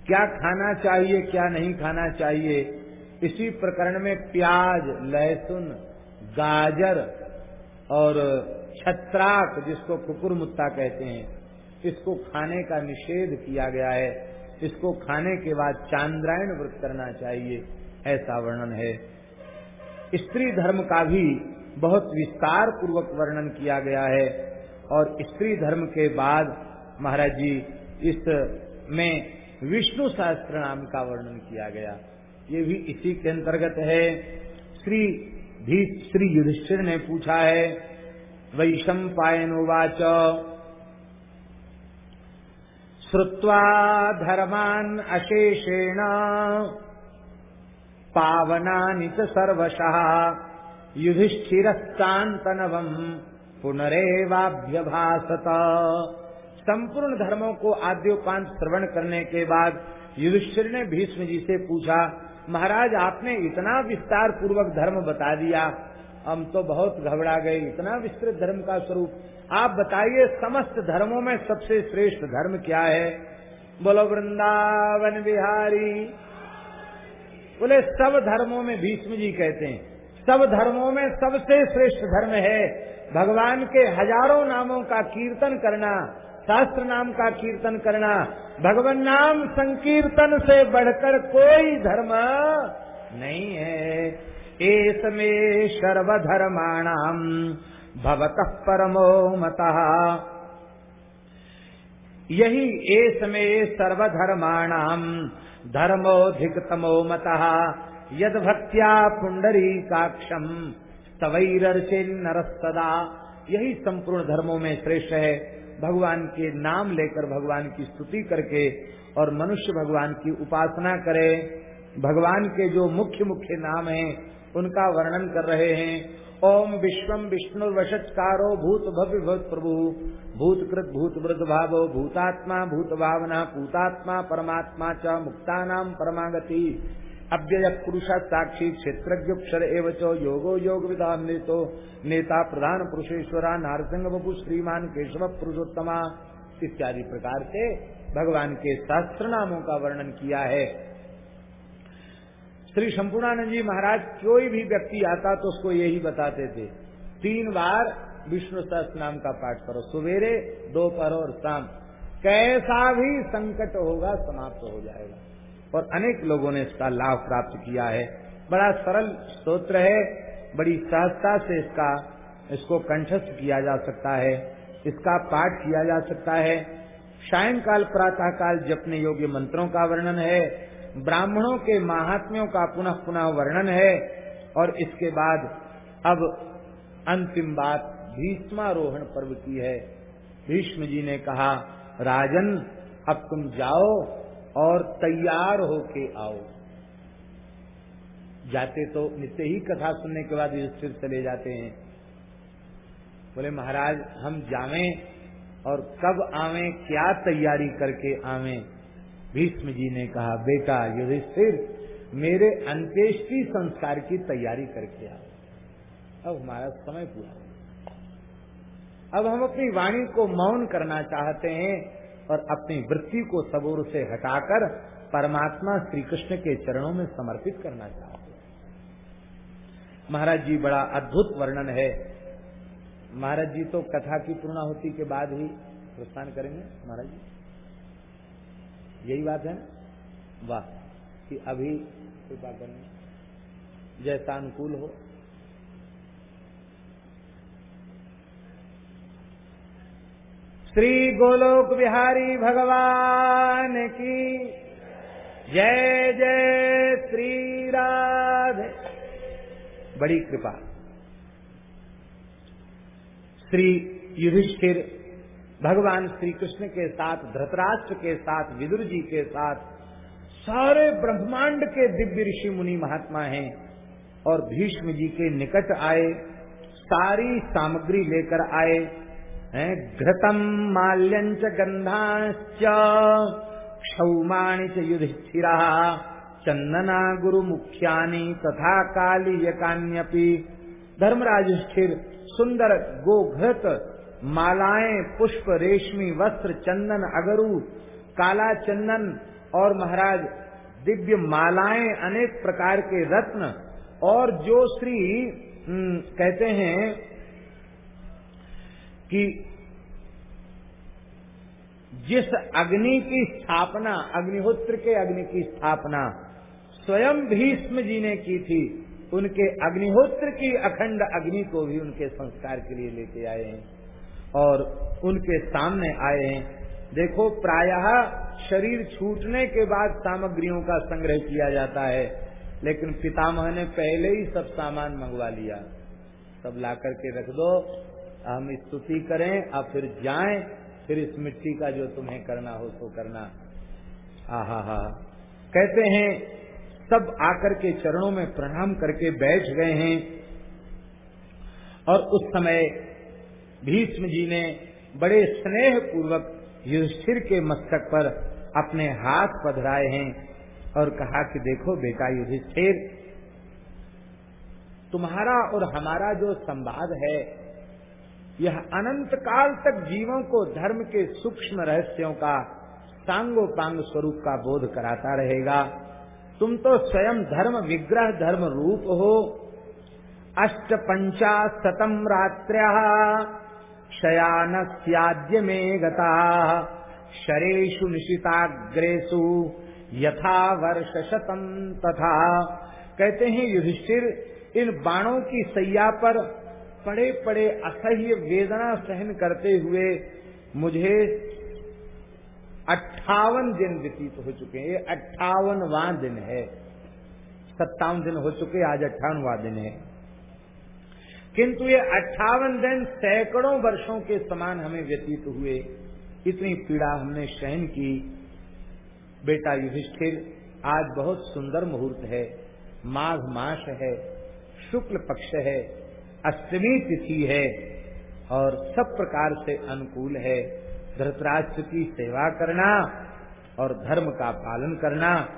क्या खाना चाहिए, क्या नहीं खाना चाहिए? इसी प्रकरण में प्याज, लहसुन, गाजर और छत्राक, जिसको कुकुर मुत्ता कहते हैं, इसको खाने का निषेध किया गया है। इसको खाने के बाद चांद्रायण व्रत करना चाहिए। ऐसा वर्णन है। स्त्री धर्म का भी बहुत विस्तार पूर्वक वर्णन किया गया है और स्त्री धर्म के बाद महाराज जी इस में विष्णु सहस्त्र नाम का वर्णन किया गया। ये भी इसी के अंतर्गत है। श्री भी श्री युधिष्ठिर ने पूछा है वैशम पायनोवाच श्रुवा धर्मान अशेषेण पावनानि च सर्वशः। युधिष्ठिरस्तान्तनवम् पुनरेवाभ्यभासत। संपूर्ण धर्मों को आद्योपांत श्रवण करने के बाद युधिष्ठिर ने भीष्म जी से पूछा, महाराज, आपने इतना विस्तार पूर्वक धर्म बता दिया। हम तो बहुत घबरा गए, इतना विस्तृत धर्म का स्वरूप। आप बताइए, समस्त धर्मों में सबसे श्रेष्ठ धर्म क्या है? बोलो, वृंदावन बिहारी बोले, सब धर्मों में भीष्म जी कहते हैं, सब धर्मों में सबसे श्रेष्ठ धर्म है, भगवान के हज़ारों नामों का कीर्तन करना, शास्त्र नाम का कीर्तन करना, भगवान नाम संकीर्तन से बढ़कर कोई धर्म नहीं है। एस में सर्वधर्माणाम भवतः परमो मतः। यही एस में सर्वधर्माणाम धर्मोधिकतमो मतः यद भक्त्या पुंडरी काक्षम तवैरर्चे नरसदा यही संपूर्ण धर्मों में श्रेष्ठ है। भगवान के नाम लेकर भगवान की स्तुति करके और मनुष्य भगवान की उपासना करे। भगवान के जो मुख्य मुख्य नाम हैं, उनका वर्णन कर रहे हैं ओम विश्वम विष्णु वशत्कारो भूत भव्य भूत प्रभु। भूतकृत भूत वृद्ध भावो, भूतात्मा भूत भावना भूतात्मा परमात्मा च मुक्तानाम परमागति। अव्यय पुरुष साक्षी क्षेत्रज्ञर एवं योगो योग विधान नेतो नेता प्रधान पुरुषेश्वरा, नारसिंह बबू श्रीमान केशव पुरुषोत्तमा इत्यादि प्रकार से भगवान के शास्त्र नामों का वर्णन किया है। श्री संपूर्णानंद जी महाराज कोई भी व्यक्ति आता तो उसको यही बताते थे, तीन बार विष्णु सहस्त्र नाम का पाठ करो, सवेरे, दोपहर और शाम। कैसा भी संकट होगा, समाप्त हो जाएगा। और अनेक लोगों ने इसका लाभ प्राप्त किया है। बड़ा सरल स्त्रोत्र है, बड़ी सहजता से इसका, इसको कंठस्थ किया जा सकता है, इसका पाठ किया जा सकता है। सायंकाल प्रातः काल जपने योग्य मंत्रों का वर्णन है। ब्राह्मणों के महात्म्यों का पुनः पुनः वर्णन है और इसके बाद अब अंतिम बात भीष्मारोहण पर्व की है। भीष्म जी ने कहा, राजन, अब तुम जाओ और तैयार होके आओ। जाते तो नित्य ही कथा सुनने के बाद युधिष्ठिर चले जाते हैं। बोले, महाराज, हम जावें और कब आवें, क्या तैयारी करके आवें? भीष्म जी ने कहा, बेटा युधिष्ठिर, मेरे अंत्येष्टि संस्कार की तैयारी करके आओ अब हमारा समय पूरा अब हम अपनी वाणी को मौन करना चाहते हैं और अपनी वृत्ति को सबूर से हटाकर परमात्मा श्री कृष्ण के चरणों में समर्पित करना चाहते हैं। महाराज जी, बड़ा अद्भुत वर्णन है। महाराज जी तो कथा की पूर्णाहुति के बाद ही प्रस्थान करेंगे। महाराज जी। यही बात है वाह, कि अभी कृपा करें जैसा अनुकूल हो। श्री गोलोक बिहारी भगवान की जय जय श्री राधे। बड़ी कृपा। श्री युधिष्ठिर भगवान श्री कृष्ण के साथ, धृतराष्ट्र के साथ, विदुर जी के साथ, सारे ब्रह्मांड के दिव्य ऋषि मुनि महात्मा हैं और भीष्म जी के निकट आए, सारी सामग्री लेकर आए, हैं, घृतम माल्यंच गंधाश्च क्षौमाणी च युधिष्ठिरा चंदना गुरु मुख्यानी, तथा काली यकान्यपि। धर्मराज स्थिर सुंदर गोघृत मालाएँ, पुष्प, रेशमी, वस्त्र, चंदन, अगरू, काला चंदन और महाराज दिव्य मालाएँ अनेक प्रकार के रत्न और जो श्री कहते हैं कि जिस अग्नि की स्थापना, अग्निहोत्र के अग्नि की स्थापना स्वयं भीष्म जी ने की थी, उनके अग्निहोत्र की अखंड अग्नि को भी उनके संस्कार के लिए लेके आए हैं। और उनके सामने आए हैं। देखो, प्रायः शरीर छूटने के बाद सामग्रियों का संग्रह किया जाता है, लेकिन पितामह ने पहले ही सब सामान मंगवा लिया। सब ला करके रख दो, हम स्तुति करें और फिर जाएँ, फिर इस मिट्टी का जो तुम्हें करना हो तो करना। हा हा। कहते हैं, सब आकर के चरणों में प्रणाम करके बैठ गए हैं। और उस समय भीष्म जी ने बड़े स्नेह पूर्वक युधिष्ठिर के मस्तक पर अपने हाथ पधराए हैं और कहा कि देखो बेटा युधिष्ठिर, तुम्हारा और हमारा जो संवाद है, यह अनंत काल तक जीवों को धर्म के सूक्ष्म रहस्यों का सांगो पांग स्वरूप का बोध कराता रहेगा। तुम तो स्वयं धर्म विग्रह धर्म रूप हो। अष्ट पंचाशतम रात्र्या। शयान स्याद्य में गता शरेशु निशिताग्रेशु यथा वर्ष शतम तथा। कहते हैं, युधिष्ठिर, इन बाणों की सैया पर पड़े पड़े असह्य वेदना सहन करते हुए मुझे अट्ठावन दिन व्यतीत हो चुके हैं। ये अट्ठावनवा दिन है। सत्तावन दिन हो चुके आज अट्ठावनवा दिन है। किंतु ये अट्ठावन दिन सैकड़ों वर्षों के समान हमें व्यतीत हुए। इतनी पीड़ा हमने सहन की। बेटा युधिष्ठिर, आज बहुत सुंदर मुहूर्त है। माघ मास है, शुक्ल पक्ष है, अष्टमी तिथि है और सब प्रकार से अनुकूल है। धृतराष्ट्र की सेवा करना और धर्म का पालन करना।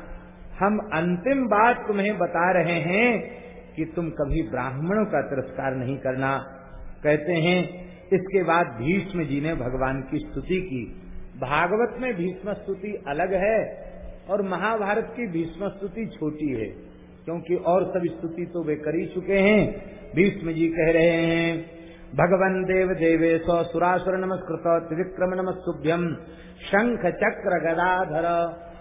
हम अंतिम बात तुम्हें बता रहे हैं कि तुम कभी ब्राह्मणों का तिरस्कार नहीं करना। कहते हैं, इसके बाद भीष्म जी ने भगवान की स्तुति की। भागवत में भीष्म स्तुति अलग है और महाभारत की भीष्म स्तुति छोटी है, क्योंकि और सब स्तुति तो वे कर ही चुके हैं। भीष्म जी कह रहे हैं, भगवान देव देवेश सुरासुर नमस्कृत त्रिविक्रम नमस्तुभ्यम शंख चक्र गदाधर,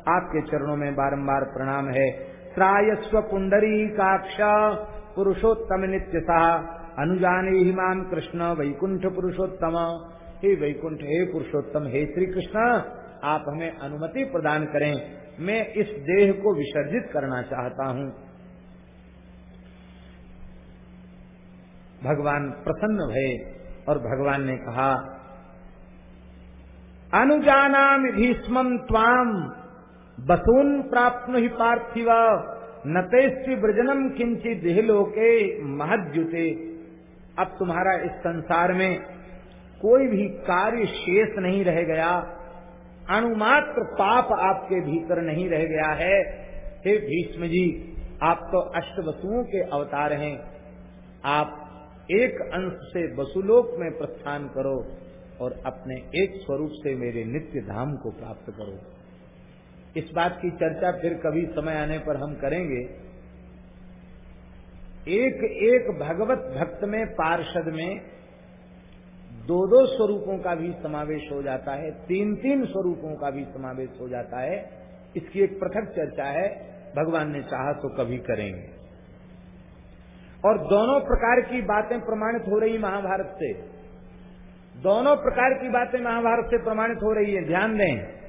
आपके चरणों में बारंबार प्रणाम है। त्रायस्व पुंडरी काक्ष, पुरुषोत्तम नित्य सा अनुजाने हिमान कृष्ण, वैकुंठ पुरुषोत्तम। हे वैकुंठ, हे पुरुषोत्तम, हे श्री कृष्ण आप हमें अनुमति प्रदान करें। मैं इस देह को विसर्जित करना चाहता हूँ। भगवान प्रसन्न भये और भगवान ने कहा अनुजाना भीष्म बसून प्राप्त ही पार्थिव। नतेस्वी ब्रजनम किंचित देहलोके महद्युते। अब तुम्हारा इस संसार में कोई भी कार्य शेष नहीं रह गया। अणुमात्र पाप आपके भीतर नहीं रह गया है। हे भीष्म जी, आप तो अष्ट वसुओं के अवतार हैं। आप एक अंश से वसुलोक में प्रस्थान करो और अपने एक स्वरूप से मेरे नित्य धाम को प्राप्त करो। इस बात की चर्चा फिर कभी समय आने पर हम करेंगे। एक एक भगवत भक्त में, पार्षद में दो दो स्वरूपों का भी समावेश हो जाता है, तीन तीन स्वरूपों का भी समावेश हो जाता है। इसकी एक पृथक चर्चा है, भगवान ने चाहा तो कभी करेंगे। और दोनों प्रकार की बातें प्रमाणित हो रही महाभारत से। दोनों प्रकार की बातें महाभारत से प्रमाणित हो रही है, ध्यान दें।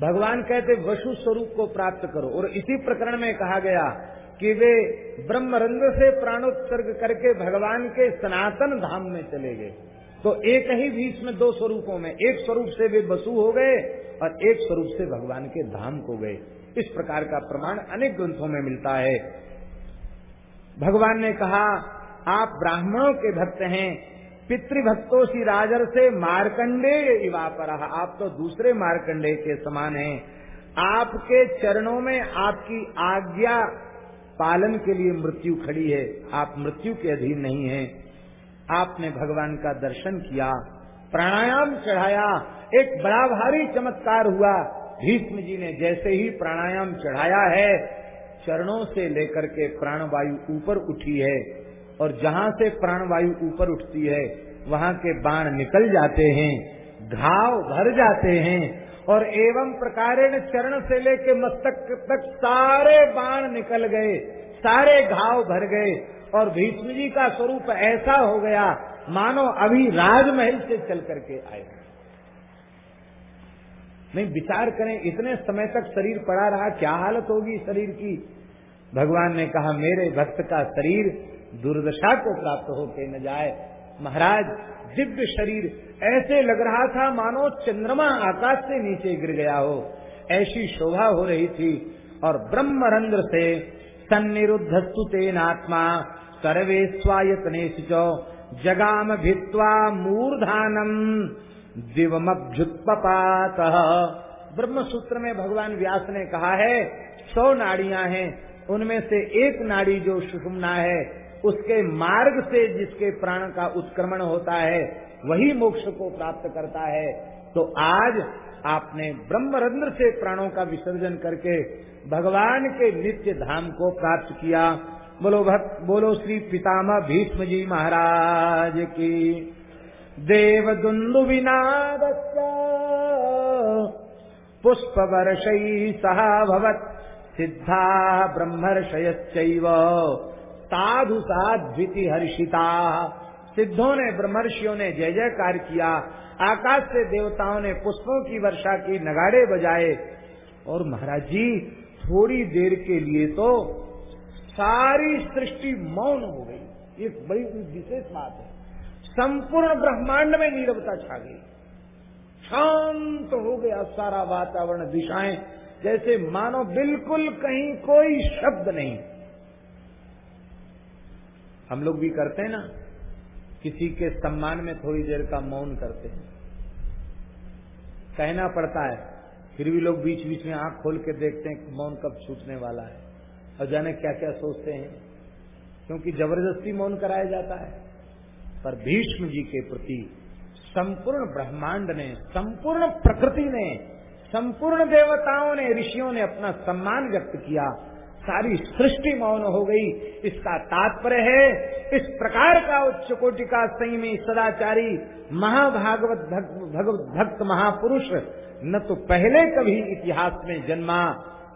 भगवान कहते, वसु स्वरूप को प्राप्त करो। और इसी प्रकरण में कहा गया कि वे ब्रह्मरंग से प्राणोत्सर्ग करके भगवान के सनातन धाम में चले गए। तो एक ही बीच में दो स्वरूपों में, एक स्वरूप से वे वसु हो गए और एक स्वरूप से भगवान के धाम को गए। इस प्रकार का प्रमाण अनेक ग्रंथों में मिलता है। भगवान ने कहा, आप ब्राह्मणों के भक्त हैं पितृभक्तों सी राजर से मारकंडे इवा पर आप तो दूसरे मारकंडे के समान हैं। आपके चरणों में आपकी आज्ञा पालन के लिए मृत्यु खड़ी है। आप मृत्यु के अधीन नहीं हैं। आपने भगवान का दर्शन किया, प्राणायाम चढ़ाया। एक बड़ा भारी चमत्कार हुआ। भीष्म जी ने जैसे ही प्राणायाम चढ़ाया है, चरणों से लेकर के प्राणवायु ऊपर उठी है। और जहाँ से प्राणवायु ऊपर उठती है, वहाँ के बाण निकल जाते हैं, घाव भर जाते हैं, और एवं प्रकार चरण से लेके मस्तक तक सारे बाण निकल गए, सारे घाव भर गए, और भीष्म जी का स्वरूप ऐसा हो गया, मानो अभी राजमहल से चल करके आए नहीं, विचार करें, इतने समय तक शरीर पड़ा रहा, क्या हालत होगी शरीर की? भगवान ने कहा, मेरे भक्त का शरीर दुर्दशा को प्राप्त होके न जाए। महाराज, दिव्य शरीर, ऐसे लग रहा था मानो चंद्रमा आकाश से नीचे गिर गया हो। ऐसी शोभा हो रही थी और ब्रह्मरंध्र से सन्निरुद्धस्तु तेनात्मा सर्वे स्वायतने जगाम भित्वा मूर्धानम दिवमभ्युत्पात ब्रह्म सूत्र में भगवान व्यास ने कहा है, सौ नाड़ियाँ हैं, उनमें से एक नाड़ी जो सुषुम्ना है उसके मार्ग से जिसके प्राण का उत्क्रमण होता है, वही मोक्ष को प्राप्त करता है। तो आज आपने ब्रह्मरंध्र से प्राणों का विसर्जन करके भगवान के नित्य धाम को प्राप्त किया। बोलो भक्त, बोलो श्री पितामह भीष्म जी महाराज की। देव दुन्दु विनाद पुष्प वर्ष सहा भवत सिद्धा ब्रह्मर्षय साधु साध्विति हर्षिता सिद्धों ने, ब्रह्मर्षियों ने जय जयकार किया। आकाश से देवताओं ने पुष्पों की वर्षा की नगाड़े बजाए। और महाराज जी, थोड़ी देर के लिए तो सारी सृष्टि मौन हो गई। एक बड़ी विशेष बात है। संपूर्ण ब्रह्मांड में नीरवता छा गई। शांत हो गया सारा वातावरण, दिशाएँ। जैसे मानो बिल्कुल कहीं कोई शब्द नहीं। हम लोग भी करते हैं ना, किसी के सम्मान में थोड़ी देर का मौन करते हैं। कहना पड़ता है, फिर भी लोग बीच बीच में आँख खोल के देखते हैं मौन कब छूटने वाला है, और जाने क्या क्या सोचते हैं। क्योंकि ज़बरदस्ती मौन कराया जाता है। पर भीष्म जी के प्रति संपूर्ण ब्रह्मांड ने, संपूर्ण प्रकृति ने, संपूर्ण देवताओं ने, ऋषियों ने अपना सम्मान व्यक्त किया। सारी सृष्टि मौन हो गई। इसका तात्पर्य है, इस प्रकार का उच्च कोटि का संयमी सदाचारी महाभागवत भगवत भक्त महापुरुष न तो पहले कभी इतिहास में जन्मा,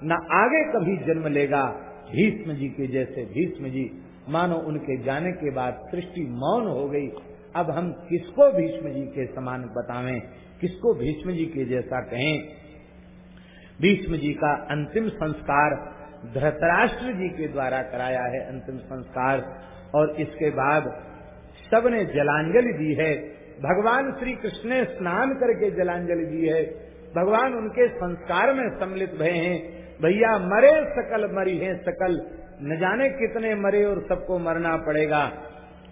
न आगे कभी जन्म लेगा। भीष्म जी के जैसे भीष्म जी, मानो उनके जाने के बाद सृष्टि मौन हो गई। अब हम किसको भीष्म जी के समान बतावें? किसको भीष्म जी के जैसा कहें? भीष्म जी का अंतिम संस्कार धृतराष्ट्र जी के द्वारा कराया है अंतिम संस्कार, और इसके बाद सबने जलांजलि दी है। भगवान श्री कृष्ण ने स्नान करके जलांजलि दी है। भगवान उनके संस्कार में सम्मिलित भय हैं। भैया, मरे सकल मरी है सकल। न जाने कितने मरे और सबको मरना पड़ेगा।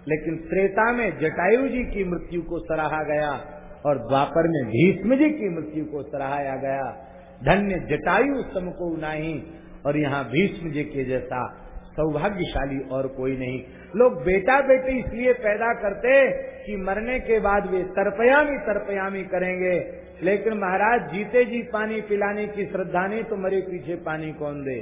लेकिन त्रेता में जटायु जी की मृत्यु को सराहा गया, और द्वापर में भीष्म जी की मृत्यु को सराहाया गया। धन्य जटायु समको नहीं और यहाँ भीष्म जी के जैसा सौभाग्यशाली और कोई नहीं। लोग बेटा बेटी इसलिए पैदा करते कि मरने के बाद वे तरपयामी तरपयामी करेंगे। लेकिन महाराज, जीते जी पानी पिलाने की श्रद्धा नहीं तो मरे पीछे पानी कौन दे?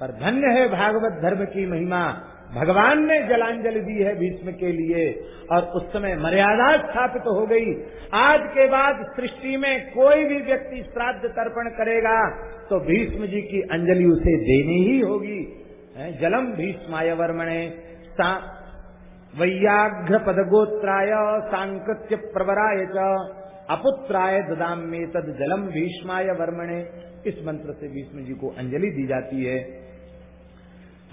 पर धन्य है भागवत धर्म की महिमा। भगवान ने जलांजलि दी है भीष्म के लिए, और उस समय मर्यादा स्थापित तो हो गई। आज के बाद सृष्टि में कोई भी व्यक्ति श्राद्ध तर्पण करेगा तो भीष्म जी की अंजलि उसे देनी ही होगी। जलम भीष्माय वर्मणे वैयाघ्र पदगोत्राय सांकृत्य प्रवराय च, अपुत्राय ददाम में तद जलम भीष्माय वर्मणे। इस मंत्र से भीष्म जी को अंजलि दी जाती है।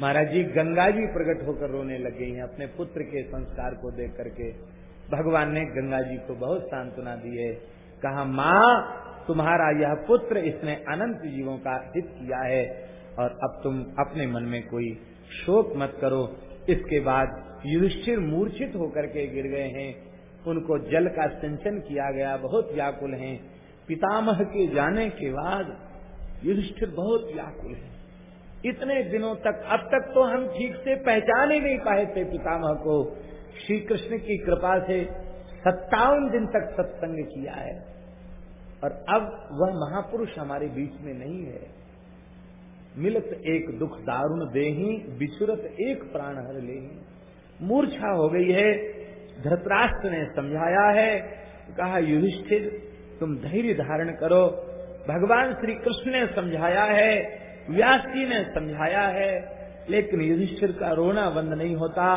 महाराज जी, गंगा जी प्रकट होकर रोने लग गई हैं अपने पुत्र के संस्कार को देख करके। भगवान ने गंगा जी को बहुत सांत्वना दी है। कहा, माँ, तुम्हारा यह पुत्र इसने अनंत जीवों का हित किया है और अब तुम अपने मन में कोई शोक मत करो। इसके बाद युधिष्ठिर मूर्छित होकर के गिर गए हैं। उनको जल का सिंचन किया गया, बहुत व्याकुल हैं। पितामह के जाने के बाद युधिष्ठिर बहुत व्याकुल है। इतने दिनों तक, अब तक तो हम ठीक से पहचान ही नहीं पाए थे पितामह को। श्री कृष्ण की कृपा से सत्तावन दिन तक सत्संग किया है। और अब वह महापुरुष हमारे बीच में नहीं है। मिलत एक दुख दारुण देही बिछुरत एक प्राण हर ले मूर्छा हो गई है, धृतराष्ट्र ने समझाया है, कहा, युधिष्ठिर, तुम धैर्य धारण करो। भगवान श्री कृष्ण ने समझाया है व्यास जी ने समझाया है, लेकिन युधिष्ठिर का रोना बंद नहीं होता।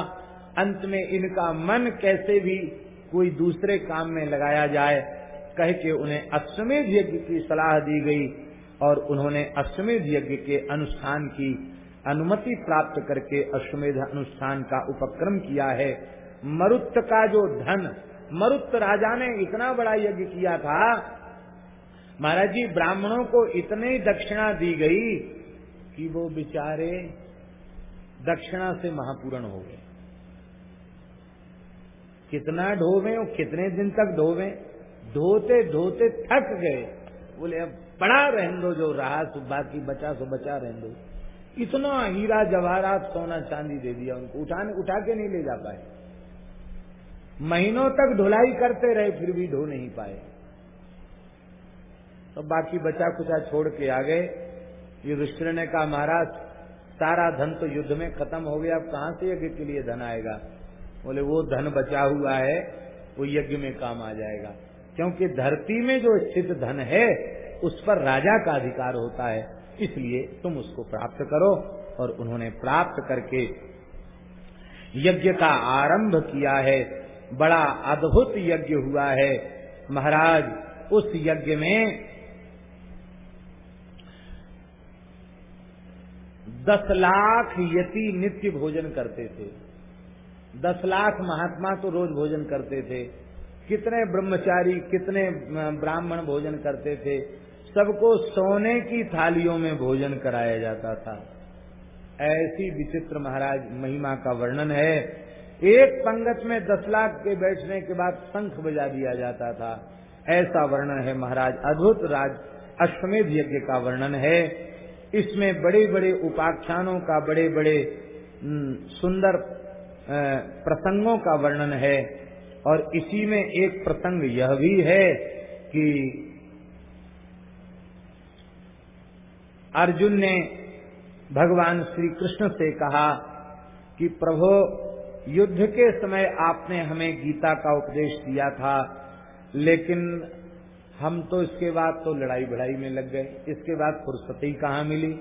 अंत में इनका मन कैसे भी कोई दूसरे काम में लगाया जाए, कह के उन्हें अश्वमेध यज्ञ की सलाह दी गई और उन्होंने अश्वमेध यज्ञ के अनुष्ठान की अनुमति प्राप्त करके अश्वमेध अनुष्ठान का उपक्रम किया है। मरुत का जो धन मरुत राजा ने इतना बड़ा यज्ञ किया था। महाराज जी, ब्राह्मणों को इतनी दक्षिणा दी गई कि वो बेचारे दक्षिणा से महापूर्ण हो गए। कितना ढोवे और कितने दिन तक ढोवे, धोते धोते थक गए। बोले, अब बड़ा रहन दो, जो रहा सो बाकी बचा, सो बचा रहन दो। इतना हीरा जवाहरात सोना चांदी दे दिया उनको, उठाने, उठा के नहीं ले जा पाए। महीनों तक ढुलाई करते रहे, फिर भी ढो नहीं पाए। तो बाकी बचा कुचा छोड़ के आ गए। युधिष्ठिर ने कहा, महाराज, सारा धन तो युद्ध में खत्म हो गया, अब कहाँ से यज्ञ के लिए धन आएगा? बोले, वो धन बचा हुआ है, वो यज्ञ में काम आ जाएगा। क्योंकि धरती में जो स्थित धन है, उस पर राजा का अधिकार होता है, इसलिए तुम उसको प्राप्त करो। और उन्होंने प्राप्त करके यज्ञ का आरंभ किया है। बड़ा अद्भुत यज्ञ हुआ है। महाराज, उस यज्ञ में दस लाख यति नित्य भोजन करते थे। दस लाख महात्मा तो रोज भोजन करते थे। कितने ब्रह्मचारी, कितने ब्राह्मण भोजन करते थे। सबको सोने की थालियों में भोजन कराया जाता था। ऐसी विचित्र महाराज महिमा का वर्णन है। एक पंगत में दस लाख के बैठने के बाद शंख बजा दिया जाता था। ऐसा वर्णन है महाराज। अद्भुत राज, अश्वमेध यज्ञ का वर्णन है। इसमें बड़े बड़े उपाख्यानों का बड़े बड़े सुंदर प्रसंगों का वर्णन है। और इसी में एक प्रसंग यह भी है कि अर्जुन ने भगवान श्री कृष्ण से कहा कि, प्रभो, युद्ध के समय आपने हमें गीता का उपदेश दिया था, लेकिन हम तो इसके बाद तो लड़ाई भिड़ाई में लग गए। इसके बाद फुर्सत कहाँ मिली?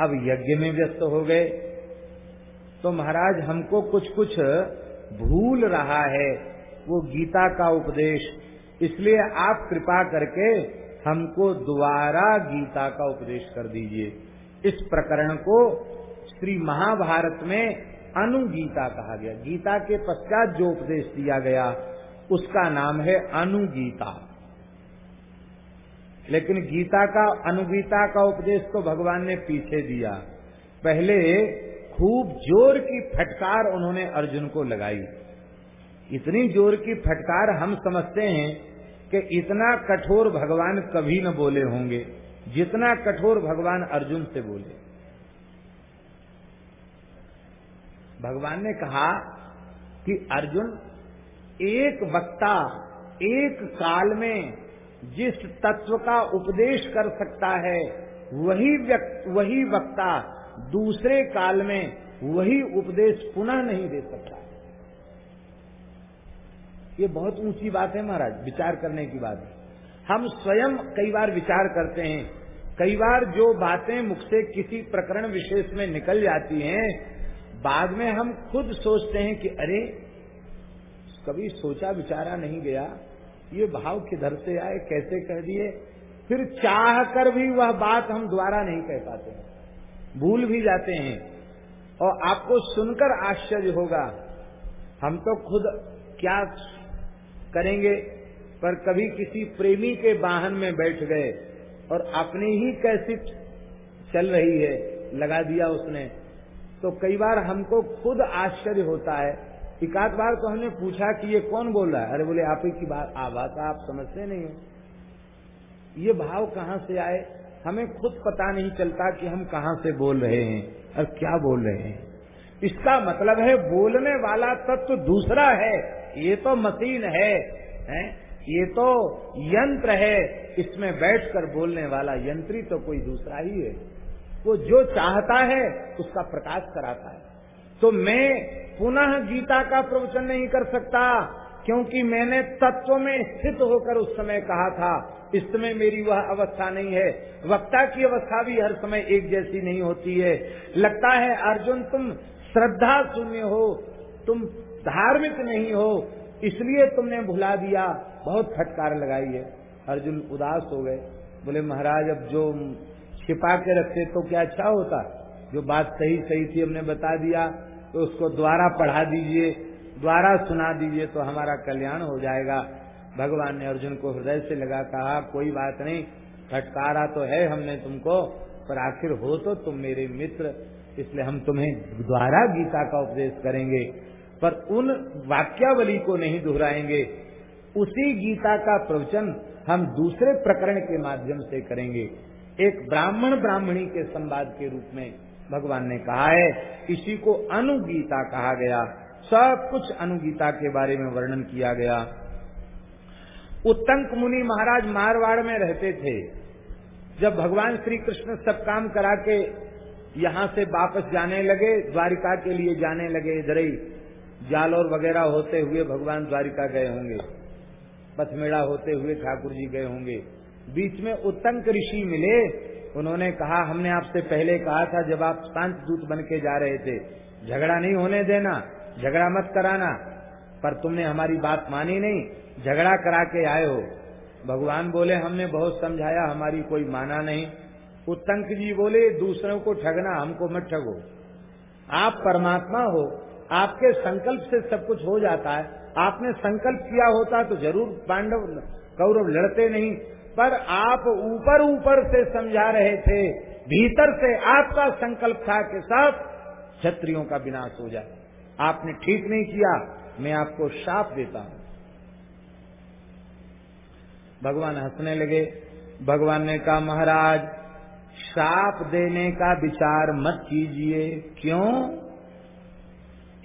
अब यज्ञ में व्यस्त हो गए। तो महाराज, हमको कुछ कुछ भूल रहा है वो गीता का उपदेश। इसलिए आप कृपा करके हमको दोबारा गीता का उपदेश कर दीजिए। इस प्रकरण को श्री महाभारत में अनुगीता कहा गया। गीता के पश्चात जो उपदेश दिया गया, उसका नाम है अनुगीता। लेकिन गीता का अनुगीता का उपदेश तो भगवान ने पीछे दिया। पहले खूब ज़ोर की फटकार उन्होंने अर्जुन को लगाई। इतनी ज़ोर की फटकार हम समझते हैं कि इतना कठोर भगवान कभी न बोले होंगे, जितना कठोर भगवान अर्जुन से बोले। भगवान ने कहा कि अर्जुन, एक वक्ता, एक काल में जिस तत्व का उपदेश कर सकता है, वही वही वक्ता दूसरे काल में वही उपदेश पुनः नहीं दे सकता। ये बहुत ऊँची बात है महाराज, विचार करने की बात है। हम स्वयं कई बार विचार करते हैं, कई बार जो बातें मुख से किसी प्रकरण विशेष में निकल जाती हैं, बाद में हम खुद सोचते हैं कि अरे, कभी सोचा विचारा नहीं गया ये भाव किधर से आए, कैसे कह दिए? फिर चाह कर भी वह बात हम द्वारा नहीं कह पाते भूल भी जाते हैं। और आपको सुनकर आश्चर्य होगा, हम तो खुद क्या करेंगे? पर कभी किसी प्रेमी के वाहन में बैठ गए और अपनी ही कैसी चल रही है, लगा दिया उसने। तो कई बार हमको खुद आश्चर्य होता है एक आध बार तो हमने पूछा कि ये कौन बोल रहा है? अरे बोले आप ही की बात आवाज़ आप समझते नहीं हो। ये भाव कहाँ से आए? हमें खुद पता नहीं चलता कि हम कहाँ से बोल रहे हैं और क्या बोल रहे हैं। इसका मतलब है बोलने वाला तत्व तो दूसरा है। ये तो मशीन है, है? ये तो यंत्र है। इसमें बैठकर बोलने वाला यंत्री तो कोई दूसरा ही है। वो जो चाहता है उसका प्रकाश कराता है। तो मैं पुनः गीता का प्रवचन नहीं कर सकता, क्योंकि मैंने तत्व में स्थित होकर उस समय कहा था। इस समय मेरी वह अवस्था नहीं है। वक्ता की अवस्था भी हर समय एक जैसी नहीं होती है। लगता है, अर्जुन, तुम श्रद्धा शून्य हो, तुम धार्मिक नहीं हो, इसलिए तुमने भुला दिया। बहुत फटकार लगाई है। अर्जुन उदास हो गए। बोले, महाराज, अब जो छिपा के रखते तो क्या अच्छा होता? जो बात सही सही थी, हमने बता दिया। तो उसको द्वारा पढ़ा दीजिए, द्वारा सुना दीजिए तो हमारा कल्याण हो जाएगा। भगवान ने अर्जुन को हृदय से लगा कहा, कोई बात नहीं, फटकारा तो है हमने तुमको, पर आखिर हो तो तुम मेरे मित्र, इसलिए हम तुम्हें द्वारा गीता का उपदेश करेंगे। पर उन वाक्यावली को नहीं दोहराएँगे। उसी गीता का प्रवचन हम दूसरे प्रकरण के माध्यम से करेंगे। एक ब्राह्मण ब्राह्मणी के संवाद के रूप में भगवान ने कहा है, इसी को अनुगीता कहा गया। सब कुछ अनुगीता के बारे में वर्णन किया गया। उत्तंक मुनि महाराज मारवाड़ में रहते थे। जब भगवान श्री कृष्ण सब काम करा के यहाँ से वापस जाने लगे, द्वारिका के लिए जाने लगे, इधर ही जालोर वगैरह होते हुए भगवान द्वारिका गए होंगे। पथमेड़ा होते हुए ठाकुर जी गए होंगे। बीच में उत्तंक ऋषि मिले उन्होंने कहा, हमने आपसे पहले कहा था, जब आप शांत दूत बन के जा रहे थे, झगड़ा नहीं होने देना, झगड़ा मत कराना, पर तुमने हमारी बात मानी नहीं, झगड़ा करा के आए हो। भगवान बोले, हमने बहुत समझाया, हमारी कोई माना नहीं। उत्तंक जी बोले, दूसरों को ठगना, हमको मत ठगो। आप परमात्मा हो, आपके संकल्प से सब कुछ हो जाता है। आपने संकल्प किया होता तो ज़रूर पांडव, कौरव लड़ते नहीं पर आप ऊपर ऊपर से समझा रहे थे, भीतर से आपका संकल्प था कि सब क्षत्रियों का विनाश हो जाए। आपने ठीक नहीं किया, मैं आपको शाप देता हूँ। भगवान हंसने लगे। भगवान ने कहा, महाराज, शाप देने का विचार मत कीजिए। क्यों?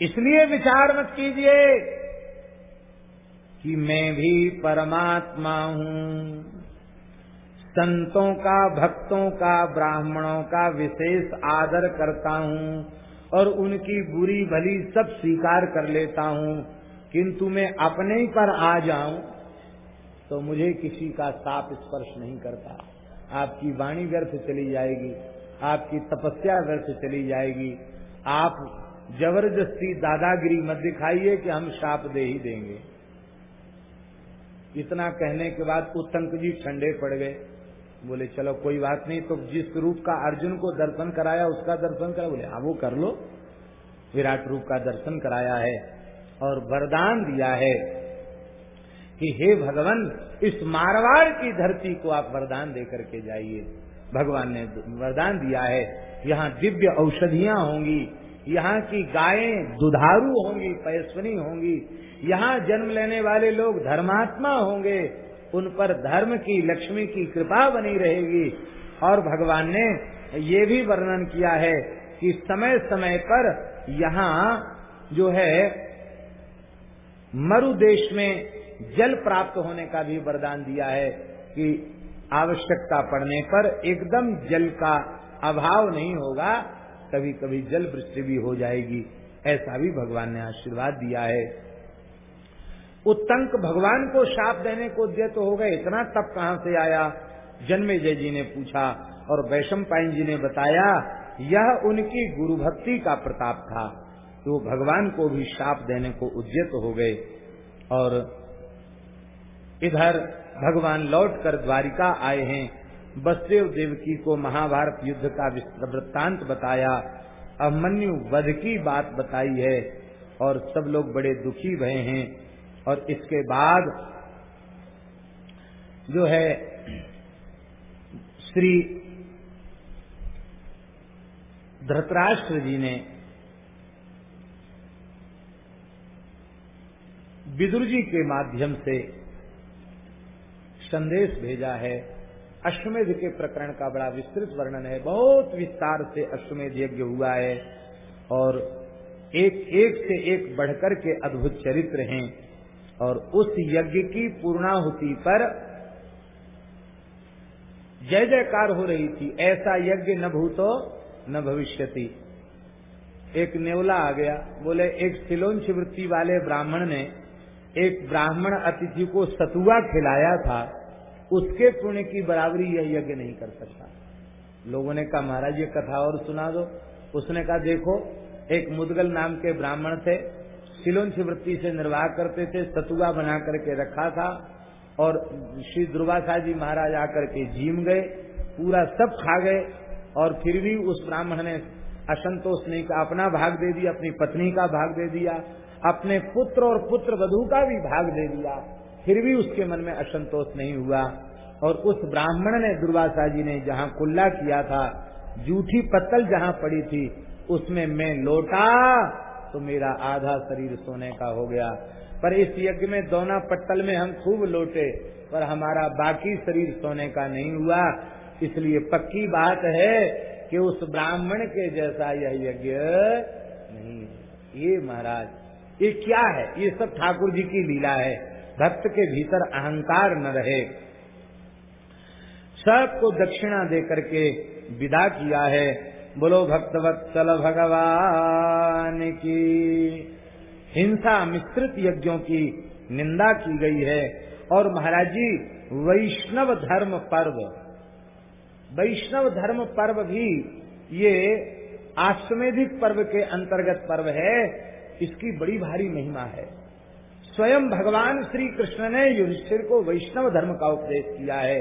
इसलिए विचार मत कीजिए कि मैं भी परमात्मा हूँ। संतों का, भक्तों का, ब्राह्मणों का विशेष आदर करता हूँ और उनकी बुरी भली सब स्वीकार कर लेता हूँ। किंतु मैं अपने ही पर आ जाऊँ तो मुझे किसी का साप स्पर्श नहीं करता। आपकी वाणी व्यर्थ चली जाएगी, आपकी तपस्या व्यर्थ चली जाएगी। आप ज़बरदस्ती दादागिरी मत दिखाइए कि हम शाप दे ही देंगे। इतना कहने के बाद उत्तंक जी ठंडे पड़ गए। बोले, चलो, कोई बात नहीं। तो जिस रूप का अर्जुन को दर्शन कराया, उसका दर्शन करा। बोले हाँ वो कर लो। विराट रूप का दर्शन कराया है और वरदान दिया है कि, हे भगवान, इस मारवाड़ की धरती को आप वरदान दे करके जाइए। भगवान ने वरदान दिया है। यहाँ दिव्य औषधियाँ होंगी, यहाँ की गायें दुधारू होंगी पैस्वनी होंगी, यहाँ जन्म लेने वाले लोग धर्मात्मा होंगे। उन पर धर्म की, लक्ष्मी की कृपा बनी रहेगी। और भगवान ने ये भी वर्णन किया है कि समय समय पर यहाँ जो है मरु देश में जल प्राप्त होने का भी वरदान दिया है कि आवश्यकता पड़ने पर एकदम जल का अभाव नहीं होगा कभी कभी जल वृष्टि भी हो जाएगी। ऐसा भी भगवान ने आशीर्वाद दिया है। उत्तंक भगवान को शाप देने को दिए तो हो गए इतना तप कहाँ से आया? जन्मे जय जी ने पूछा और वैशम पाइन जी ने बताया, यह उनकी गुरु भक्ति का प्रताप था। तो भगवान को भी शाप देने को उद्यत हो गए और इधर भगवान लौट कर द्वारिका आए हैं। बसदेव देवकी को महाभारत युद्ध का वृत्तांत बताया। अभिमन्यु वध की बात बताई है और सब लोग बड़े दुखी भय हैं। और इसके बाद जो है श्री धृतराष्ट्र जी ने विदुर जी के माध्यम से संदेश भेजा है। अश्वमेध के प्रकरण का बड़ा विस्तृत वर्णन है। बहुत विस्तार से अश्वमेध यज्ञ हुआ है और एक एक से एक बढ़कर के अद्भुत चरित्र हैं। और उस यज्ञ की पूर्णाहुति पर जय जयकार हो रही थी। ऐसा यज्ञ न भूतो, न भविष्यति। एक नेवला आ गया। बोले, एक सिलोंच वृत्ति वाले ब्राह्मण ने एक ब्राह्मण अतिथि को सतुआ खिलाया था। उसके पुण्य की बराबरी यह यज्ञ नहीं कर सकता। लोगों ने कहा, महाराज, ये कथा और सुना दो। उसने कहा, देखो, एक मुदगल नाम के ब्राह्मण थे। सिलोंच वृत्ति से निर्वाह करते थे, सतुआ बना करके रखा था और श्री दुर्वासा जी महाराज आकर के जीम गए, पूरा सब खा गए और फिर भी उस ब्राह्मण ने असंतोष नहीं का अपना भाग दे दिया, अपनी पत्नी का भाग दे दिया, अपने पुत्र और पुत्र वधु का भी भाग दे दिया, फिर भी उसके मन में असंतोष नहीं हुआ। और उस ब्राह्मण ने दुर्वासा जी ने जहाँ कुल्ला किया था, जूठी पत्तल जहाँ पड़ी थी, उसमें मैं लौटा तो मेरा आधा शरीर सोने का हो गया। पर इस यज्ञ में दोना पट्टल में हम खूब लौटे, पर हमारा बाकी शरीर सोने का नहीं हुआ। इसलिए पक्की बात है कि उस ब्राह्मण के जैसा यह यज्ञ नहीं ये महाराज, ये क्या है? ये सब ठाकुर जी की लीला है। भक्त के भीतर अहंकार न रहे। सबको दक्षिणा दे करके विदा किया है। बोलो भक्त वत्सल भगवान की। हिंसा मिश्रित यज्ञों की निंदा की गई है और महाराज जी वैष्णव धर्म पर्व, वैष्णव धर्म पर्व भी ये आश्वेधिक पर्व के अंतर्गत पर्व है, इसकी बड़ी भारी महिमा है। स्वयं भगवान श्री कृष्ण ने युधिष्ठिर को वैष्णव धर्म का उपदेश किया है।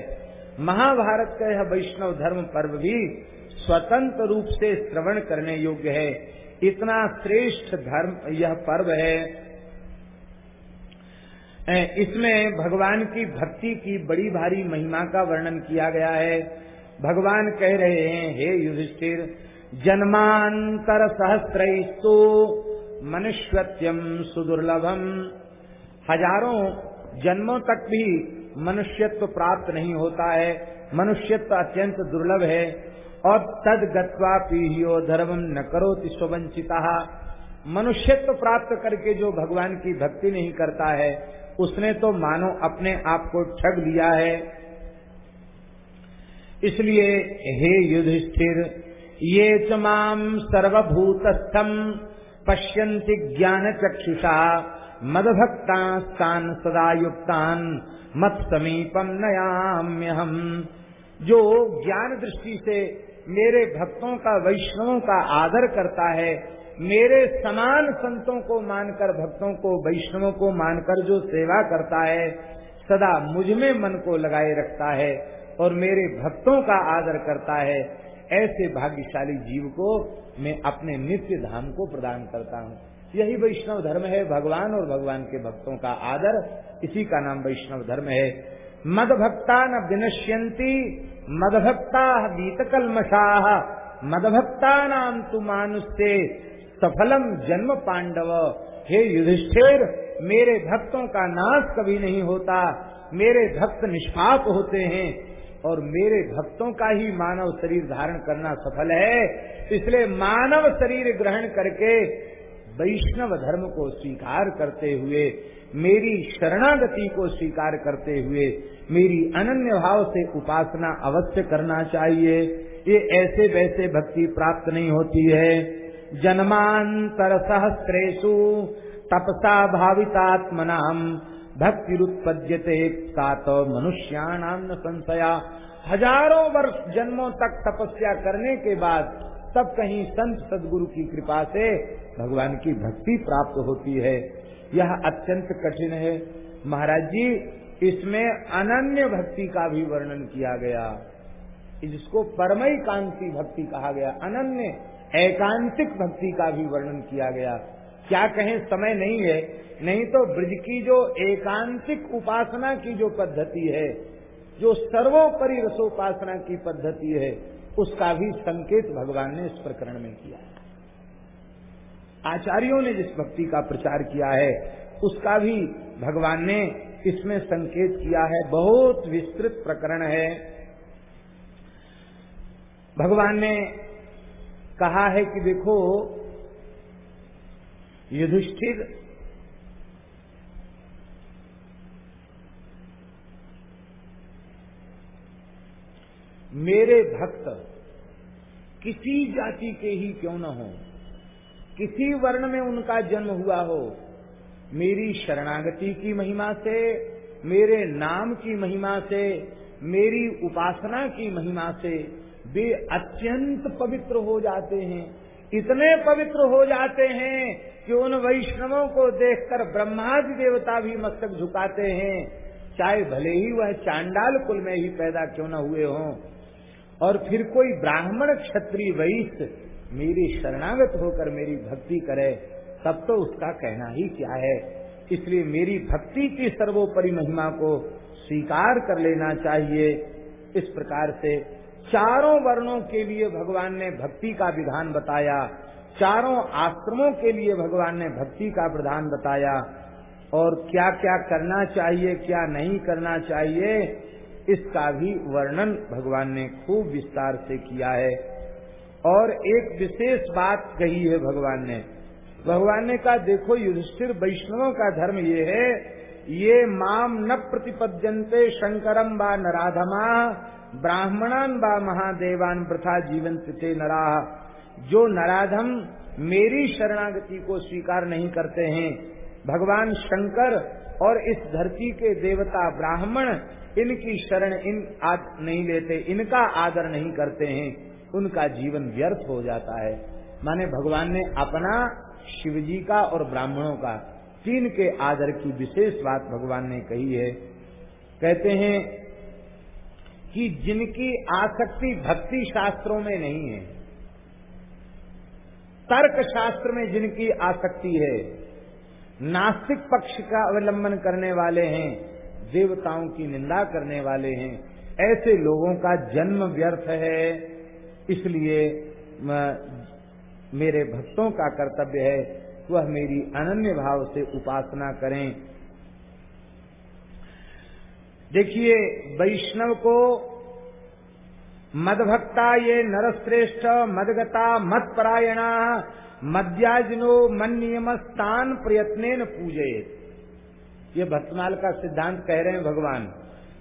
महाभारत का यह वैष्णव धर्म पर्व भी स्वतंत्र रूप से श्रवण करने योग्य है। इतना श्रेष्ठ धर्म यह पर्व है। इसमें भगवान की भक्ति की बड़ी भारी महिमा का वर्णन किया गया है। भगवान कह रहे हैं, हे युधिष्ठिर, जन्मांतर सहस्रस्तु मनुष्यत्यम सुदुर्लभम। हज़ारों जन्मों तक भी मनुष्यत्व प्राप्त नहीं होता है। मनुष्यत्व अत्यंत दुर्लभ है। और तद गत्वा पीढ़ियो धर्म न करो स्ववंचिता। मनुष्यत्व प्राप्त करके जो भगवान की भक्ति नहीं करता है, उसने तो मानो अपने आप को ठग लिया है। इसलिए हे युधिष्ठिर, ये चमाम सर्वभूतस्थम पश्यन्ति ज्ञान चक्षुषा मदभक्ता स्थान सदा युक्तान मत समीपम नयाम्य हम जो ज्ञान दृष्टि से मेरे भक्तों का, वैष्णवों का आदर करता है। मेरे समान संतों को मानकर, भक्तों को, वैष्णवों को मानकर जो सेवा करता है, सदा मुझमें मन को लगाए रखता है और मेरे भक्तों का आदर करता है। ऐसे भाग्यशाली जीव को मैं अपने नित्य धाम को प्रदान करता हूँ। यही वैष्णव धर्म है, भगवान और भगवान के भक्तों का आदर। इसी का नाम वैष्णव धर्म है। मद भक्ता न विनश्यंती मदभक्ता बीतकलमशाह मदभक्ता नाम तु मानुष्य सफलम जन्म पांडव। हे युधिष्ठिर, मेरे भक्तों का नाश कभी नहीं होता। मेरे भक्त निष्पाप होते हैं और मेरे भक्तों का ही मानव शरीर धारण करना सफल है। इसलिए मानव शरीर ग्रहण करके वैष्णव धर्म को स्वीकार करते हुए मेरी शरणागति को स्वीकार करते हुए मेरी अनन्य भाव से उपासना अवश्य करना चाहिए। ये ऐसे वैसे भक्ति प्राप्त नहीं होती है। जन्मांतर सहस्रेशु तपसा भावितात्मनाम भक्ति उत्पद्यते सात मनुष्याणाम संशया। हज़ारों वर्ष जन्मों तक तपस्या करने के बाद तब कहीं संत सदगुरु की कृपा से भगवान की भक्ति प्राप्त होती है। यह अत्यंत कठिन है। महाराज जी, इसमें अनन्य भक्ति का भी वर्णन किया गया। जिसको परमई कांति भक्ति कहा गया। अनन्य, एकांतिक भक्ति का भी वर्णन किया गया। क्या कहें, समय नहीं है। नहीं तो ब्रज की जो एकांतिक उपासना की जो पद्धति है, जो सर्वोपरि रसोपासना की पद्धति है, उसका भी संकेत भगवान ने इस प्रकरण में किया। है आचार्यों ने जिस भक्ति का प्रचार किया है, उसका भी भगवान ने इसमें संकेत किया है। बहुत विस्तृत प्रकरण है। भगवान ने कहा है कि देखो, युधिष्ठिर मेरे भक्त किसी जाति के ही क्यों न हो? किसी वर्ण में उनका जन्म हुआ हो, मेरी शरणागति की महिमा से, मेरे नाम की महिमा से, मेरी उपासना की महिमा से वे अत्यंत पवित्र हो जाते हैं। इतने पवित्र हो जाते हैं कि उन वैष्णवों को देखकर ब्रह्मादि देवता भी मस्तक झुकाते हैं। चाहे भले ही वह चांडाल कुल में ही पैदा क्यों न हुए हों। और फिर कोई ब्राह्मण क्षत्रिय वैश्य मेरी शरणागत होकर मेरी भक्ति करे, तब तो उसका कहना ही क्या है? इसलिए मेरी भक्ति की सर्वोपरि महिमा को स्वीकार कर लेना चाहिए। इस प्रकार से चारों वर्णों के लिए भगवान ने भक्ति का विधान बताया, चारों आश्रमों के लिए भगवान ने भक्ति का विधान बताया। और क्या क्या करना चाहिए, क्या नहीं करना चाहिए, इसका भी वर्णन भगवान ने खूब विस्तार से किया है। और एक विशेष बात कही है भगवान ने। भगवान ने कहा, देखो, युधिष्ठिर, वैष्णवों का धर्म ये है, ये माम न प्रतिपद्यंते शंकरम व नराधमा, ब्राह्मणान व महादेवान प्रथा जीवन ते नरा। जो नराधम मेरी शरणागति को स्वीकार नहीं करते हैं। भगवान शंकर और इस धरती के देवता ब्राह्मण, इनकी शरण इन आद नहीं लेते, इनका आदर नहीं करते हैं। उनका जीवन व्यर्थ हो जाता है। माने भगवान ने अपना शिवजी का और ब्राह्मणों का तीन के आदर की विशेष बात भगवान ने कही है। कहते हैं कि जिनकी आसक्ति भक्ति शास्त्रों में नहीं है, तर्क शास्त्र में जिनकी आसक्ति है, नास्तिक पक्ष का अवलंबन करने वाले हैं, देवताओं की निंदा करने वाले हैं, ऐसे लोगों का जन्म व्यर्थ है। इसलिए मेरे भक्तों का कर्तव्य है वह मेरी अनन्य भाव से उपासना करें। देखिए वैष्णव को मदभक्ता ये नरश्रेष्ठ मदगता मत परायणा मद्याजनो मन नियम स्थान प्रयत्न पूजे ये भक्तमाल का सिद्धांत कह रहे हैं भगवान।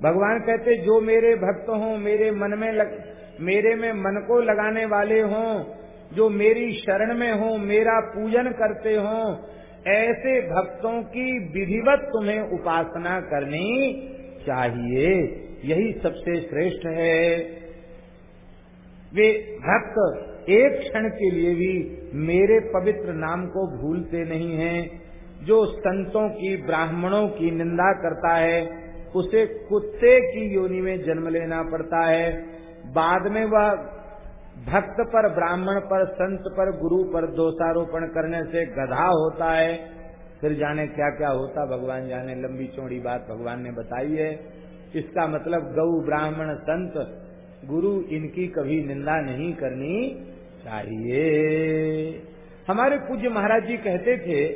भगवान कहते जो मेरे भक्त हों मेरे मन में लग, मेरे में मन को लगाने वाले हों, जो मेरी शरण में हो, मेरा पूजन करते हो, ऐसे भक्तों की विधिवत तुम्हें उपासना करनी चाहिए। यही सबसे श्रेष्ठ है। वे भक्त एक क्षण के लिए भी मेरे पवित्र नाम को भूलते नहीं हैं। जो संतों की, ब्राह्मणों की निंदा करता है, उसे कुत्ते की योनि में जन्म लेना पड़ता है। बाद में वह भक्त पर, ब्राह्मण पर, संत पर, गुरु पर दोषारोपण करने से गधा होता है। फिर जाने क्या क्या होता, भगवान जाने, लंबी चौड़ी बात भगवान ने बताई है। इसका मतलब गौ ब्राह्मण, संत, गुरु, इनकी कभी निंदा नहीं करनी चाहिए। हमारे पूज्य महाराज जी कहते थे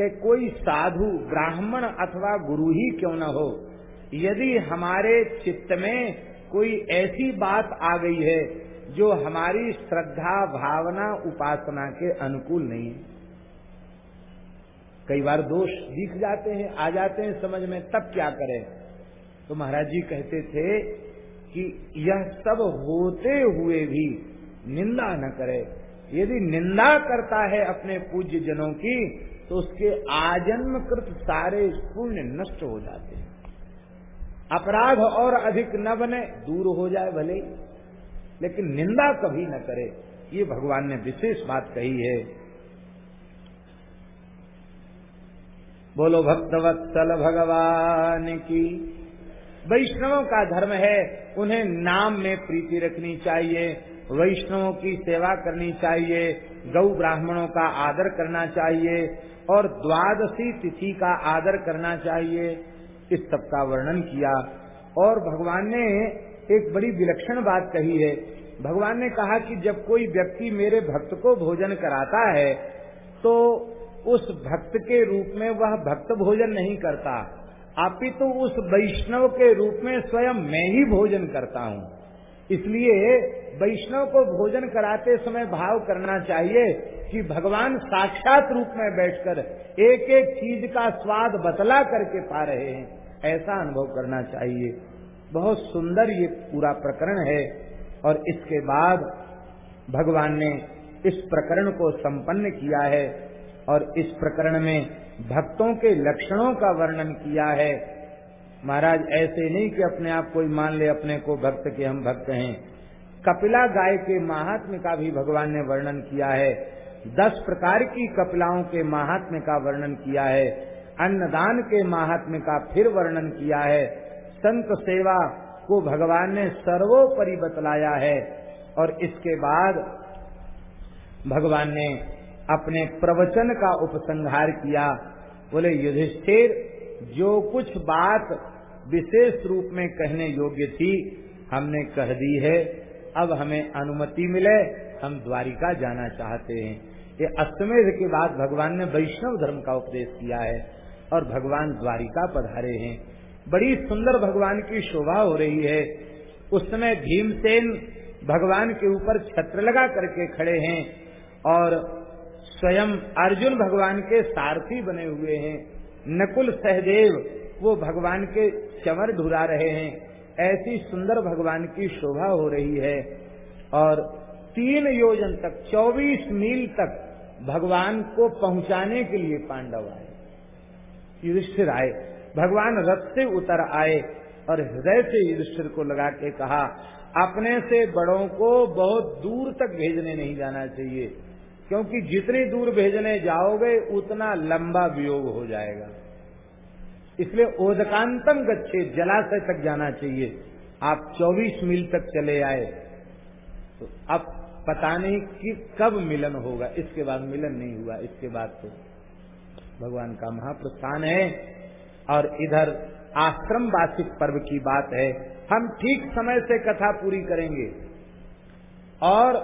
कि कोई साधु, ब्राह्मण अथवा गुरु ही क्यों न हो? यदि हमारे चित्त में कोई ऐसी बात आ गई है जो हमारी श्रद्धा, भावना, उपासना के अनुकूल नहीं है। कई बार दोष दिख जाते हैं, आ जाते हैं समझ में, तब क्या करें? तो महाराज जी कहते थे कि यह सब होते हुए भी निंदा न करे। यदि निंदा करता है अपने पूज्य जनों की तो उसके आजन्मकृत सारे पुण्य नष्ट हो जाते हैं। अपराध और अधिक न बने, दूर हो जाए भले। लेकिन निंदा कभी न करे। ये भगवान ने विशेष बात कही है। बोलो, भक्तवत्सल भगवान की। वैष्णवों का धर्म है, उन्हें नाम में प्रीति रखनी चाहिए, वैष्णवों की सेवा करनी चाहिए, गौ ब्राह्मणों का आदर करना चाहिए, और द्वादशी तिथि का आदर करना चाहिए। इस सब का वर्णन किया। और भगवान ने एक बड़ी विलक्षण बात कही है। भगवान ने कहा कि जब कोई व्यक्ति मेरे भक्त को भोजन कराता है तो उस भक्त के रूप में वह भक्त भोजन नहीं करता। अपितु तो उस वैष्णव के रूप में स्वयं मैं ही भोजन करता हूँ। इसलिए वैष्णव को भोजन कराते समय भाव करना चाहिए कि भगवान साक्षात रूप में बैठकर एक एक चीज़ का स्वाद बतला करके पा रहे हैं। ऐसा अनुभव करना चाहिए। बहुत सुंदर ये पूरा प्रकरण है और इसके बाद भगवान ने इस प्रकरण को संपन्न किया है और इस प्रकरण में भक्तों के लक्षणों का वर्णन किया है। महाराज, ऐसे नहीं कि अपने आप कोई मान ले अपने को भक्त के हम भक्त हैं। कपिला गाय के महात्म्य का भी भगवान ने वर्णन किया है। दस प्रकार की कपिलाओं के महात्म्य का वर्णन किया है। अन्नदान के महात्म्य का फिर वर्णन किया है। संत सेवा को भगवान ने सर्वोपरि बतलाया है और इसके बाद भगवान ने अपने प्रवचन का उपसंहार किया। बोले, युधिष्ठिर, जो कुछ बात विशेष रूप में कहने योग्य थी, हमने कह दी है। अब हमें अनुमति मिले, हम द्वारिका जाना चाहते हैं। ये अष्टमेध के बाद भगवान ने वैष्णव धर्म का उपदेश किया है। और भगवान द्वारिका पधारे हैं। बड़ी सुंदर भगवान की शोभा हो रही है। उस समय भीमसेन भगवान के ऊपर छत्र लगा करके खड़े हैं और स्वयं अर्जुन भगवान के सारथी बने हुए हैं। नकुल सहदेव वो भगवान के चमर ढुरा रहे हैं। ऐसी सुंदर भगवान की शोभा हो रही है और तीन योजन तक 24 मील तक भगवान को पहुँचाने के लिए पांडव आए। युधिष्ठिर आए। भगवान रथ से उतर आए और हृदय से युधिष्ठिर को लगा के कहा, अपने से बड़ों को बहुत दूर तक भेजने नहीं जाना चाहिए, क्योंकि जितनी दूर भेजने जाओगे, उतना लंबा वियोग हो जाएगा। इसलिए ओदकांतम गच्छे, जलाशय तक जाना चाहिए। आप 24 मील तक चले आए तो अब पता नहीं कि कब मिलन होगा। इसके बाद मिलन नहीं हुआ, इसके बाद तो भगवान का महाप्रस्थान है। और इधर आश्रम वार्षिक पर्व की बात है। हम ठीक समय से कथा पूरी करेंगे। और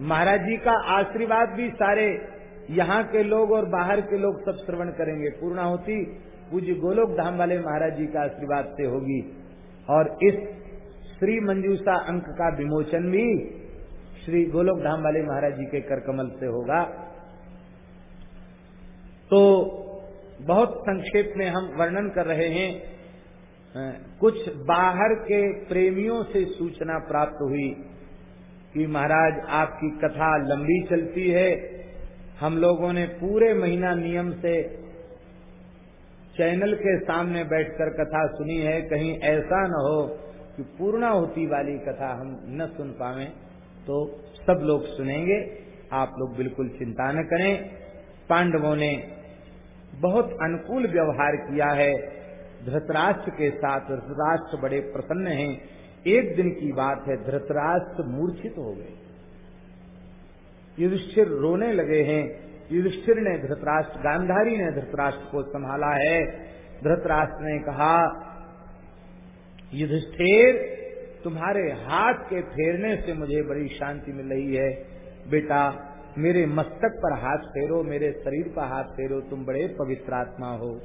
महाराज जी का आशीर्वाद भी सारे यहाँ के लोग और बाहर के लोग सब श्रवण करेंगे। पूर्णा होती पूज्य गोलोक धाम वाले महाराज जी का आशीर्वाद से होगी। और इस श्री मंजूषा अंक का विमोचन भी श्री गोलोक धाम वाले महाराज जी के करकमल से होगा। तो बहुत संक्षेप में हम वर्णन कर रहे हैं कुछ बाहर के प्रेमियों से सूचना प्राप्त हुई कि महाराज, आपकी कथा लंबी चलती है। हम लोगों ने पूरे महीना नियम से चैनल के सामने बैठकर कथा सुनी है। कहीं ऐसा न हो कि पूर्णाहुति वाली कथा हम न सुन पावे तो सब लोग सुनेंगे। आप लोग बिल्कुल चिंता न करें। पांडवों ने बहुत अनुकूल व्यवहार किया है। धृतराष्ट्र के साथ धृतराष्ट्र बड़े प्रसन्न हैं। एक दिन की बात है, धृतराष्ट्र मूर्छित हो गए। युधिष्ठिर रोने लगे हैं। युधिष्ठिर ने धृतराष्ट्र, गांधारी ने धृतराष्ट्र को संभाला है। धृतराष्ट्र ने कहा, युधिष्ठिर, तुम्हारे हाथ के फेरने से मुझे बड़ी शांति मिल रही है। बेटा मेरे मस्तक पर हाथ फेरो, मेरे शरीर पर हाथ फेरो, तुम बड़े पवित्र आत्मा हो।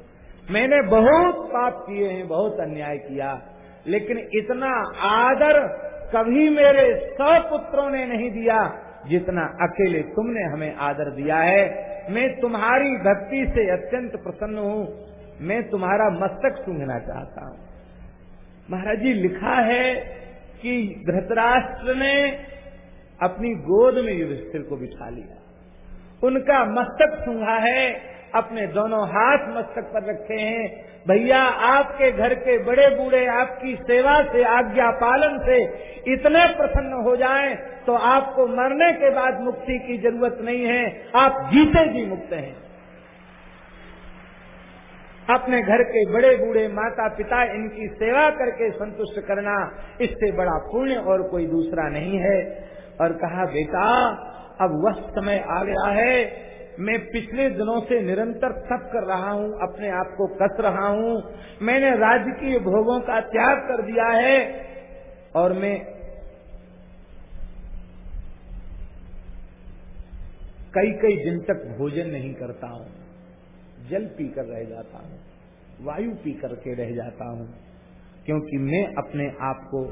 मैंने बहुत पाप किए हैं, बहुत अन्याय किया, लेकिन इतना आदर कभी मेरे सौ पुत्रों ने नहीं दिया जितना अकेले तुमने हमें आदर दिया है। मैं तुम्हारी भक्ति से अत्यंत प्रसन्न हूँ। मैं तुम्हारा मस्तक सूंघना चाहता हूँ। महाराज जी, लिखा है कि धृतराष्ट्र ने अपनी गोद में युधिष्ठिर को बिठा लिया। उनका मस्तक सूंघा है, अपने दोनों हाथ मस्तक पर रखे हैं। भैया, आपके घर के बड़े बूढ़े आपकी सेवा से, आज्ञा पालन से इतने प्रसन्न हो जाएँ तो आपको मरने के बाद मुक्ति की ज़रूरत नहीं है। आप जीते जी मुक्त हैं। अपने घर के बड़े बूढ़े माता पिता इनकी सेवा करके संतुष्ट करना इससे बड़ा पुण्य और कोई दूसरा नहीं है। और कहा, बेटा, अब वह समय आ गया है। मैं पिछले दिनों से निरंतर तप कर रहा हूँ, अपने आप को कस रहा हूँ। मैंने राजकीय भोगों का त्याग कर दिया है और मैं कई कई दिन तक भोजन नहीं करता हूँ। जल पीकर रह जाता हूँ, वायु पी करके रह जाता हूँ, क्योंकि मैं अपने आप को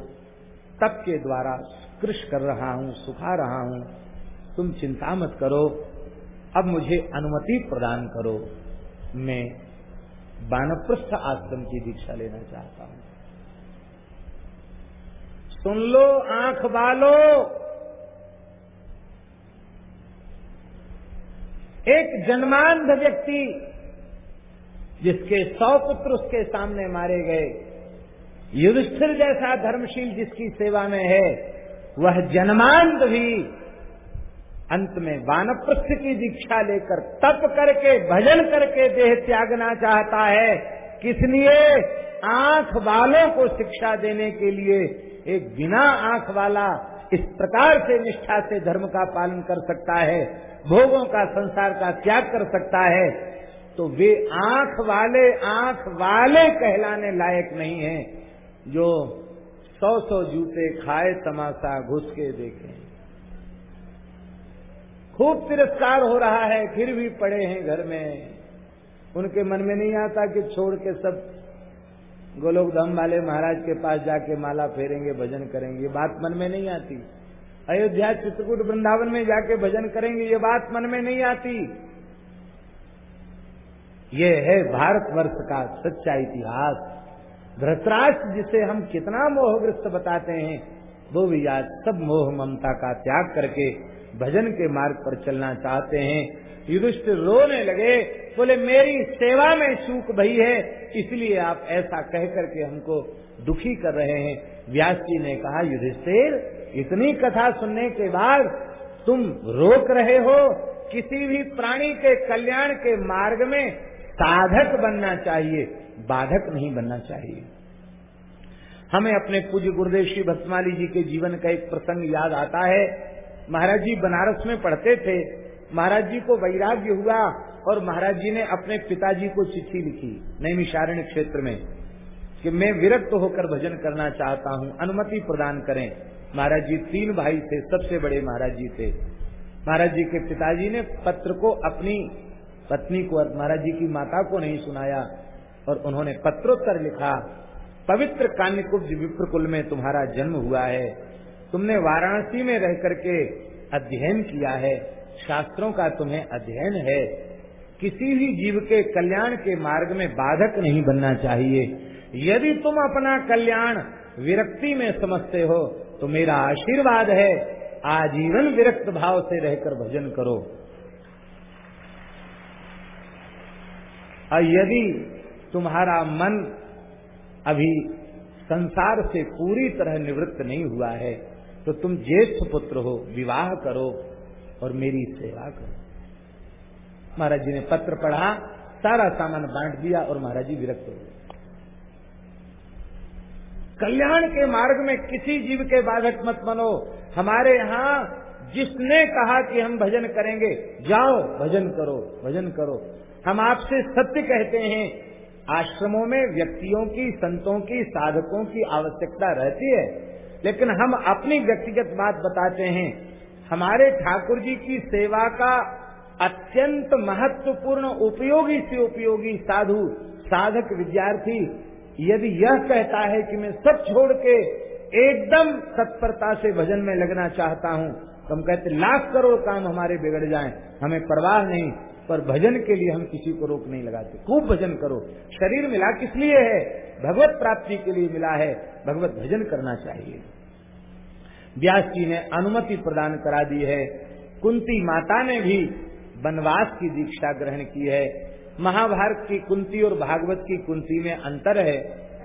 तप के द्वारा कृष कर रहा हूँ, सुखा रहा हूँ, तुम चिंता मत करो, अब मुझे अनुमति प्रदान करो। मैं बानप्रस्थ आश्रम की दीक्षा लेना चाहता हूँ। सुन लो, आँख वालो एक जन्मांध व्यक्ति, जिसके सौ पुत्र उसके सामने मारे गए, युधिष्ठिर जैसा धर्मशील जिसकी सेवा में है वह जन्मांत भी अंत में वानप्रस्थ की दीक्षा लेकर तप करके, भजन करके देह त्यागना चाहता है। किस लिए? आँख वालों को शिक्षा देने के लिए। एक बिना आँख वाला इस प्रकार से निष्ठा से धर्म का पालन कर सकता है, भोगों का, संसार का त्याग कर सकता है। तो वे आँख वाले आँख वाले कहलाने लायक नहीं है। जो सौ सौ जूते खाए, तमाशा घुस के देखे। खूब तिरस्कार हो रहा है, फिर भी पड़े हैं घर में। उनके मन में नहीं आता कि छोड़ के सब गोलोक धाम वाले महाराज के पास जाके माला फेरेंगे, भजन करेंगे। ये बात मन में नहीं आती। अयोध्या चित्रकूट वृंदावन में जाके भजन करेंगे, ये बात मन में नहीं आती। ये है भारतवर्ष का सच्चा इतिहास। धृतराष्ट्र जिसे हम कितना मोहग्रस्त बताते हैं, वो भी आज सब मोह ममता का त्याग करके भजन के मार्ग पर चलना चाहते हैं। युधिष्ठ रोने लगे, बोले, मेरी सेवा में चूक भई है, इसलिए आप ऐसा कह करके हमको दुखी कर रहे हैं। व्यास जी ने कहा, युधिष्ठिर, इतनी कथा सुनने के बाद तुम रोक रहे हो? किसी भी प्राणी के कल्याण के मार्ग में साधक बनना चाहिए। बाधक नहीं बनना चाहिए। हमें अपने पूज्य गुरुदेव श्री भस्माली जी के जीवन का एक प्रसंग याद आता है। महाराज जी बनारस में पढ़ते थे। महाराज जी को वैराग्य हुआ और महाराज जी ने अपने पिताजी को चिट्ठी लिखी, नैमिषारण्य क्षेत्र में, कि मैं विरक्त होकर भजन करना चाहता हूँ, अनुमति प्रदान करें। महाराज जी तीन भाई थे, सबसे बड़े महाराज जी थे। महाराज जी के पिताजी ने पत्र को अपनी पत्नी को, महाराज जी की माता को नहीं सुनाया। और उन्होंने पत्रोत्तर लिखा, पवित्र कान्यकुब्ज विप्रकुल में तुम्हारा जन्म हुआ है। तुमने वाराणसी में रह करके अध्ययन किया है। शास्त्रों का तुम्हें अध्ययन है। किसी भी जीव के कल्याण के मार्ग में बाधक नहीं बनना चाहिए। यदि तुम अपना कल्याण विरक्ति में समझते हो तो मेरा आशीर्वाद है। आजीवन विरक्त भाव से रहकर भजन करो। और यदि तुम्हारा मन अभी संसार से पूरी तरह निवृत्त नहीं हुआ है तो तुम ज्येष्ठ पुत्र हो, विवाह करो और मेरी सेवा करो। महाराज जी ने पत्र पढ़ा, सारा सामान बांट दिया और महाराज जी विरक्त हो गए। कल्याण के मार्ग में किसी जीव के बाधक मत बनो। हमारे यहाँ जिसने कहा कि हम भजन करेंगे, जाओ, भजन करो भजन करो। हम आपसे सत्य कहते हैं आश्रमों में व्यक्तियों की, संतों की, साधकों की आवश्यकता रहती है। लेकिन हम अपनी व्यक्तिगत बात बताते हैं, हमारे ठाकुर जी की सेवा का अत्यंत महत्वपूर्ण उपयोगी से उपयोगी साधु, साधक विद्यार्थी, यदि यह कहता है कि मैं सब छोड़ के एकदम तत्परता से भजन में लगना चाहता हूँ तो हम कहते लाख करोड़ काम हमारे बिगड़ जाएँ, हमें परवाह नहीं। पर भजन के लिए हम किसी को रोक नहीं लगाते। खूब भजन करो। शरीर मिला किस लिए है? भगवत प्राप्ति के लिए मिला है। भगवत भजन करना चाहिए। व्यास जी ने अनुमति प्रदान करा दी है। कुंती माता ने भी वनवास की दीक्षा ग्रहण की है। महाभारत की कुंती और भागवत की कुंती में अंतर है।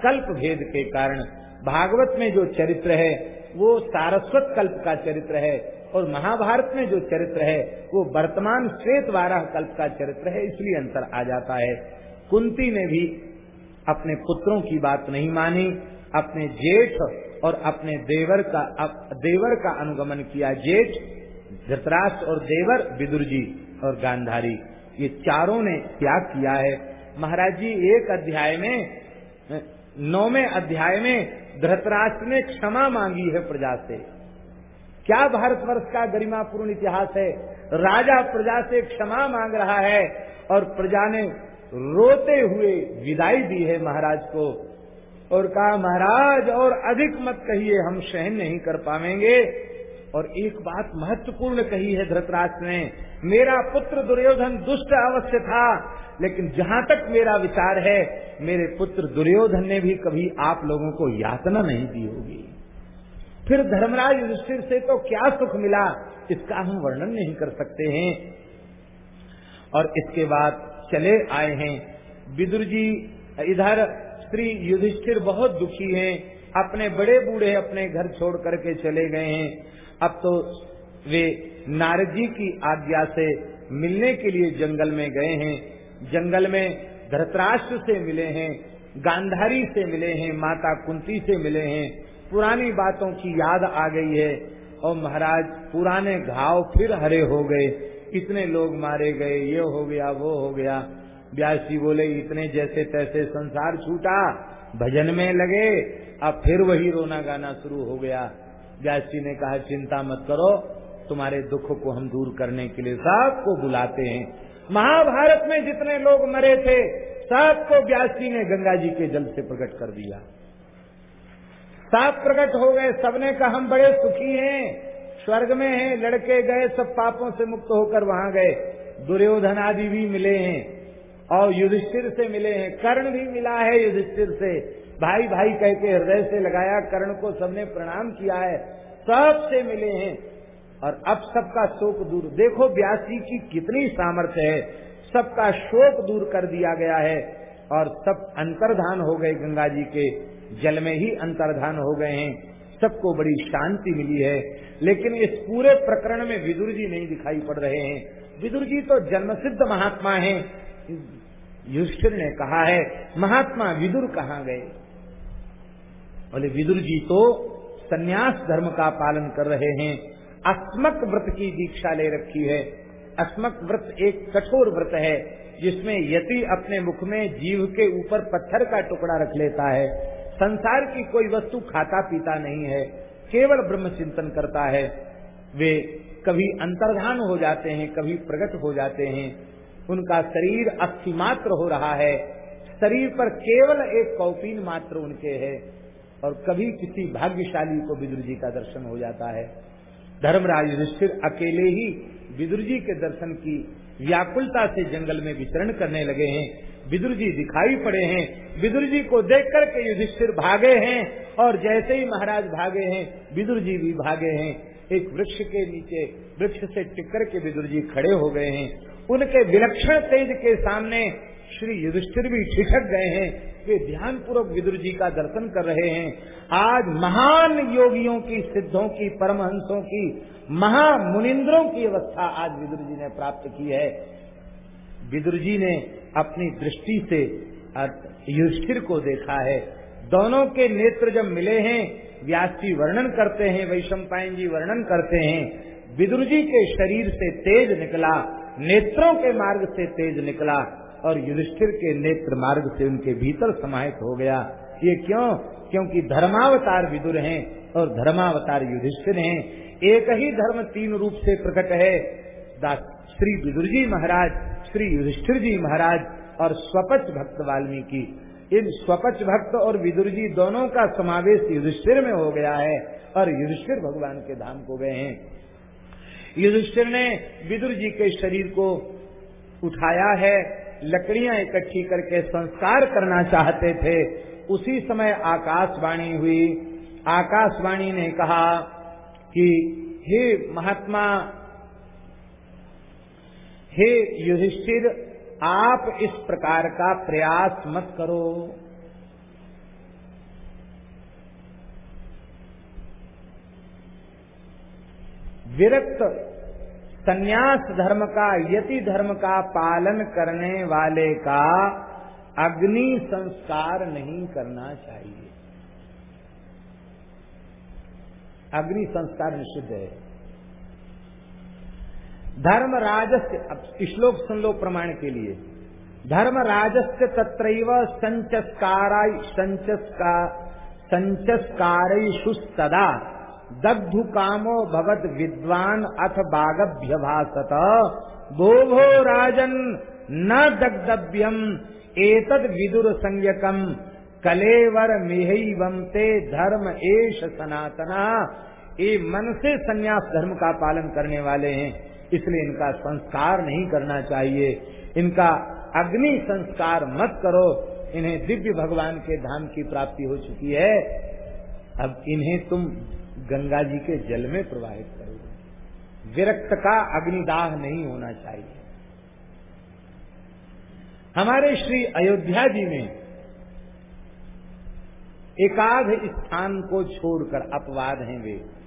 कल्प भेद के कारण भागवत में जो चरित्र है, वो सारस्वत कल्प का चरित्र है। और महाभारत में जो चरित्र है वो वर्तमान श्वेत वाराह कल्प का चरित्र है इसलिए अंतर आ जाता है। कुंती ने भी अपने पुत्रों की बात नहीं मानी अपने जेठ और अपने देवर का अप, देवर का अनुगमन किया जेठ धृतराष्ट्र और देवर विदुर जी और गांधारी। ये चारों ने त्याग किया है। महाराज जी एक अध्याय में नौवे अध्याय में धृतराष्ट्र ने क्षमा मांगी है प्रजा से। क्या भारतवर्ष का गरिमापूर्ण इतिहास है? राजा प्रजा से क्षमा मांग रहा है और प्रजा ने रोते हुए विदाई दी है महाराज को। और कहा, महाराज, और अधिक मत कहिए, हम सहन नहीं कर पाएँगे और एक बात महत्वपूर्ण कही है धृतराष्ट्र ने, मेरा पुत्र दुर्योधन दुष्ट अवश्य था, लेकिन जहाँ तक मेरा विचार है, मेरे पुत्र दुर्योधन ने भी कभी आप लोगों को यातना नहीं दी होगी। फिर धर्मराज युधिष्ठिर से तो क्या सुख मिला? इसका हम वर्णन नहीं कर सकते हैं। और इसके बाद चले आए हैं। विदुर जी, इधर श्री युधिष्ठिर बहुत दुखी हैं। अपने बड़े बूढ़े अपने घर छोड़ करके चले गए हैं। अब तो वे नारद जी की आज्ञा से मिलने के लिए जंगल में गए हैं। जंगल में धरतराष्ट्र से मिले हैं, गांधारी से मिले हैं, माता कुंती से मिले हैं। पुरानी बातों की याद आ गई है। और महाराज, पुराने घाव फिर हरे हो गए। कितने लोग मारे गए, ये हो गया, वो हो गया। व्यास जी बोले, इतने जैसे तैसे संसार छूटा, भजन में लगे, अब फिर वही रोना गाना शुरू हो गया। व्यास जी ने कहा, चिंता मत करो, तुम्हारे दुख को हम दूर करने के लिए सबको बुलाते हैं। महाभारत में जितने लोग मरे थे, सबको व्यास जी ने गंगा जी के जल से प्रकट कर दिया। सब प्रकट हो गए, सबने कहा, हम बड़े सुखी हैं। स्वर्ग में हैं, लड़के गए, सब पापों से मुक्त होकर वहाँ गए। दुर्योधन आदि भी मिले हैं और युधिष्ठिर से मिले हैं। कर्ण भी मिला है युधिष्ठिर से। भाई भाई कह के हृदय से लगाया, कर्ण को सबने प्रणाम किया है। सबसे मिले हैं। और अब सबका शोक दूर। देखो व्यासी की कितनी सामर्थ्य है। सबका शोक दूर कर दिया गया है। और सब अंतर्धान हो गए गंगा जी के। जल में ही अंतर्धान हो गए हैं। सबको बड़ी शांति मिली है। लेकिन इस पूरे प्रकरण में विदुर जी नहीं दिखाई पड़ रहे हैं। विदुर जी तो जन्मसिद्ध महात्मा हैं। युष्ठिर ने कहा है, महात्मा विदुर कहाँ गए? बोले, विदुर जी तो सन्यास धर्म का पालन कर रहे हैं। अस्मक व्रत की दीक्षा ले रखी है। अस्मक व्रत एक कठोर व्रत है, जिसमें यति अपने मुख में जीव के ऊपर पत्थर का टुकड़ा रख लेता है। संसार की कोई वस्तु खाता पीता नहीं है, केवल ब्रह्म चिंतन करता है। वे कभी अंतर्धान हो जाते हैं, कभी प्रकट हो जाते हैं। उनका शरीर अस्थि मात्र हो रहा है। शरीर पर केवल एक कौपीन मात्र उनके है और कभी किसी भाग्यशाली को विदुर जी का दर्शन हो जाता है। धर्मराज युधिष्ठिर अकेले ही विदुर जी के दर्शन की व्याकुलता से जंगल में विचरण करने लगे हैं। विदुर जी दिखाई पड़े हैं। विदुर जी को देख करके युधिष्ठिर भागे हैं और जैसे ही महाराज भागे हैं, विदुर जी भी भागे हैं। एक वृक्ष के नीचे, वृक्ष से टिकर के विदुर जी खड़े हो गए हैं। उनके विलक्षण तेज के सामने श्री युधिष्ठिर भी ठिठक गए हैं। वे ध्यान पूर्वक विदुर जी का दर्शन कर रहे हैं। आज महान योगियों की सिद्धों की, परमहंसों की महामुनिंद्रों की अवस्था आज विदुर जी ने प्राप्त की है। विदुर जी ने अपनी दृष्टि से युधिष्ठिर को देखा है। दोनों के नेत्र जब मिले हैं, व्यास जी वर्णन करते हैं वैशम जी वर्णन करते हैं। विदुर जी के शरीर से तेज निकला, नेत्रों के मार्ग से तेज निकला और युधिष्ठिर के नेत्र मार्ग से उनके भीतर समाहित हो गया। ये क्यों? क्योंकि धर्मावतार विदुर हैं और धर्मावतार युधिष्ठिर हैं। एक ही धर्म तीन रूप से प्रकट है। श्री विदुर जी महाराज, श्री युधिष्ठिर जी महाराज और स्वपच भक्त वाल्मीकि। इन स्वपच भक्त और विदुर जी दोनों का समावेश युधिष्ठिर में हो गया है और युधिष्ठिर भगवान के धाम को गए हैं। युधिष्ठिर ने विदुर जी के शरीर को उठाया है, लकड़ियाँ इकट्ठी करके संस्कार करना चाहते थे। उसी समय आकाशवाणी हुई। आकाशवाणी ने कहा कि हे महात्मा, हे युधिष्ठिर, आप इस प्रकार का प्रयास मत करो। विरक्त संन्यास धर्म का, यति धर्म का पालन करने वाले का अग्नि संस्कार नहीं करना चाहिए। अग्नि संस्कार निषिद्ध है। धर्म राजस्य, अब श्लोक सुन लो प्रमाण के लिए। धर्म राजस्य तत्रैव संचस्काराय, संचस्का, संचस्कारेषु सदा। दग्धु कामो भगत विद्वान अथ बागभ्यभासत। भो भो राजन न दग्धव्यम, एतद विदुर संयकम कलेवर मिहम ते धर्म एश सनातना। ये मन से संन्यास धर्म का पालन करने वाले हैं, इसलिए इनका संस्कार नहीं करना चाहिए। इनका अग्नि संस्कार मत करो, इन्हें दिव्य भगवान के धाम की प्राप्ति हो चुकी है। अब इन्हें तुम गंगा जी के जल में प्रवाहित करो विरक्त का अग्निदाह नहीं होना चाहिए। हमारे श्री अयोध्या जी में एकाध स्थान को छोड़कर अपवाद हैं वे।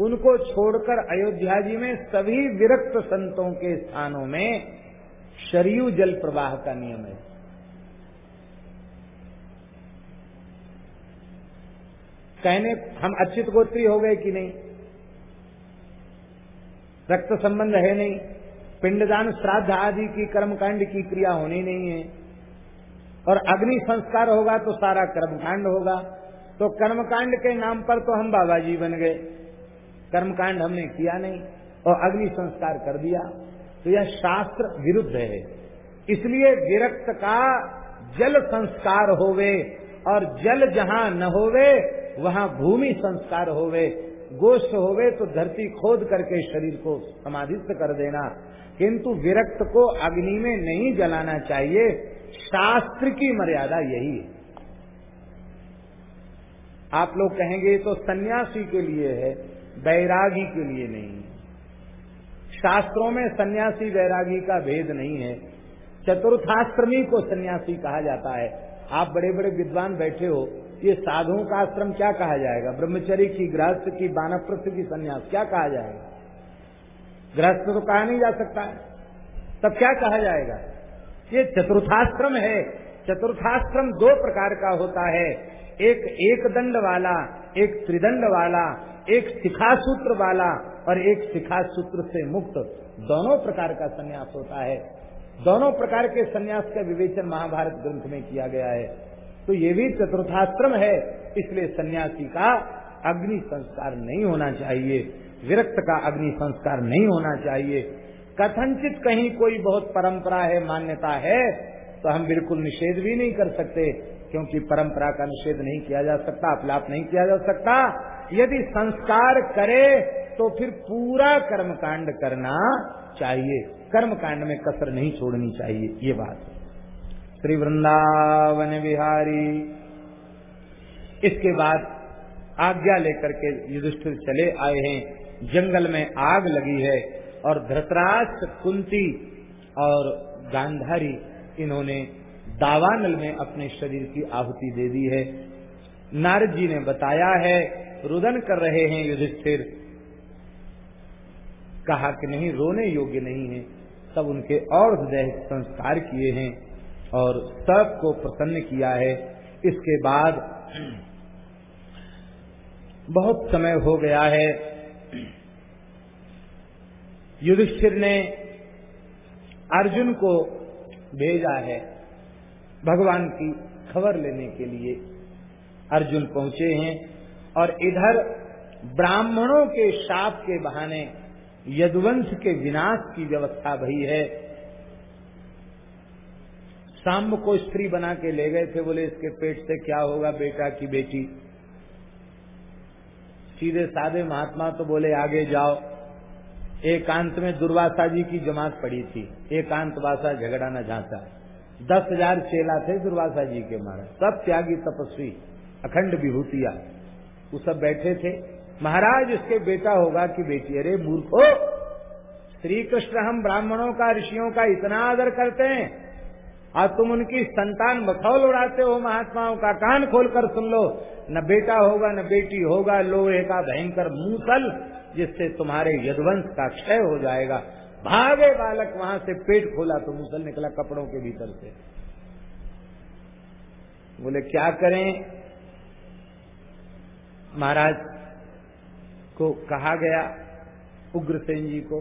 उनको छोड़कर अयोध्या जी में सभी विरक्त संतों के स्थानों में शरीय जल प्रवाह का नियम है। कहने, हम अच्युत गोत्री हो गए कि नहीं? रक्त संबंध है नहीं? पिंडदान श्राद्ध आदि की कर्मकांड की क्रिया होनी नहीं है। और अग्नि संस्कार होगा तो सारा कर्मकांड होगा। तो कर्मकांड के नाम पर तो हम बाबा जी बन गए। कर्मकांड हमने किया नहीं और अग्नि संस्कार कर दिया। तो यह शास्त्र विरुद्ध है। इसलिए विरक्त का जल संस्कार होवे और जल जहाँ न होवे, वहाँ भूमि संस्कार होवे। गोष्ठ होवे तो धरती खोद करके शरीर को समाधिस्थ कर देना। किंतु विरक्त को अग्नि में नहीं जलाना चाहिए। शास्त्र की मर्यादा यही है। आप लोग कहेंगे तो सन्यासी के लिए है बैरागी के लिए नहीं। शास्त्रों में सन्यासी वैरागी का भेद नहीं है। चतुर्थाश्रमी को सन्यासी कहा जाता है। आप बड़े बड़े विद्वान बैठे हो, ये साधुओं का आश्रम क्या कहा जाएगा? ब्रह्मचरी की, गृहस्थ की, बानप्रस्थ की संन्यास क्या कहा जाएगा? गृहस्थ तो कहा नहीं जा सकता। तब क्या कहा जाएगा? ये चतुर्थाश्रम है। चतुर्थाश्रम दो प्रकार का होता है। एक एक दंड वाला, एक त्रिदंड वाला, एक शिखा सूत्र वाला और एक शिखा सूत्र से मुक्त। दोनों प्रकार का संन्यास होता है। दोनों प्रकार के संन्यास का विवेचन महाभारत ग्रंथ में किया गया है। तो ये भी चतुर्थाश्रम है, इसलिए सन्यासी का अग्नि संस्कार नहीं होना चाहिए। विरक्त का अग्नि संस्कार नहीं होना चाहिए। कथनचित कहीं कोई बहुत परंपरा है, मान्यता है तो हम बिल्कुल निषेध भी नहीं कर सकते, क्योंकि परंपरा का निषेध नहीं किया जा सकता, अपलाप नहीं किया जा सकता। यदि संस्कार करे तो फिर पूरा कर्मकांड करना चाहिए। कर्मकांड में कसर नहीं छोड़नी चाहिए, ये बात। श्री वृंदावन बिहारी इसके बाद आज्ञा लेकर के युधिष्ठिर चले आए हैं। जंगल में आग लगी है। और धृतराष्ट्र, कुंती और गांधारी, इन्होंने दावानल में अपने शरीर की आहुति दे दी है। नारद जी ने बताया है, रुदन कर रहे हैं युधिष्ठिर। कहा कि नहीं, रोने योग्य नहीं है। तब उनके और हृदय संस्कार किए हैं और सबको प्रसन्न किया है। इसके बाद बहुत समय हो गया है। युधिष्ठिर ने अर्जुन को भेजा है भगवान की खबर लेने के लिए। अर्जुन पहुँचे हैं और इधर ब्राह्मणों के शाप के बहाने यदुवंश के विनाश की व्यवस्था भई है। शाम को स्त्री बना के ले गए थे, बोले, इसके पेट से क्या होगा बेटा की बेटी? सीधे साधे महात्मा तो बोले, आगे जाओ। एकांत में दुर्वासा जी की जमात पड़ी थी। एकांत वासा झगड़ा न झांसा। दस हज़ार चेला थे दुर्वासा जी के मारे सब त्यागी तपस्वी, अखंड विभूतिया। वो सब बैठे थे। महाराज उसके बेटा होगा कि बेटी? अरे, मूर्खो! श्री कृष्ण हम ब्राह्मणों का, ऋषियों का इतना आदर करते हैं। और तुम उनकी संतान बखौल उड़ाते हो, महात्माओं का कान खोलकर सुन लो। न बेटा होगा, न बेटी होगा, लोहे का भयंकर मूसल। जिससे तुम्हारे यदवंश का क्षय हो जाएगा। भागे बालक, वहाँ से पेट खोला तो मुसल निकला कपड़ों के भीतर से। बोले, क्या करें? महाराज को कहा गया, उग्रसेन जी को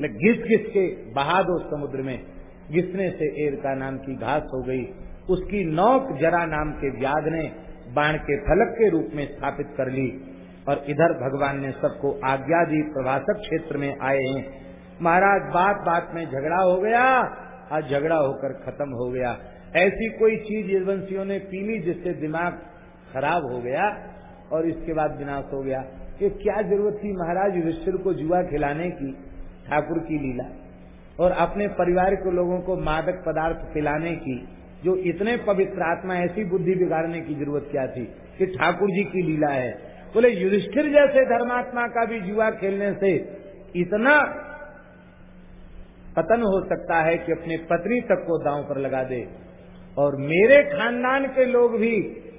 घिस घिस के बहा दो समुद्र में। घिसने से एरका नाम की घास हो गई। उसकी नौक जरा नाम के व्याध ने बाण के फलक के रूप में स्थापित कर ली। और इधर भगवान ने सबको आज्ञा दी प्रभाषक क्षेत्र में आए हैं। महाराज, बात बात में झगड़ा हो गया और झगड़ा होकर खत्म हो गया। ऐसी कोई चीज़ यदवंशियों ने पी ली जिससे दिमाग खराब हो गया और इसके बाद विनाश हो गया। कि क्या ज़रूरत थी महाराज युधिष्ठिर को जुआ खिलाने की, ठाकुर की लीला? और अपने परिवार के लोगों को मादक पदार्थ पिलाने की, जो इतने पवित्र आत्मा, ऐसी बुद्धि बिगाड़ने की ज़रूरत क्या थी कि ठाकुर जी की लीला है? बोले, युधिष्ठिर जैसे धर्मात्मा का भी जुआ खेलने से इतना पतन हो सकता है कि अपने पत्नी तक को दांव पर लगा दे। और मेरे खानदान के लोग भी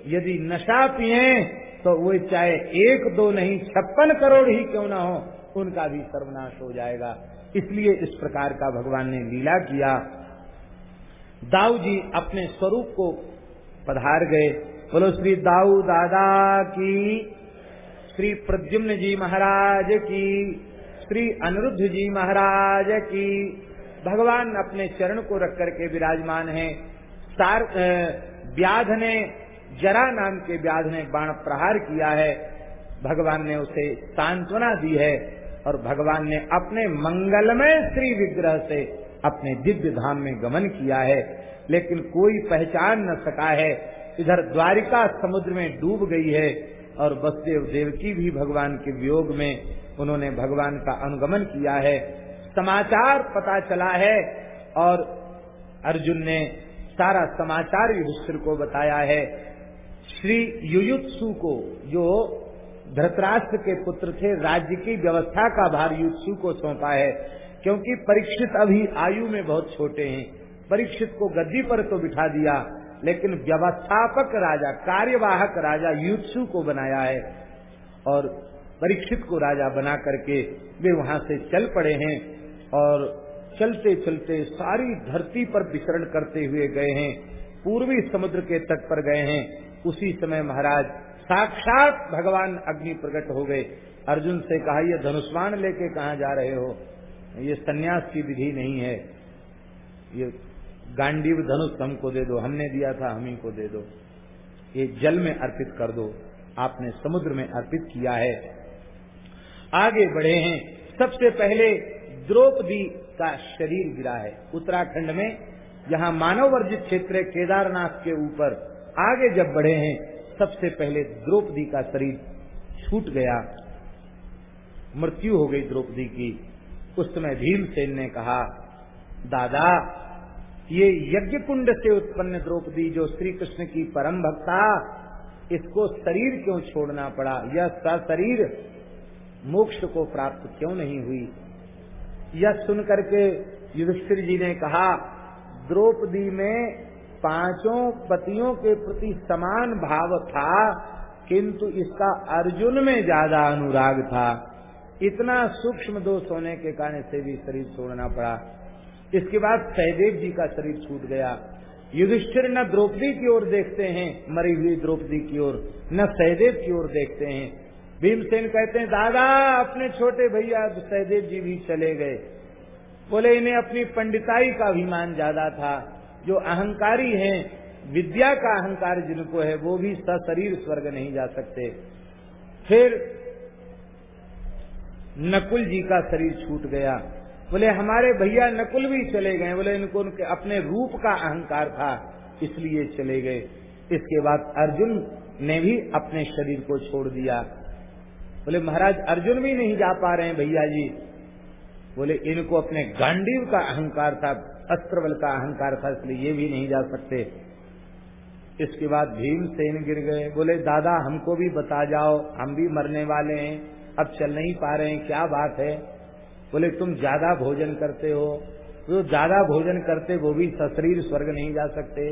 यदि नशा पिए तो वो चाहे एक, दो नहीं, छप्पन करोड़ ही क्यों ना हो, उनका भी सर्वनाश हो जाएगा। इसलिए इस प्रकार का भगवान ने लीला किया। दाऊ जी अपने स्वरूप को पधार गए। बोलो, श्री दाऊ दादा की श्री प्रद्युम्न जी महाराज की, श्री अनिरुद्ध जी महाराज की। भगवान अपने चरण को रख करके विराजमान है। सार व्याध ने, जरा नाम के व्याध ने बाण प्रहार किया है। भगवान ने उसे सांत्वना दी है और भगवान ने अपने मंगलमय श्री विग्रह से अपने दिव्य धाम में गमन किया है। लेकिन कोई पहचान न सका है। इधर द्वारिका समुद्र में डूब गई है। और बसदेव देवकी भी भगवान के वियोग में उन्होंने भगवान का अनुगमन किया है। समाचार पता चला है और अर्जुन ने सारा समाचार युधिष्ठिर को बताया है। श्री युयुत्सु को, जो धृतराष्ट्र के पुत्र थे, राज्य की व्यवस्था का भार युत्सु को सौंपा है, क्योंकि परीक्षित अभी आयु में बहुत छोटे हैं। परीक्षित को गद्दी पर तो बिठा दिया लेकिन व्यवस्थापक राजा, कार्यवाहक राजा युत्सु को बनाया है और परीक्षित को राजा बना करके वे वहाँ से चल पड़े हैं और चलते चलते सारी धरती पर विचरण करते हुए गए हैं, पूर्वी समुद्र के तट पर गए हैं। उसी समय महाराज साक्षात भगवान अग्नि प्रकट हो गए। अर्जुन से कहा, ये धनुष्मान लेके कहा जा रहे हो? ये सन्यास की विधि नहीं है। ये गांडीव धनुष हमको दे दो, हमने दिया था, हम ही को दे दो। ये जल में अर्पित कर दो, आपने समुद्र में अर्पित किया है। आगे बढ़े हैं। सबसे पहले द्रौपदी का शरीर गिरा है। उत्तराखंड में यहाँ मानव वर्जित क्षेत्र केदारनाथ के ऊपर। आगे जब बढ़े हैं, सबसे पहले द्रौपदी का शरीर छूट गया। मृत्यु हो गई द्रौपदी की। उस समय भीमसेन ने कहा, दादा ये यज्ञ कुंड से उत्पन्न द्रौपदी, जो श्री कृष्ण की परम भक्ता, इसको शरीर क्यों छोड़ना पड़ा? यह शरीर मोक्ष को प्राप्त क्यों नहीं हुई? यह सुनकर के युधिष्ठिर जी ने कहा, द्रौपदी में पाँचों पतियों के प्रति समान भाव था, किंतु इसका अर्जुन में ज़्यादा अनुराग था। इतना सूक्ष्म दोष होने के कारण से भी शरीर छोड़ना पड़ा। इसके बाद सहदेव जी का शरीर छूट गया। युधिष्ठिर न द्रौपदी की ओर देखते हैं, मरी हुई द्रौपदी की ओर, न सहदेव की ओर देखते हैं। भीमसेन कहते हैं, दादा, अपने छोटे भैया सहदेव जी भी चले गए। बोले, इन्हें अपनी पंडिताई का अभिमान ज़्यादा था। जो अहंकारी हैं, विद्या का अहंकार जिनको है, वो भी सशरीर स्वर्ग नहीं जा सकते। फिर नकुल जी का शरीर छूट गया। बोले, हमारे भैया नकुल भी चले गए। बोले, इनको उनके, अपने रूप का अहंकार था, इसलिए चले गए। इसके बाद अर्जुन ने भी अपने शरीर को छोड़ दिया। बोले, महाराज, अर्जुन भी नहीं जा पा रहे हैं भैया जी। बोले, इनको अपने गांडीव का अहंकार था अस्त्र बल का अहंकार था, इसलिए ये भी नहीं जा सकते। इसके बाद भीमसेन गिर गए। बोले, दादा, हमको भी बता जाओ, हम भी मरने वाले हैं। अब चल नहीं पा रहे हैं, क्या बात है? बोले, तुम ज़्यादा भोजन करते हो। जो ज़्यादा भोजन करते वो भी सशरीर स्वर्ग नहीं जा सकते।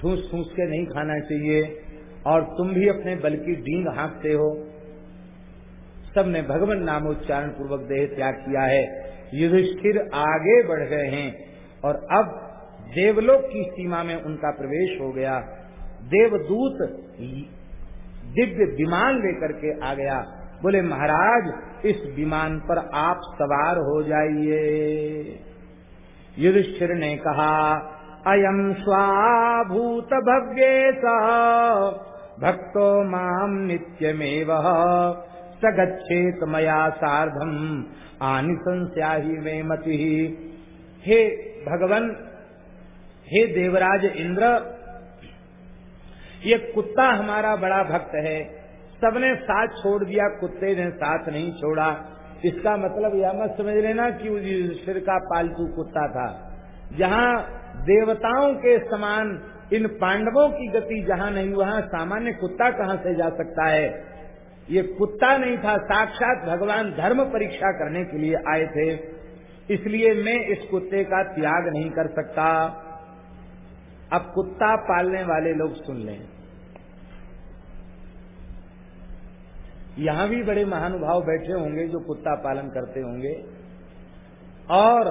ठूस ठूस के नहीं खाना चाहिए। और तुम भी अपने बल की डींग हाँकते हो। सबने भगवान नामोच्चारण पूर्वक देह त्याग किया है। युधिष्ठिर आगे बढ़ गए हैं और अब देवलोक की सीमा में उनका प्रवेश हो गया। देवदूत दिव्य विमान लेकर के आ गया। बोले, महाराज इस विमान पर आप सवार हो जाइए। युधिष्ठिर ने कहा अयम स्वाभूत भव्ये भक्तो माम नित्यमेव सगछेत मया सार्धम आनिशंस्या ही में मति। हे भगवन, हे देवराज इंद्र, ये कुत्ता हमारा बड़ा भक्त है। सबने साथ छोड़ दिया, कुत्ते ने साथ नहीं छोड़ा। इसका मतलब यह मत समझ लेना कि सिर का पालतू कुत्ता था। जहाँ देवताओं के समान, इन पांडवों की गति जहाँ नहीं, वहाँ सामान्य कुत्ता कहाँ से जा सकता है? ये कुत्ता नहीं था, साक्षात भगवान धर्म परीक्षा करने के लिए आए थे। इसलिए मैं इस कुत्ते का त्याग नहीं कर सकता। अब कुत्ता पालने वाले लोग सुन लें। यहाँ भी बड़े महानुभाव बैठे होंगे जो कुत्ता पालन करते होंगे। और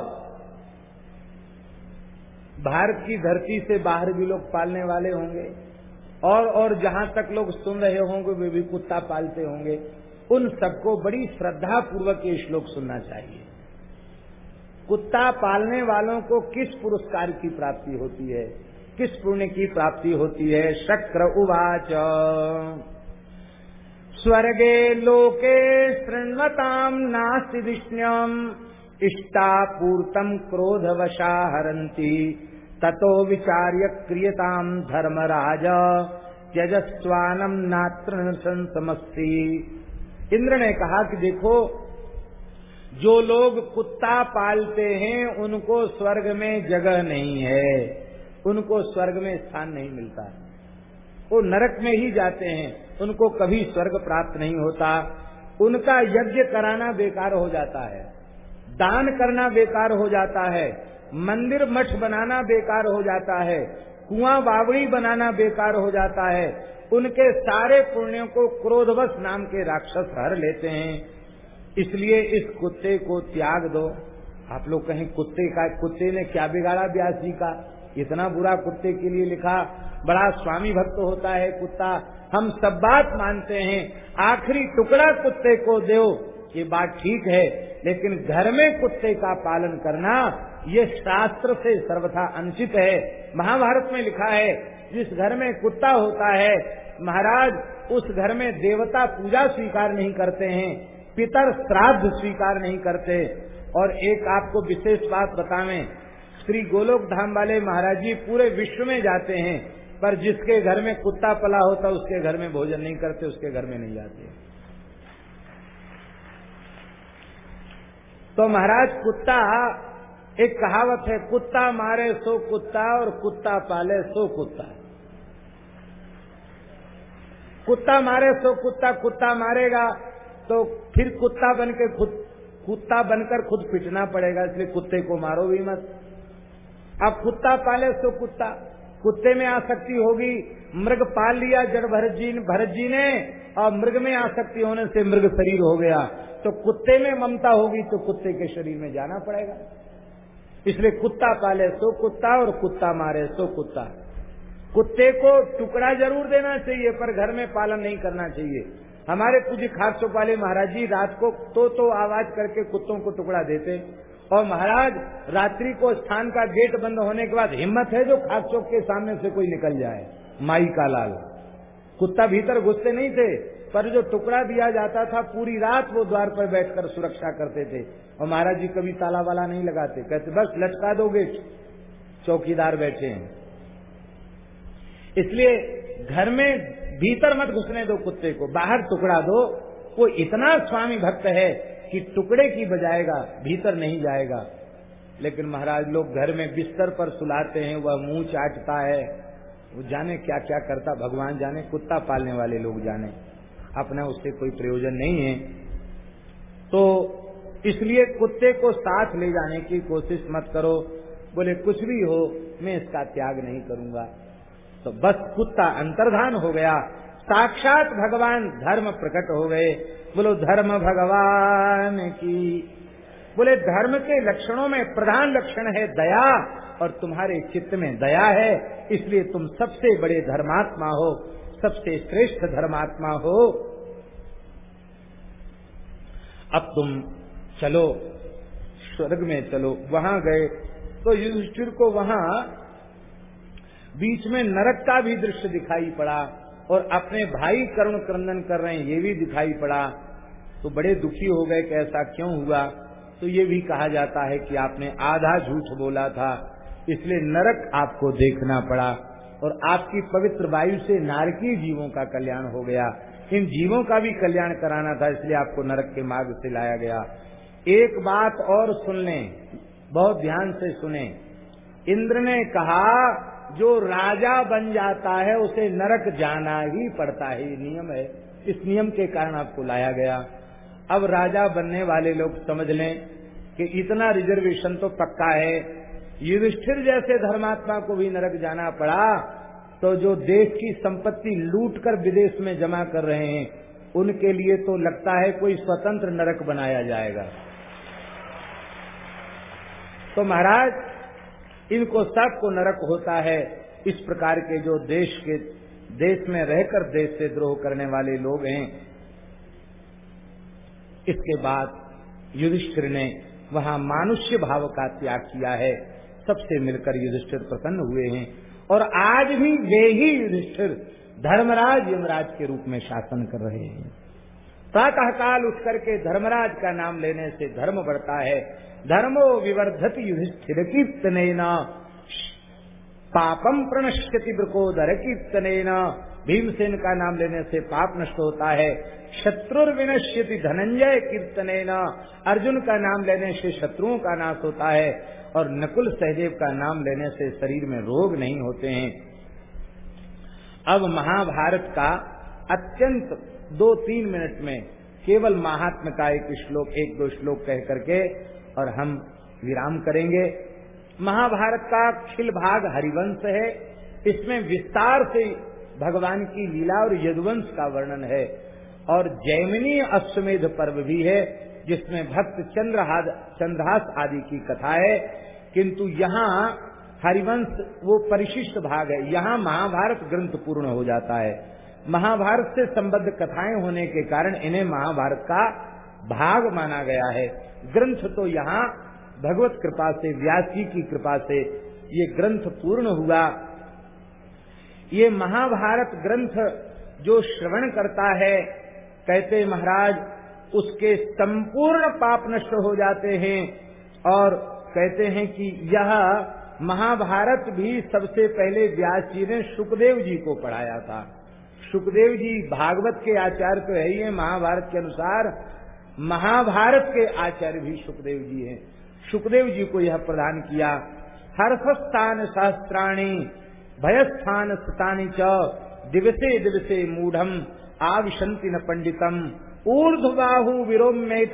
भारत की धरती से बाहर भी लोग पालने वाले होंगे। और और जहाँ तक लोग सुन रहे होंगे, वे भी कुत्ता पालते होंगे। उन सबको बड़ी श्रद्धा पूर्वक ये श्लोक सुनना चाहिए। कुत्ता पालने वालों को किस पुरस्कार की प्राप्ति होती है? किस पुण्य की प्राप्ति होती है? शक्र उवाच। स्वर्गे लोके शृण्वताम नास्ति विष्ण्यम। इष्टापूर्तम क्रोधवशा हरती ततो विचार्य क्रियताम धर्मराज। त्यजस्वानम नात्र इंद्र ने कहा कि देखो, जो लोग कुत्ता पालते हैं, उनको स्वर्ग में जगह नहीं है। उनको स्वर्ग में स्थान नहीं मिलता। वो नरक में ही जाते हैं। उनको कभी स्वर्ग प्राप्त नहीं होता। उनका यज्ञ कराना बेकार हो जाता है, दान करना बेकार हो जाता है, मंदिर मठ बनाना बेकार हो जाता है, कुआँ बावड़ी बनाना बेकार हो जाता है, उनके सारे पुण्यों को क्रोधवश नाम के राक्षस हर लेते हैं। इसलिए इस कुत्ते को त्याग दो। आप लोग कहें, कुत्ते का, कुत्ते ने क्या बिगाड़ा ब्यास जी का? इतना बुरा कुत्ते के लिए लिखा। बड़ा स्वामी भक्त होता है कुत्ता। हम सब बात मानते हैं। आखिरी टुकड़ा कुत्ते को दो, ये बात ठीक है, लेकिन घर में कुत्ते का पालन करना, ये शास्त्र से सर्वथा अनुचित है। महाभारत में लिखा है, जिस घर में कुत्ता होता है, महाराज, उस घर में देवता पूजा स्वीकार नहीं करते हैं, पितर श्राद्ध स्वीकार नहीं करते। और एक आपको विशेष बात बतावें, श्री गोलोक धाम वाले महाराज जी पूरे विश्व में जाते हैं। पर जिसके घर में कुत्ता पला होता, उसके घर में भोजन नहीं करते, उसके घर में नहीं जाते। तो महाराज, कुत्ता एक कहावत है, कुत्ता मारे सो कुत्ता और कुत्ता पाले सो कुत्ता। कुत्ता मारे सो कुत्ता कुत्ता मारेगा तो फिर कुत्ता बन के खुद, कुत्ता बनकर खुद पिटना पड़ेगा, इसलिए कुत्ते को मारो भी मत। अब कुत्ता पाले सो कुत्ता। कुत्ते में आसक्ति होगी। मृग पाल लिया, जड़ भरत जी भरत जी ने, और मृग में आसक्ति होने से मृग शरीर हो गया। तो कुत्ते में ममता होगी तो कुत्ते के शरीर में जाना पड़ेगा। इसलिए कुत्ता पाले सो कुत्ता, और कुत्ता मारे सो कुत्ता। कुत्ते को टुकड़ा ज़रूर देना चाहिए, पर घर में पालन नहीं करना चाहिए। हमारे पूज्य वाले महाराज जी रात को तो तो आवाज़ करके कुत्तों को टुकड़ा देते और महाराज, रात्रि को स्थान का गेट बंद होने के बाद हिम्मत है जो खाक चौक के सामने से कोई निकल जाए? माई का लाल। कुत्ता भीतर घुसते नहीं थे, पर जो टुकड़ा दिया जाता था, पूरी रात वो द्वार पर बैठकर सुरक्षा करते थे। और महाराज जी कभी ताला वाला नहीं लगाते। कहते, बस लटका दो गेट। चौकीदार बैठे हैं। इसलिए घर में भीतर मत घुसने दो कुत्ते को, बाहर टुकड़ा दो। वो इतना स्वामी भक्त है कि टुकड़े की बजाएगा भीतर नहीं जाएगा लेकिन महाराज, लोग घर में बिस्तर पर सुलाते हैं, वह मुँह चाटता है। वो जाने क्या क्या करता, भगवान जाने, कुत्ता पालने वाले लोग जाने। अपना उससे कोई प्रयोजन नहीं है। तो इसलिए कुत्ते को साथ ले जाने की कोशिश मत करो। बोले, कुछ भी हो, मैं इसका त्याग नहीं करूँगा। तो बस कुत्ता अंतर्धान हो गया। साक्षात भगवान धर्म प्रकट हो गए। बोलो, धर्म भगवान की। बोले, धर्म के लक्षणों में प्रधान लक्षण है दया, और तुम्हारे चित्त में दया है, इसलिए तुम सबसे बड़े धर्मात्मा हो, सबसे श्रेष्ठ धर्मात्मा हो। अब तुम चलो, स्वर्ग में चलो, वहाँ गए तो युधिष्ठिर को वहाँ बीच में नरक का भी दृश्य दिखाई पड़ा। और अपने भाई करुण क्रंदन कर रहे हैं, ये भी दिखाई पड़ा। तो बड़े दुखी हो गए कि ऐसा क्यों हुआ? तो ये भी कहा जाता है कि आपने आधा झूठ बोला था, इसलिए नरक आपको देखना पड़ा और आपकी पवित्र वायु से नारकीय जीवों का कल्याण हो गया। इन जीवों का भी कल्याण कराना था, इसलिए आपको नरक के मार्ग से लाया गया। एक बात और सुन लें, बहुत ध्यान से सुने। इंद्र ने कहा जो राजा बन जाता है, उसे नरक जाना ही पड़ता है। नियम है। इस नियम के कारण आपको लाया गया। अब राजा बनने वाले लोग समझ लें कि इतना रिजर्वेशन तो पक्का है। युधिष्ठिर जैसे धर्मात्मा को भी नरक जाना पड़ा तो जो देश की संपत्ति लूट कर विदेश में जमा कर रहे हैं, उनके लिए तो लगता है कोई स्वतंत्र नरक बनाया जाएगा। तो महाराज इनको सबको नरक होता है। इस प्रकार के जो देश के, देश में रहकर देश से द्रोह करने वाले लोग हैं। इसके बाद युधिष्ठिर ने वहाँ मानुष्य भाव का त्याग किया है। सबसे मिलकर युधिष्ठिर प्रसन्न हुए हैं। और आज भी वे ही युधिष्ठिर धर्मराज यमराज के रूप में शासन कर रहे हैं। प्रातः काल उठ करके धर्मराज का नाम लेने से धर्म बढ़ता है। धर्मो विवर्धत युधिष्ठिर कीर्तन पापम प्रणश्यति ब्रकोदर कीर्तन भीमसेन का नाम लेने से पाप नष्ट होता है। शत्रु विनश्यति धनंजय कीर्तन अर्जुन का नाम लेने से शत्रुओं का नाश होता है और नकुल सहदेव का नाम लेने से शरीर में रोग नहीं होते हैं। अब महाभारत का अत्यंत दो तीन मिनट में केवल महात्मा का एक श्लोक, एक दो श्लोक कह करके और हम विराम करेंगे। महाभारत का खिल भाग हरिवंश है। इसमें विस्तार से भगवान की लीला और यदुवंश का वर्णन है। और जैमिनी अश्वमेध पर्व भी है, जिसमें भक्त चंद्रहास चंद्रहास आदि की कथा है। किंतु यहाँ हरिवंश वो परिशिष्ट भाग है। यहाँ महाभारत ग्रंथ पूर्ण हो जाता है। महाभारत से संबद्ध कथाएँ होने के कारण इन्हें महाभारत का भाग माना गया है। ग्रंथ तो यहाँ भगवत कृपा से, व्यास जी की कृपा से ये ग्रंथ पूर्ण हुआ। ये महाभारत ग्रंथ जो श्रवण करता है, कहते महाराज, उसके संपूर्ण पाप नष्ट हो जाते हैं और कहते हैं कि यह महाभारत भी सबसे पहले व्यास जी ने सुखदेव जी को पढ़ाया था। सुखदेव जी भागवत के आचार्य तो है ही है, महाभारत के अनुसार। महाभारत के आचार्य भी सुखदेव जी हैं। सुखदेव जी को यह प्रदान किया। हर्षस्थान सहस्त्राणी भयस्थान स्थानी च, दिवसे दिवसे मूढ़म आविशंति न पंडितम। ऊर्धबाहु विरोमेत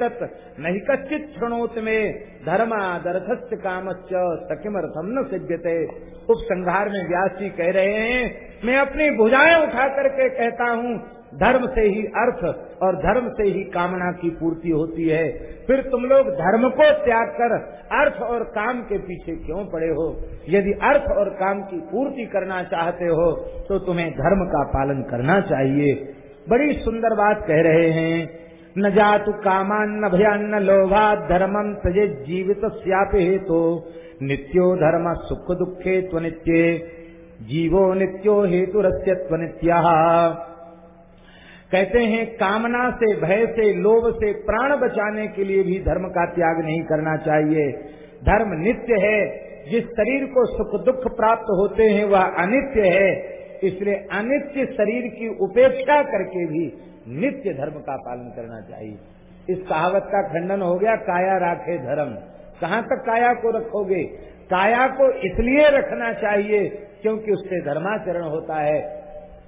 नहीं कच्चित क्षणोत में। धर्मादर्थस् कामच सकिमर्थम न सिद्ध्यते। उपसंहार में व्यास जी कह रहे हैं, मैं अपनी भुजाएँ उठा करके कहता हूँ, धर्म से ही अर्थ और धर्म से ही कामना की पूर्ति होती है। फिर तुम लोग धर्म को त्याग कर अर्थ और काम के पीछे क्यों पड़े हो? यदि अर्थ और काम की पूर्ति करना चाहते हो तो तुम्हें धर्म का पालन करना चाहिए। बड़ी सुंदर बात कह रहे हैं। न जातु कामान न भयान्न, लोभा धर्मम तजे जीवित स्यापे तो नित्यो धर्म सुख दुखे त्वनित्ये, जीवो नित्यो हेतु रस्यत्व नित्या कहते हैं, कामना से, भय से, लोभ से, प्राण बचाने के लिए भी धर्म का त्याग नहीं करना चाहिए। धर्म नित्य है, जिस शरीर को सुख दुख प्राप्त होते हैं, वह अनित्य है। इसलिए अनित्य शरीर की उपेक्षा करके भी नित्य धर्म का पालन करना चाहिए। इस कहावत का खंडन हो गया, काया राखे धर्म। कहाँ तक काया को रखोगे? काया को इसलिए रखना चाहिए क्योंकि उससे धर्माचरण होता है।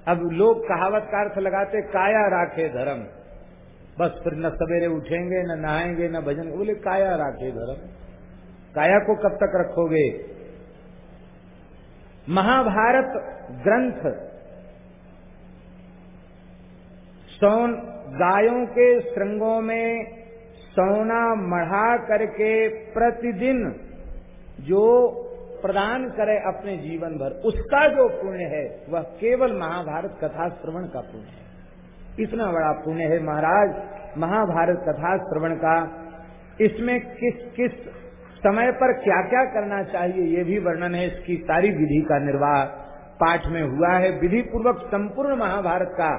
अब लोग कहावत का अर्थ लगाते, काया राखे धर्म। बस फिर न सवेरे उठेंगे, न नहाएँगे, न भजन, बोले, काया राखे धर्म। काया को कब तक रखोगे? महाभारत ग्रंथ सौन गायों के श्रृंगों में सोना मढ़ा करके प्रतिदिन जो प्रदान करे अपने जीवन भर, उसका जो पुण्य है, वह केवल महाभारत कथा श्रवण का पुण्य है। इतना बड़ा पुण्य है महाराज, महाभारत कथा श्रवण का, इसमें किस किस समय पर क्या क्या करना चाहिए, ये भी वर्णन है इसकी सारी विधि का निर्वाह पाठ में हुआ है। विधि पूर्वक संपूर्ण महाभारत का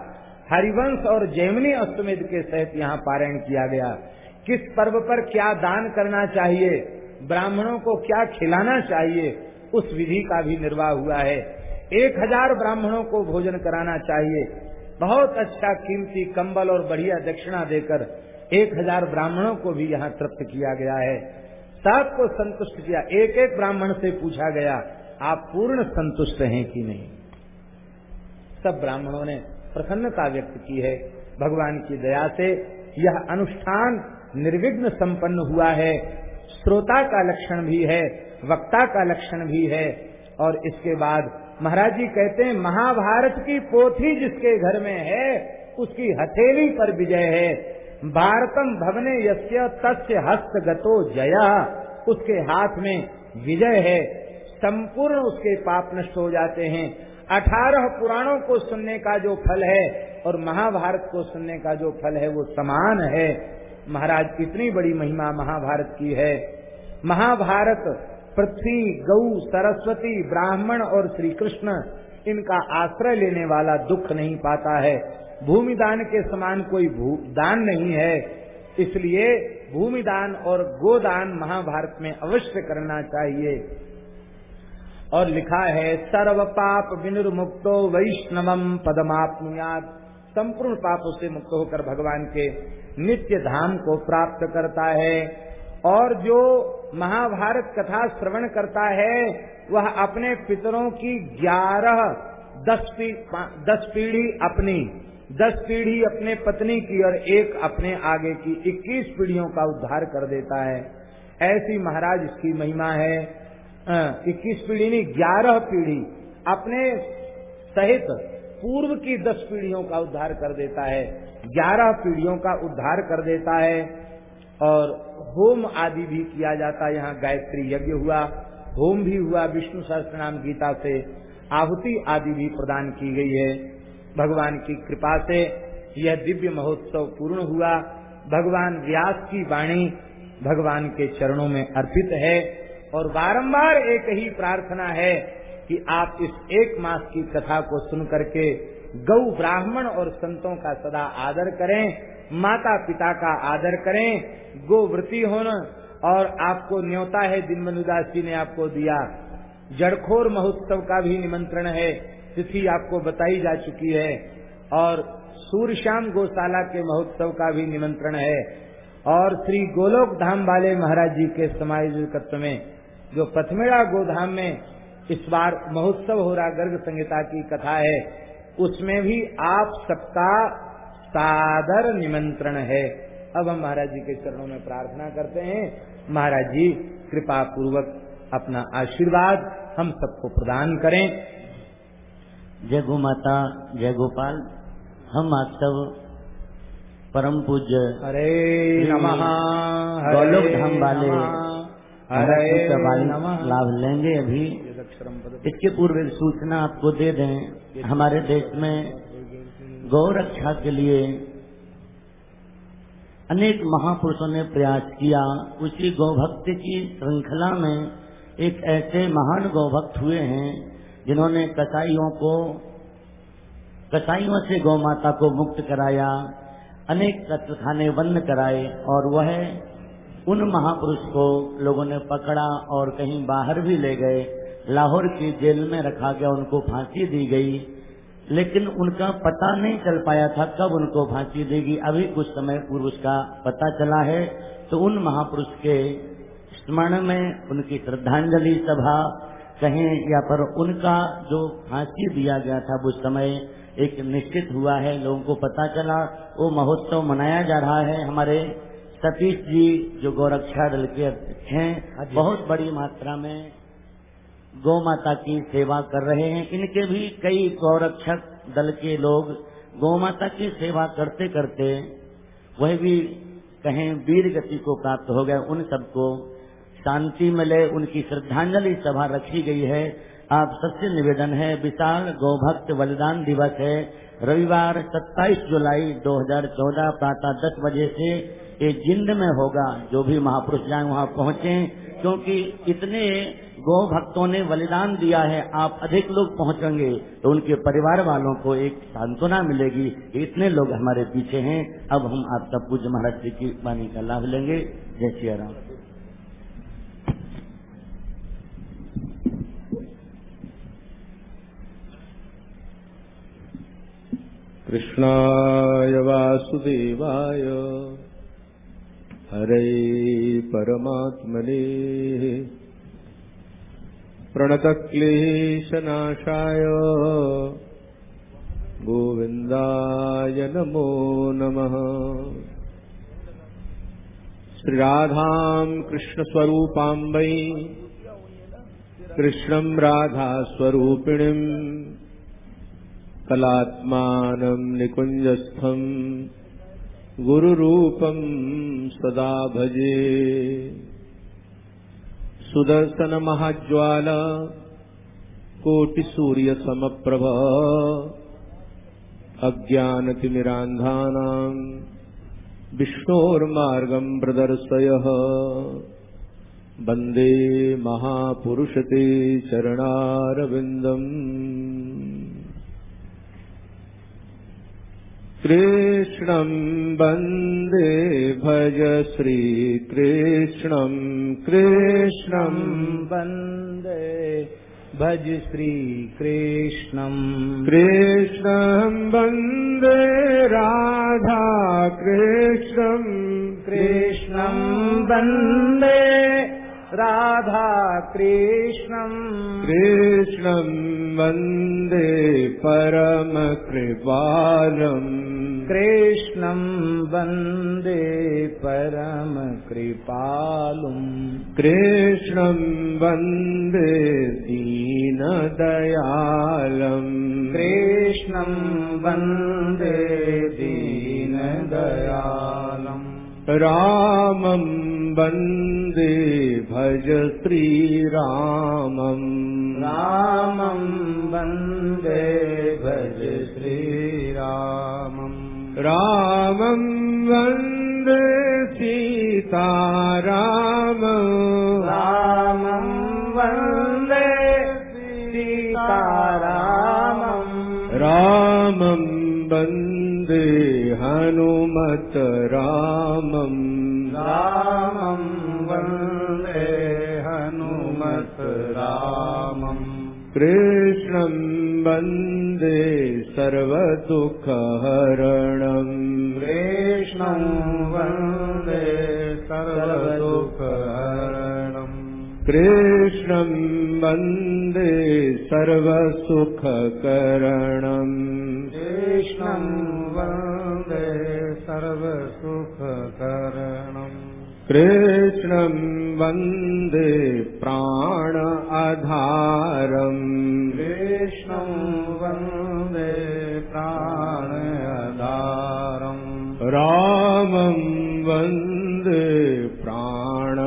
हरिवंश और जैमनी अश्वमेध के सहित यहाँ पारायण किया गया। किस पर्व पर क्या दान करना चाहिए, ब्राह्मणों को क्या खिलाना चाहिए, उस विधि का भी निर्वाह हुआ है। एक हज़ार ब्राह्मणों को भोजन कराना चाहिए। बहुत अच्छा कीमती कंबल और बढ़िया दक्षिणा देकर एक हज़ार ब्राह्मणों को भी यहाँ तृप्त किया गया है। सबको संतुष्ट किया। एक एक ब्राह्मण से पूछा गया, आप पूर्ण संतुष्ट हैं कि नहीं? सब ब्राह्मणों ने प्रसन्नता व्यक्त की है। भगवान की दया से यह अनुष्ठान निर्विघ्न संपन्न हुआ है। श्रोता का लक्षण भी है, वक्ता का लक्षण भी है। और इसके बाद महाराज जी कहते हैं, महाभारत की पोथी जिसके घर में है, उसकी हथेली पर विजय है। भारतम भवने यस्य तस्य हस्त गतो जया। उसके हाथ में विजय है। संपूर्ण उसके पाप नष्ट हो जाते हैं। अठारह पुराणों को सुनने का जो फल है और महाभारत को सुनने का जो फल है, वो समान है। महाराज, इतनी बड़ी महिमा महाभारत की है। महाभारत, पृथ्वी, गौ, सरस्वती, ब्राह्मण और श्री कृष्ण इनका आश्रय लेने वाला दुख नहीं पाता है। भूमि दान के समान कोई दान नहीं है। इसलिए भूमि दान और गोदान महाभारत में अवश्य करना चाहिए। और लिखा है सर्व पाप विनिर्मुक्तो वैष्णवम पदमात्मयाद संपूर्ण पापों से मुक्त होकर भगवान के नित्य धाम को प्राप्त करता है। और जो महाभारत कथा श्रवण करता है वह अपने पितरों की ग्यारह दस पी, दस पीढ़ी अपनी दस पीढ़ी अपने पत्नी की और एक अपने आगे की इक्कीस पीढ़ियों का उद्धार कर देता है। ऐसी महाराज इसकी महिमा है। इक्कीस पीढ़ी नहीं, ग्यारह पीढ़ी अपने सहित पूर्व की दस पीढ़ियों का उद्धार कर देता है। ग्यारह पीढ़ियों का उद्धार कर देता है और होम आदि भी किया जाता है। यहाँ गायत्री यज्ञ हुआ, होम भी हुआ, विष्णु सहस्त्र नाम गीता से। आहुति आदि भी प्रदान की गई है। भगवान की कृपा से यह दिव्य महोत्सव पूर्ण हुआ। भगवान व्यास की वाणी भगवान के चरणों में अर्पित है और बारंबार एक ही प्रार्थना है कि आप इस एक मास की कथा को सुन करके गौ ब्राह्मण और संतों का सदा आदर करें माता पिता का आदर करें, गोवृत्ति होना और आपको न्योता है। दिन मनुदास जी ने आपको दिया। जड़खोर महोत्सव का भी निमंत्रण है। तिथि आपको बताई जा चुकी है और सूर्यश्याम गौशाला के महोत्सव का भी निमंत्रण है और श्री गोलोक धाम वाले महाराज जी के समायोजकत्व में जो पथमेड़ा गोधाम में इस बार महोत्सव हो रहा गर्ग संहिता की कथा है, उसमें भी आप सबका सादर निमंत्रण है। अब हम महाराज जी के चरणों में प्रार्थना करते हैं। महाराज जी कृपा पूर्वक अपना आशीर्वाद हम सबको प्रदान करें। जय गो माता जय गोपाल हम आप सब परम पूज्य। हरे नमः गौलोक धाम वाले हरे लाभ लेंगे अभी। इसके पूर्व एक सूचना आपको दे दें हमारे देश में गौ रक्षा के लिए अनेक महापुरुषों ने प्रयास किया। उसी गौभक्ति की श्रृंखला में एक ऐसे महान गौ भक्त हुए हैं जिन्होंने कसाईयों को कसाईयों से गौ माता को मुक्त कराया, अनेक कत्रखाने बंद कराए, और वह उन महापुरुष को लोगों ने पकड़ा और कहीं बाहर भी ले गए। लाहौर की जेल में रखा गया उनको फांसी दी गई, लेकिन उनका पता नहीं चल पाया था कब उनको फांसी देगी। अभी कुछ समय पूर्व उसका पता चला है तो उन महापुरुष के स्मरण में उनकी श्रद्धांजलि सभा कहें या पर उनका जो फांसी दिया गया था उस समय एक निश्चित हुआ है लोगों को पता चला वो महोत्सव मनाया जा रहा है। हमारे सतीश जी जो गौरक्षा दल के अध्यक्ष हैं हाँ बहुत बड़ी मात्रा में गौ माता की सेवा कर रहे हैं। इनके भी कई गौरक्षक दल के लोग गौ माता की सेवा करते करते वह भी कहें वीर गति को प्राप्त हो गए उन सबको शांति मिले, उनकी श्रद्धांजलि सभा रखी गई है। आप सबसे निवेदन है, विशाल गौभक्त बलिदान दिवस है। रविवार 27 जुलाई 2014 प्रातः 10 बजे से ये जिंद में होगा, जो भी महापुरुष जाए वहाँ पहुँचे, क्योंकि इतने गौ भक्तों ने बलिदान दिया है, आप अधिक लोग पहुँचेंगे तो उनके परिवार वालों को एक सांत्वना मिलेगी इतने लोग हमारे पीछे हैं। अब हम आपका पूज्य महाराज जी की वाणी का लाभ लेंगे। जय श्री राम। कृष्णाय वासुदेवाय। हरे परमात्मने। प्रणतक्लेशनाशाय। गोविन्दाय नमो नमः। श्रीराधाम् कृष्णस्वरूपाम्बै। कृष्णम् राधास्वरूपिणीम्। कलात्मानम् निकुञ्जस्थम् गुरुरूपम् सदा भजे। सुदर्शनमहाज्वाल कोटिसूर्यसमप्रभ अज्ञानतिमिरान्धानाम् विष्णोर्मार्गम् प्रदर्शयः। वंदे महापुरुषते चरणारविन्दम्। कृष्णम् वन्दे भज कृष्णम् कृष्णम् वन्दे भज श्रीकृष्णम् कृष्णम् वन्दे राधा कृष्णम् कृष्णम् वन्दे राधा कृष्णम् कृष्णम् वन्दे परमकृपालम्। कृष्णम् वन्दे परमकृपालुम्। कृष्णम् वन्दे दीनदयालम्। कृष्णम् वन्दे दीनदयालम् रामम् वन्दे भज श्रीरामम्। रामम् वन्दे भज श्रीरामम्। रामम् वन्दे सीताराम। रामम् वन्दे सीतारामम्। रामम् वन्दे हनुमत रामम्। रामम् वन्दे हनुमत रामम्। कृष्णम् वन्दे सर्वदुःखहरणम्। कृष्णम् वन्दे सर्वदुःखहरणम् कृष्णम् वन्दे सर्वसुखकरणम् कृष्णम् वन्दे सर्वसुखकरणम् कृष्णम् वन्दे प्राण आधारम् कृष्णम् वन्दे प्राणदारम् रामम् वन्दे प्राण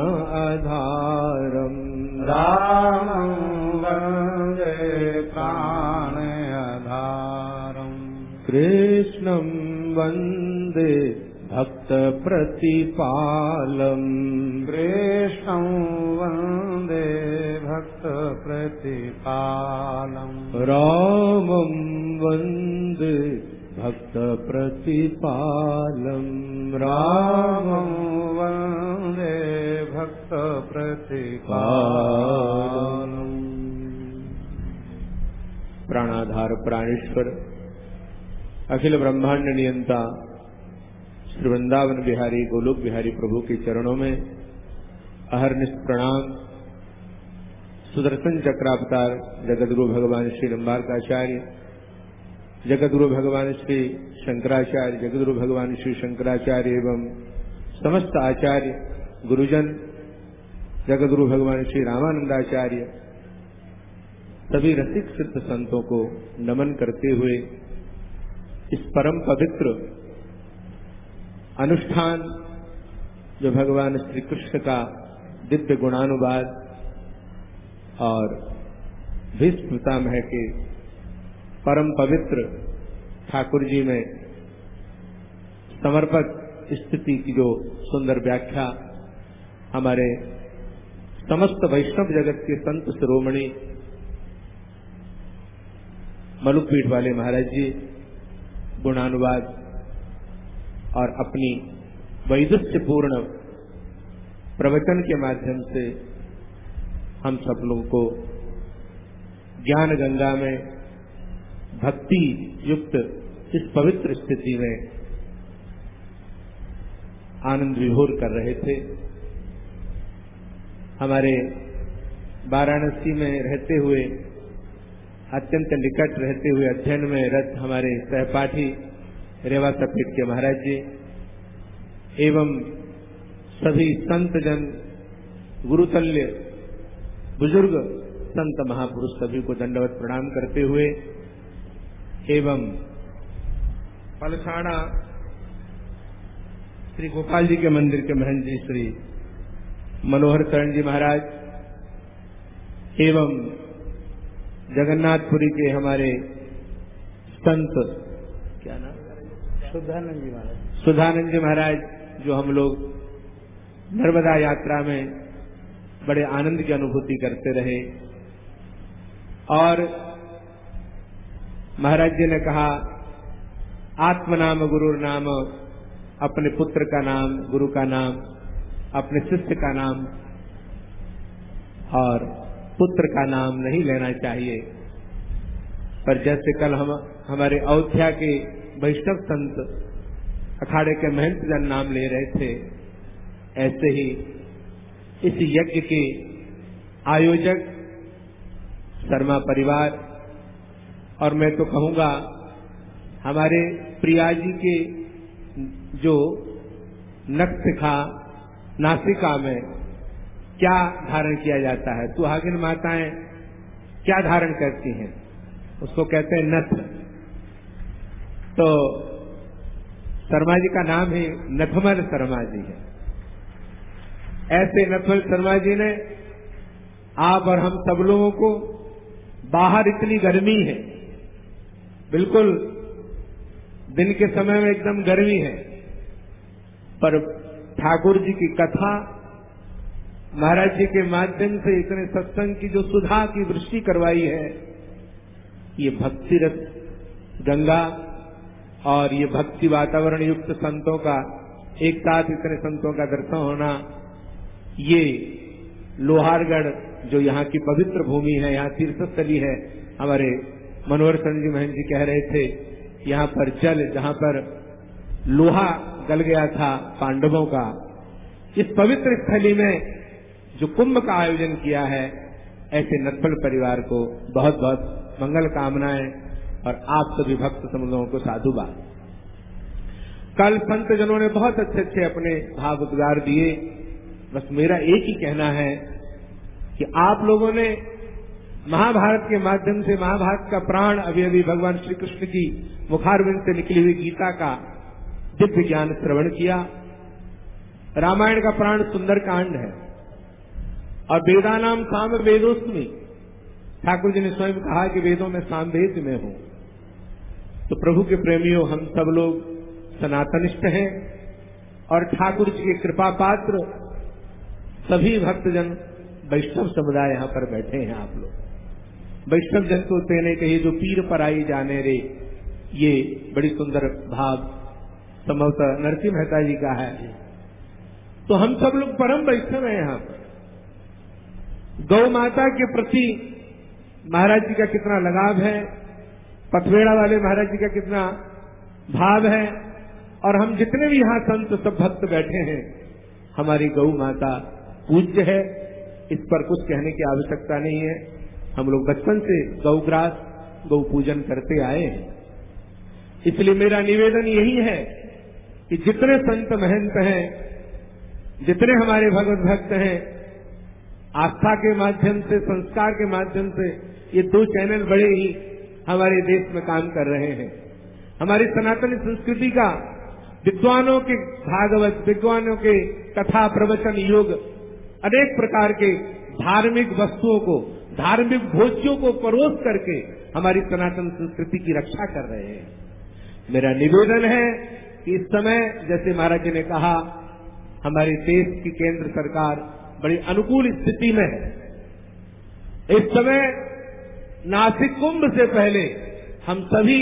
आधारम् रामं वन्दे प्राणे कृष्णं वन्दे भक्तप्रतिपालम्। कृष्णं वन्दे भक्तप्रतिपालम्। रामं वन्दे भक्तप्रतिपालम् रामम् वंदे भक्तप्रतिपालम् प्राणाधार प्राणेश्वर अखिल ब्रह्मांड नियंता श्री वृंदावन बिहारी गोलोक बिहारी प्रभु के चरणों में अहरनिश प्रणाम सुदर्शन चक्रावतार, जगदगुरु भगवान श्री लंबारकाचार्य जगदगुरु भगवान श्री शंकराचार्य, जगदगुरु भगवान श्री शंकराचार्य एवं समस्त आचार्य गुरुजन, जगदगुरु भगवान श्री रामानंदाचार्य, सभी रसिक सिद्ध संतों को नमन करते हुए इस परम पवित्र अनुष्ठान जो भगवान श्री कृष्ण का दिव्य गुणानुवाद और भीष्म पितामह के परम पवित्र ठाकुर जी में समर्पक स्थिति की जो सुंदर व्याख्या हमारे समस्त वैष्णव जगत के संत शिरोमणि मलुकपीठ वाले महाराज जी, गुणानुवाद और अपनी वैदुष्य पूर्ण प्रवचन के माध्यम से हम सब लोगों को ज्ञान गंगा में भक्ति युक्त इस पवित्र स्थिति में आनंद विभोर कर रहे थे। हमारे वाराणसी में रहते हुए, अत्यंत निकट रहते हुए अध्ययन में रत हमारे सहपाठी रेवा सपीठ के महाराज जी एवं सभी संत जन गुरुतल्य, बुज़ुर्ग संत महापुरुष सभी को दंडवत प्रणाम करते हुए एवं पलसाड़ा श्री गोपाल जी के मंदिर के महंत जी श्री मनोहर शरण जी महाराज एवं जगन्नाथपुरी के हमारे संत क्या नाम? सुधानंद जी महाराज। सुधानंद जी महाराज जो हम लोग नर्मदा यात्रा में बड़े आनंद की अनुभूति करते रहे और महाराज जी ने कहा आत्म नाम गुरु नाम, अपने पुत्र का नाम, गुरु का नाम, अपने शिष्य का नाम, और पुत्र का नाम नहीं लेना चाहिए। पर जैसे कल हम, हमारे अयोध्या के वैष्णव संत अखाड़े के महंत जन नाम ले रहे थे, ऐसे ही इस यज्ञ के आयोजक शर्मा परिवार और मैं तो कहूँगा, हमारे प्रिया जी के जो नक्षिखा नासिका में क्या धारण किया जाता है? सुहागिन माताएँ क्या धारण करती हैं? उसको कहते हैं नथ। तो शर्मा जी का नाम ही नथमल शर्मा जी है। ऐसे नथमल शर्मा जी ने आप और हम सब लोगों को बाहर इतनी गर्मी है बिल्कुल दिन के समय में एकदम गर्मी है। पर ठाकुर जी की कथा महाराज जी के माध्यम से इतने सत्संग की जो सुधा की वृष्टि करवाई है, ये भक्ति रस गंगा और ये भक्ति वातावरण युक्त संतों का, एक साथ इतने संतों का दर्शन होना, ये लोहारगढ़ जो यहाँ की पवित्र भूमि है, यहाँ तीर्थस्थली है, हमारे मनोहर संजी महन जी कह रहे थे, यहाँ पर जल, जहाँ पर लोहा गल गया था पांडवों का, इस पवित्र स्थली में जो कुंभ का आयोजन किया है, ऐसे नत्फल परिवार को बहुत बहुत मंगल कामनाएँ और आप सभी भक्त समुदायों को साधुवाद कल संत जनों ने बहुत अच्छे अच्छे अपने भाव उद्गार दिए। बस मेरा एक ही कहना है कि आप लोगों ने महाभारत के माध्यम से महाभारत का प्राण अभी अभी भगवान श्री कृष्ण की मुखारविंद से निकली हुई गीता का दिव्य ज्ञान श्रवण किया। रामायण का प्राण सुंदर कांड है। और वेदानाम साम वेदोस्मी। ठाकुर जी ने स्वयं कहा कि वेदों में सामवेद में हूँ। तो प्रभु के प्रेमियों, हम सब लोग सनातनिष्ठ हैं और ठाकुर जी के कृपा पात्र सभी भक्तजन वैष्णव समुदाय यहाँ पर बैठे हैं आप लोग। वैष्णव जन को तेने कही, जो पीर पर आई जाने रे। ये बड़ी सुंदर भाव संभवतः नरसिंह मेहता जी का है। तो हम सब लोग परम वैष्णव हैं यहाँ पर। गौ माता के प्रति महाराज जी का कितना लगाव है पथवेड़ा वाले महाराज जी का कितना भाव है, और हम जितने भी यहाँ संत, सब भक्त बैठे हैं, हमारी गौ माता पूज्य है, इस पर कुछ कहने की आवश्यकता नहीं है। हम लोग बचपन से गौग्रास गौ पूजन करते आए हैं। इसलिए मेरा निवेदन यही है कि जितने संत महंत हैं, जितने हमारे भगवत भक्त हैं, आस्था के माध्यम से, संस्कार के माध्यम से, ये दो चैनल बड़े ही हमारे देश में काम कर रहे हैं। हमारी सनातन संस्कृति का विद्वानों के भागवत, विद्वानों के कथा प्रवचन योग अनेक प्रकार के धार्मिक वस्तुओं को धार्मिक भोज्यों को परोस करके हमारी सनातन संस्कृति की रक्षा कर रहे हैं। मेरा निवेदन है कि इस समय जैसे महाराज जी ने कहा हमारे देश की केंद्र सरकार बड़ी अनुकूल स्थिति में है। इस समय नासिक कुंभ से पहले हम सभी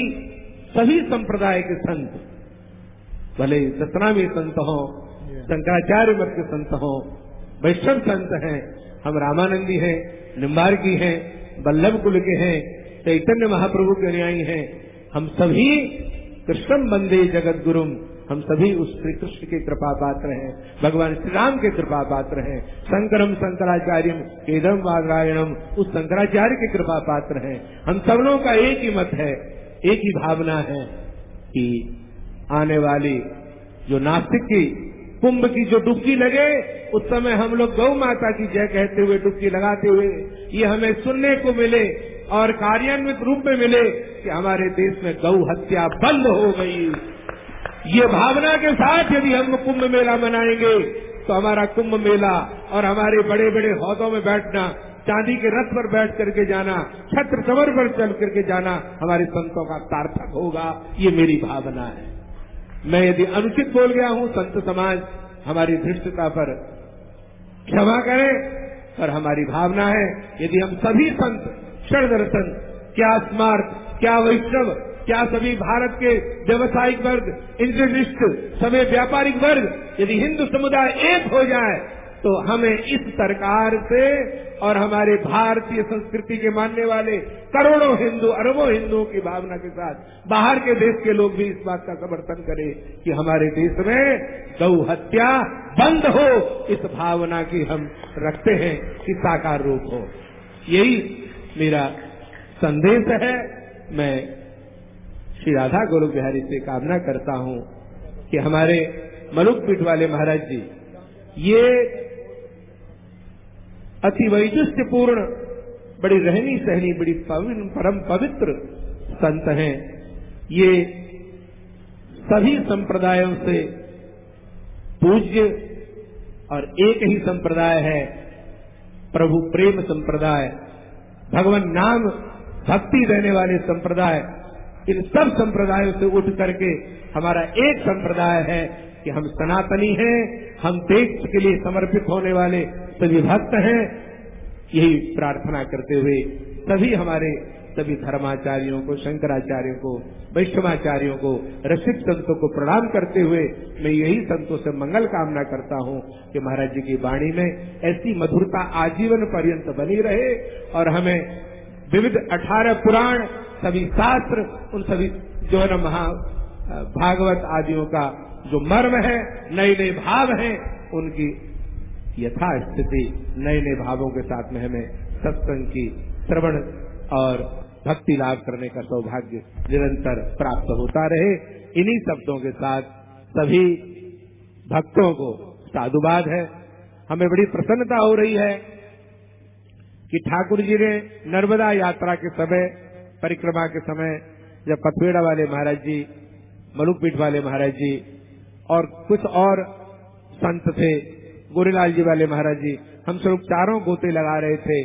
सभी संप्रदाय के संत भले सतनामी संत हो शंकराचार्य मत के संत हो वैष्णव संत हैं हम रामानंदी हैं निम्बारकी हैं, बल्लभ कुल के हैं, चैतन्य महाप्रभु के अनुयायी हैं। हम सभी कृष्णम बंदे जगत गुरुम हम सभी उस श्री कृष्ण के कृपा पात्र हैं, भगवान श्री राम के कृपा पात्र हैं, शंकरम शंकराचार्य केदम वादरायणम उस शंकराचार्य के कृपा पात्र हैं। हम सब लोगों का एक ही मत है, एक ही भावना है कि आने वाली जो नास्तिक की कुंभ की जो डुबकी लगे, उस समय हम लोग गौ माता की जय कहते हुए डुबकी लगाते हुए, ये हमें सुनने को मिले और कार्यान्वित रूप में मिले कि हमारे देश में गौ हत्या बंद हो गई। ये भावना के साथ यदि हम कुंभ मेला मनाएँगे तो हमारा कुंभ मेला और हमारे बड़े बड़े हौदों में बैठना, चांदी के रथ पर बैठ करके जाना, छत्र चवर पर चल करके जाना, हमारे संतों का सार्थक होगा। ये मेरी भावना है। मैं यदि अनुचित बोल गया हूँ, संत समाज हमारी धृष्टता पर क्षमा करे पर हमारी भावना है, यदि हम सभी संत, क्षण दर्शन, क्या स्मार्ट, क्या वैष्णव, क्या सभी भारत के व्यवसायिक वर्ग इंटरनिस्ट समय व्यापारिक वर्ग, यदि हिंदू समुदाय एक हो जाए तो हमें इस सरकार से और हमारे भारतीय संस्कृति के मानने वाले करोड़ों हिंदू, अरबों हिंदुओं की भावना के साथ बाहर के देश के लोग भी इस बात का समर्थन करें कि हमारे देश में गौ हत्या बंद हो, इस भावना की हम रखते हैं कि साकार रूप हो। यही मेरा संदेश है। मैं श्री राधा गोलोक बिहारी से कामना करता हूँ कि हमारे मलुक पीठ वाले महाराज जी, ये अति वैजुष्य पूर्ण बड़ी रहनी सहनी, बड़ी परम पवित्र संत हैं। ये सभी संप्रदायों से पूज्य और एक ही संप्रदाय है, प्रभु प्रेम संप्रदाय। भगवान नाम भक्ति देने वाले संप्रदाय, इन सब संप्रदायों से उठ करके हमारा एक संप्रदाय है कि हम सनातनी हैं, हम देश के लिए समर्पित होने वाले सभी भक्त हैं। यही प्रार्थना करते हुए सभी हमारे सभी धर्माचार्यों को, शंकराचार्यों को, वैष्णवाचार्यों को, रसिक संतों को प्रणाम करते हुए मैं यही संतों से मंगल कामना करता हूँ कि महाराज जी की वाणी में ऐसी मधुरता आजीवन पर्यंत बनी रहे और हमें विविध अठारह पुराण, सभी शास्त्र, उन सभी जो है ना महा, भागवत आदियों का जो मर्म है नए नए भाव हैं, उनकी यथा स्थिति नए नए भावों के साथ में हमें सत्संग की श्रवण और भक्ति लाभ करने का सौभाग्य निरंतर प्राप्त होता रहे। इन्हीं शब्दों के साथ सभी भक्तों को साधुवाद है। हमें बड़ी प्रसन्नता हो रही है कि ठाकुर जी ने नर्मदा यात्रा के समय, परिक्रमा के समय, जब पथवेड़ा वाले महाराज जी, मलुकपीठ वाले महाराज जी और कुछ और संत थे गोरेलाल जी वाले महाराज जी, हम सब चारों गोते लगा रहे थे।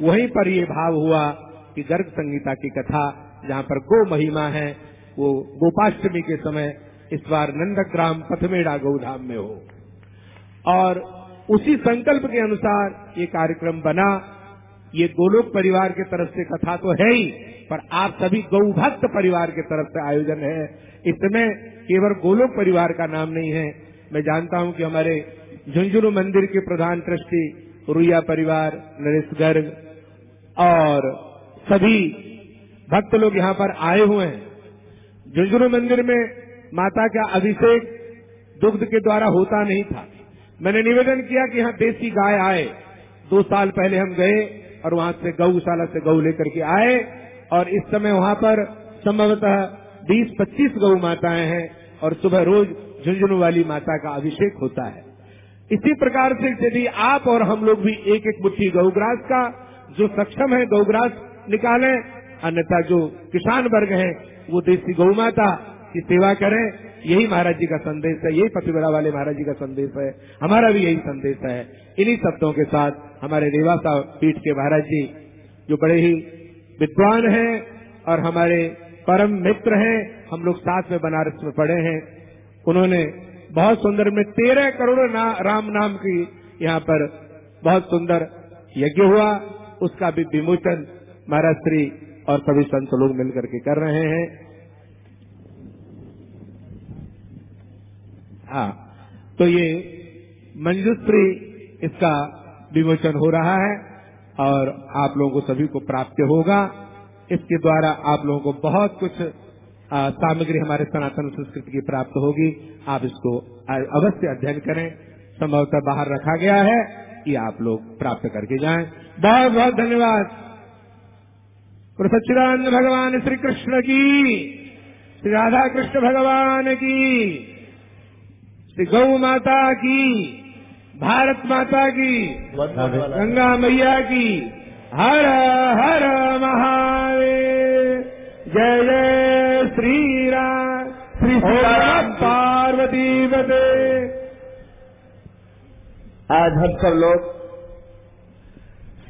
वहीं पर ये भाव हुआ कि गर्ग संगीता की कथा, जहाँ पर गो महिमा है, वो गोपाष्टमी के समय इस बार नंदग्राम पथमेड़ा गौधाम में हो। और उसी संकल्प के अनुसार ये कार्यक्रम बना। ये गोलोक परिवार के तरफ़ से कथा तो है ही, पर आप सभी गौभक्त परिवार के तरफ़ से आयोजन है। इसमें केवल गोलोक परिवार का नाम नहीं है। मैं जानता हूँ कि हमारे झुंझुनू मंदिर के प्रधान ट्रस्टी रुइया परिवार, नरेश गर्ग और सभी भक्त लोग यहाँ पर आए हुए हैं। झुंझुनू मंदिर में माता का अभिषेक दुग्ध के द्वारा होता नहीं था। मैंने निवेदन किया कि यहाँ देसी गाय आए। दो साल पहले हम गए और वहाँ से गौशाला से गौ लेकर के आए और इस समय वहाँ पर संभवतः 20-25 गौ माताएँ हैं और सुबह रोज झुंझुनू वाली माता का अभिषेक होता है। इसी प्रकार से यदि आप और हम लोग भी एक एक मुट्ठी गौग्रास का जो सक्षम है गौग्रास निकालें, अन्यथा जो किसान वर्ग है, वो देसी गौ माता की सेवा करें, यही महाराज जी का संदेश है, यही पतिवरा वाले महाराज जी का संदेश है, हमारा भी यही संदेश है। इन्हीं शब्दों के साथ हमारे रेवासा पीठ के महाराज जी, जो बड़े ही विद्वान हैं और हमारे परम मित्र हैं, हम लोग साथ में बनारस में पढ़े हैं, उन्होंने बहुत सुंदर में तेरह करोड़ ना, राम नाम की यहाँ पर बहुत सुंदर यज्ञ हुआ उसका भी विमोचन महाराज श्री और सभी संत लोग मिलकर के कर रहे हैं। हाँ तो ये मंजूश्री इसका विमोचन हो रहा है और आप लोगों को सभी को प्राप्त होगा। इसके द्वारा आप लोगों को बहुत कुछ सामग्री हमारे सनातन संस्कृति की प्राप्त होगी। आप इसको अवश्य अध्ययन करें। संभवतः बाहर रखा गया है ये आप लोग प्राप्त करके जाएँ। बहुत बहुत धन्यवाद। सच्चिदानंद भगवान श्री कृष्ण की, श्री राधा कृष्ण भगवान की, श्री गौ माता की, भारत माता की, गंगा मैया की, हर हर महादेव। जय जय। पार्वती बते आज हम सब लोग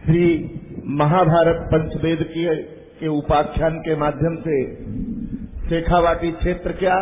श्री महाभारत पंचवेद के उपाख्यान के माध्यम से शेखावाटी क्षेत्र क्या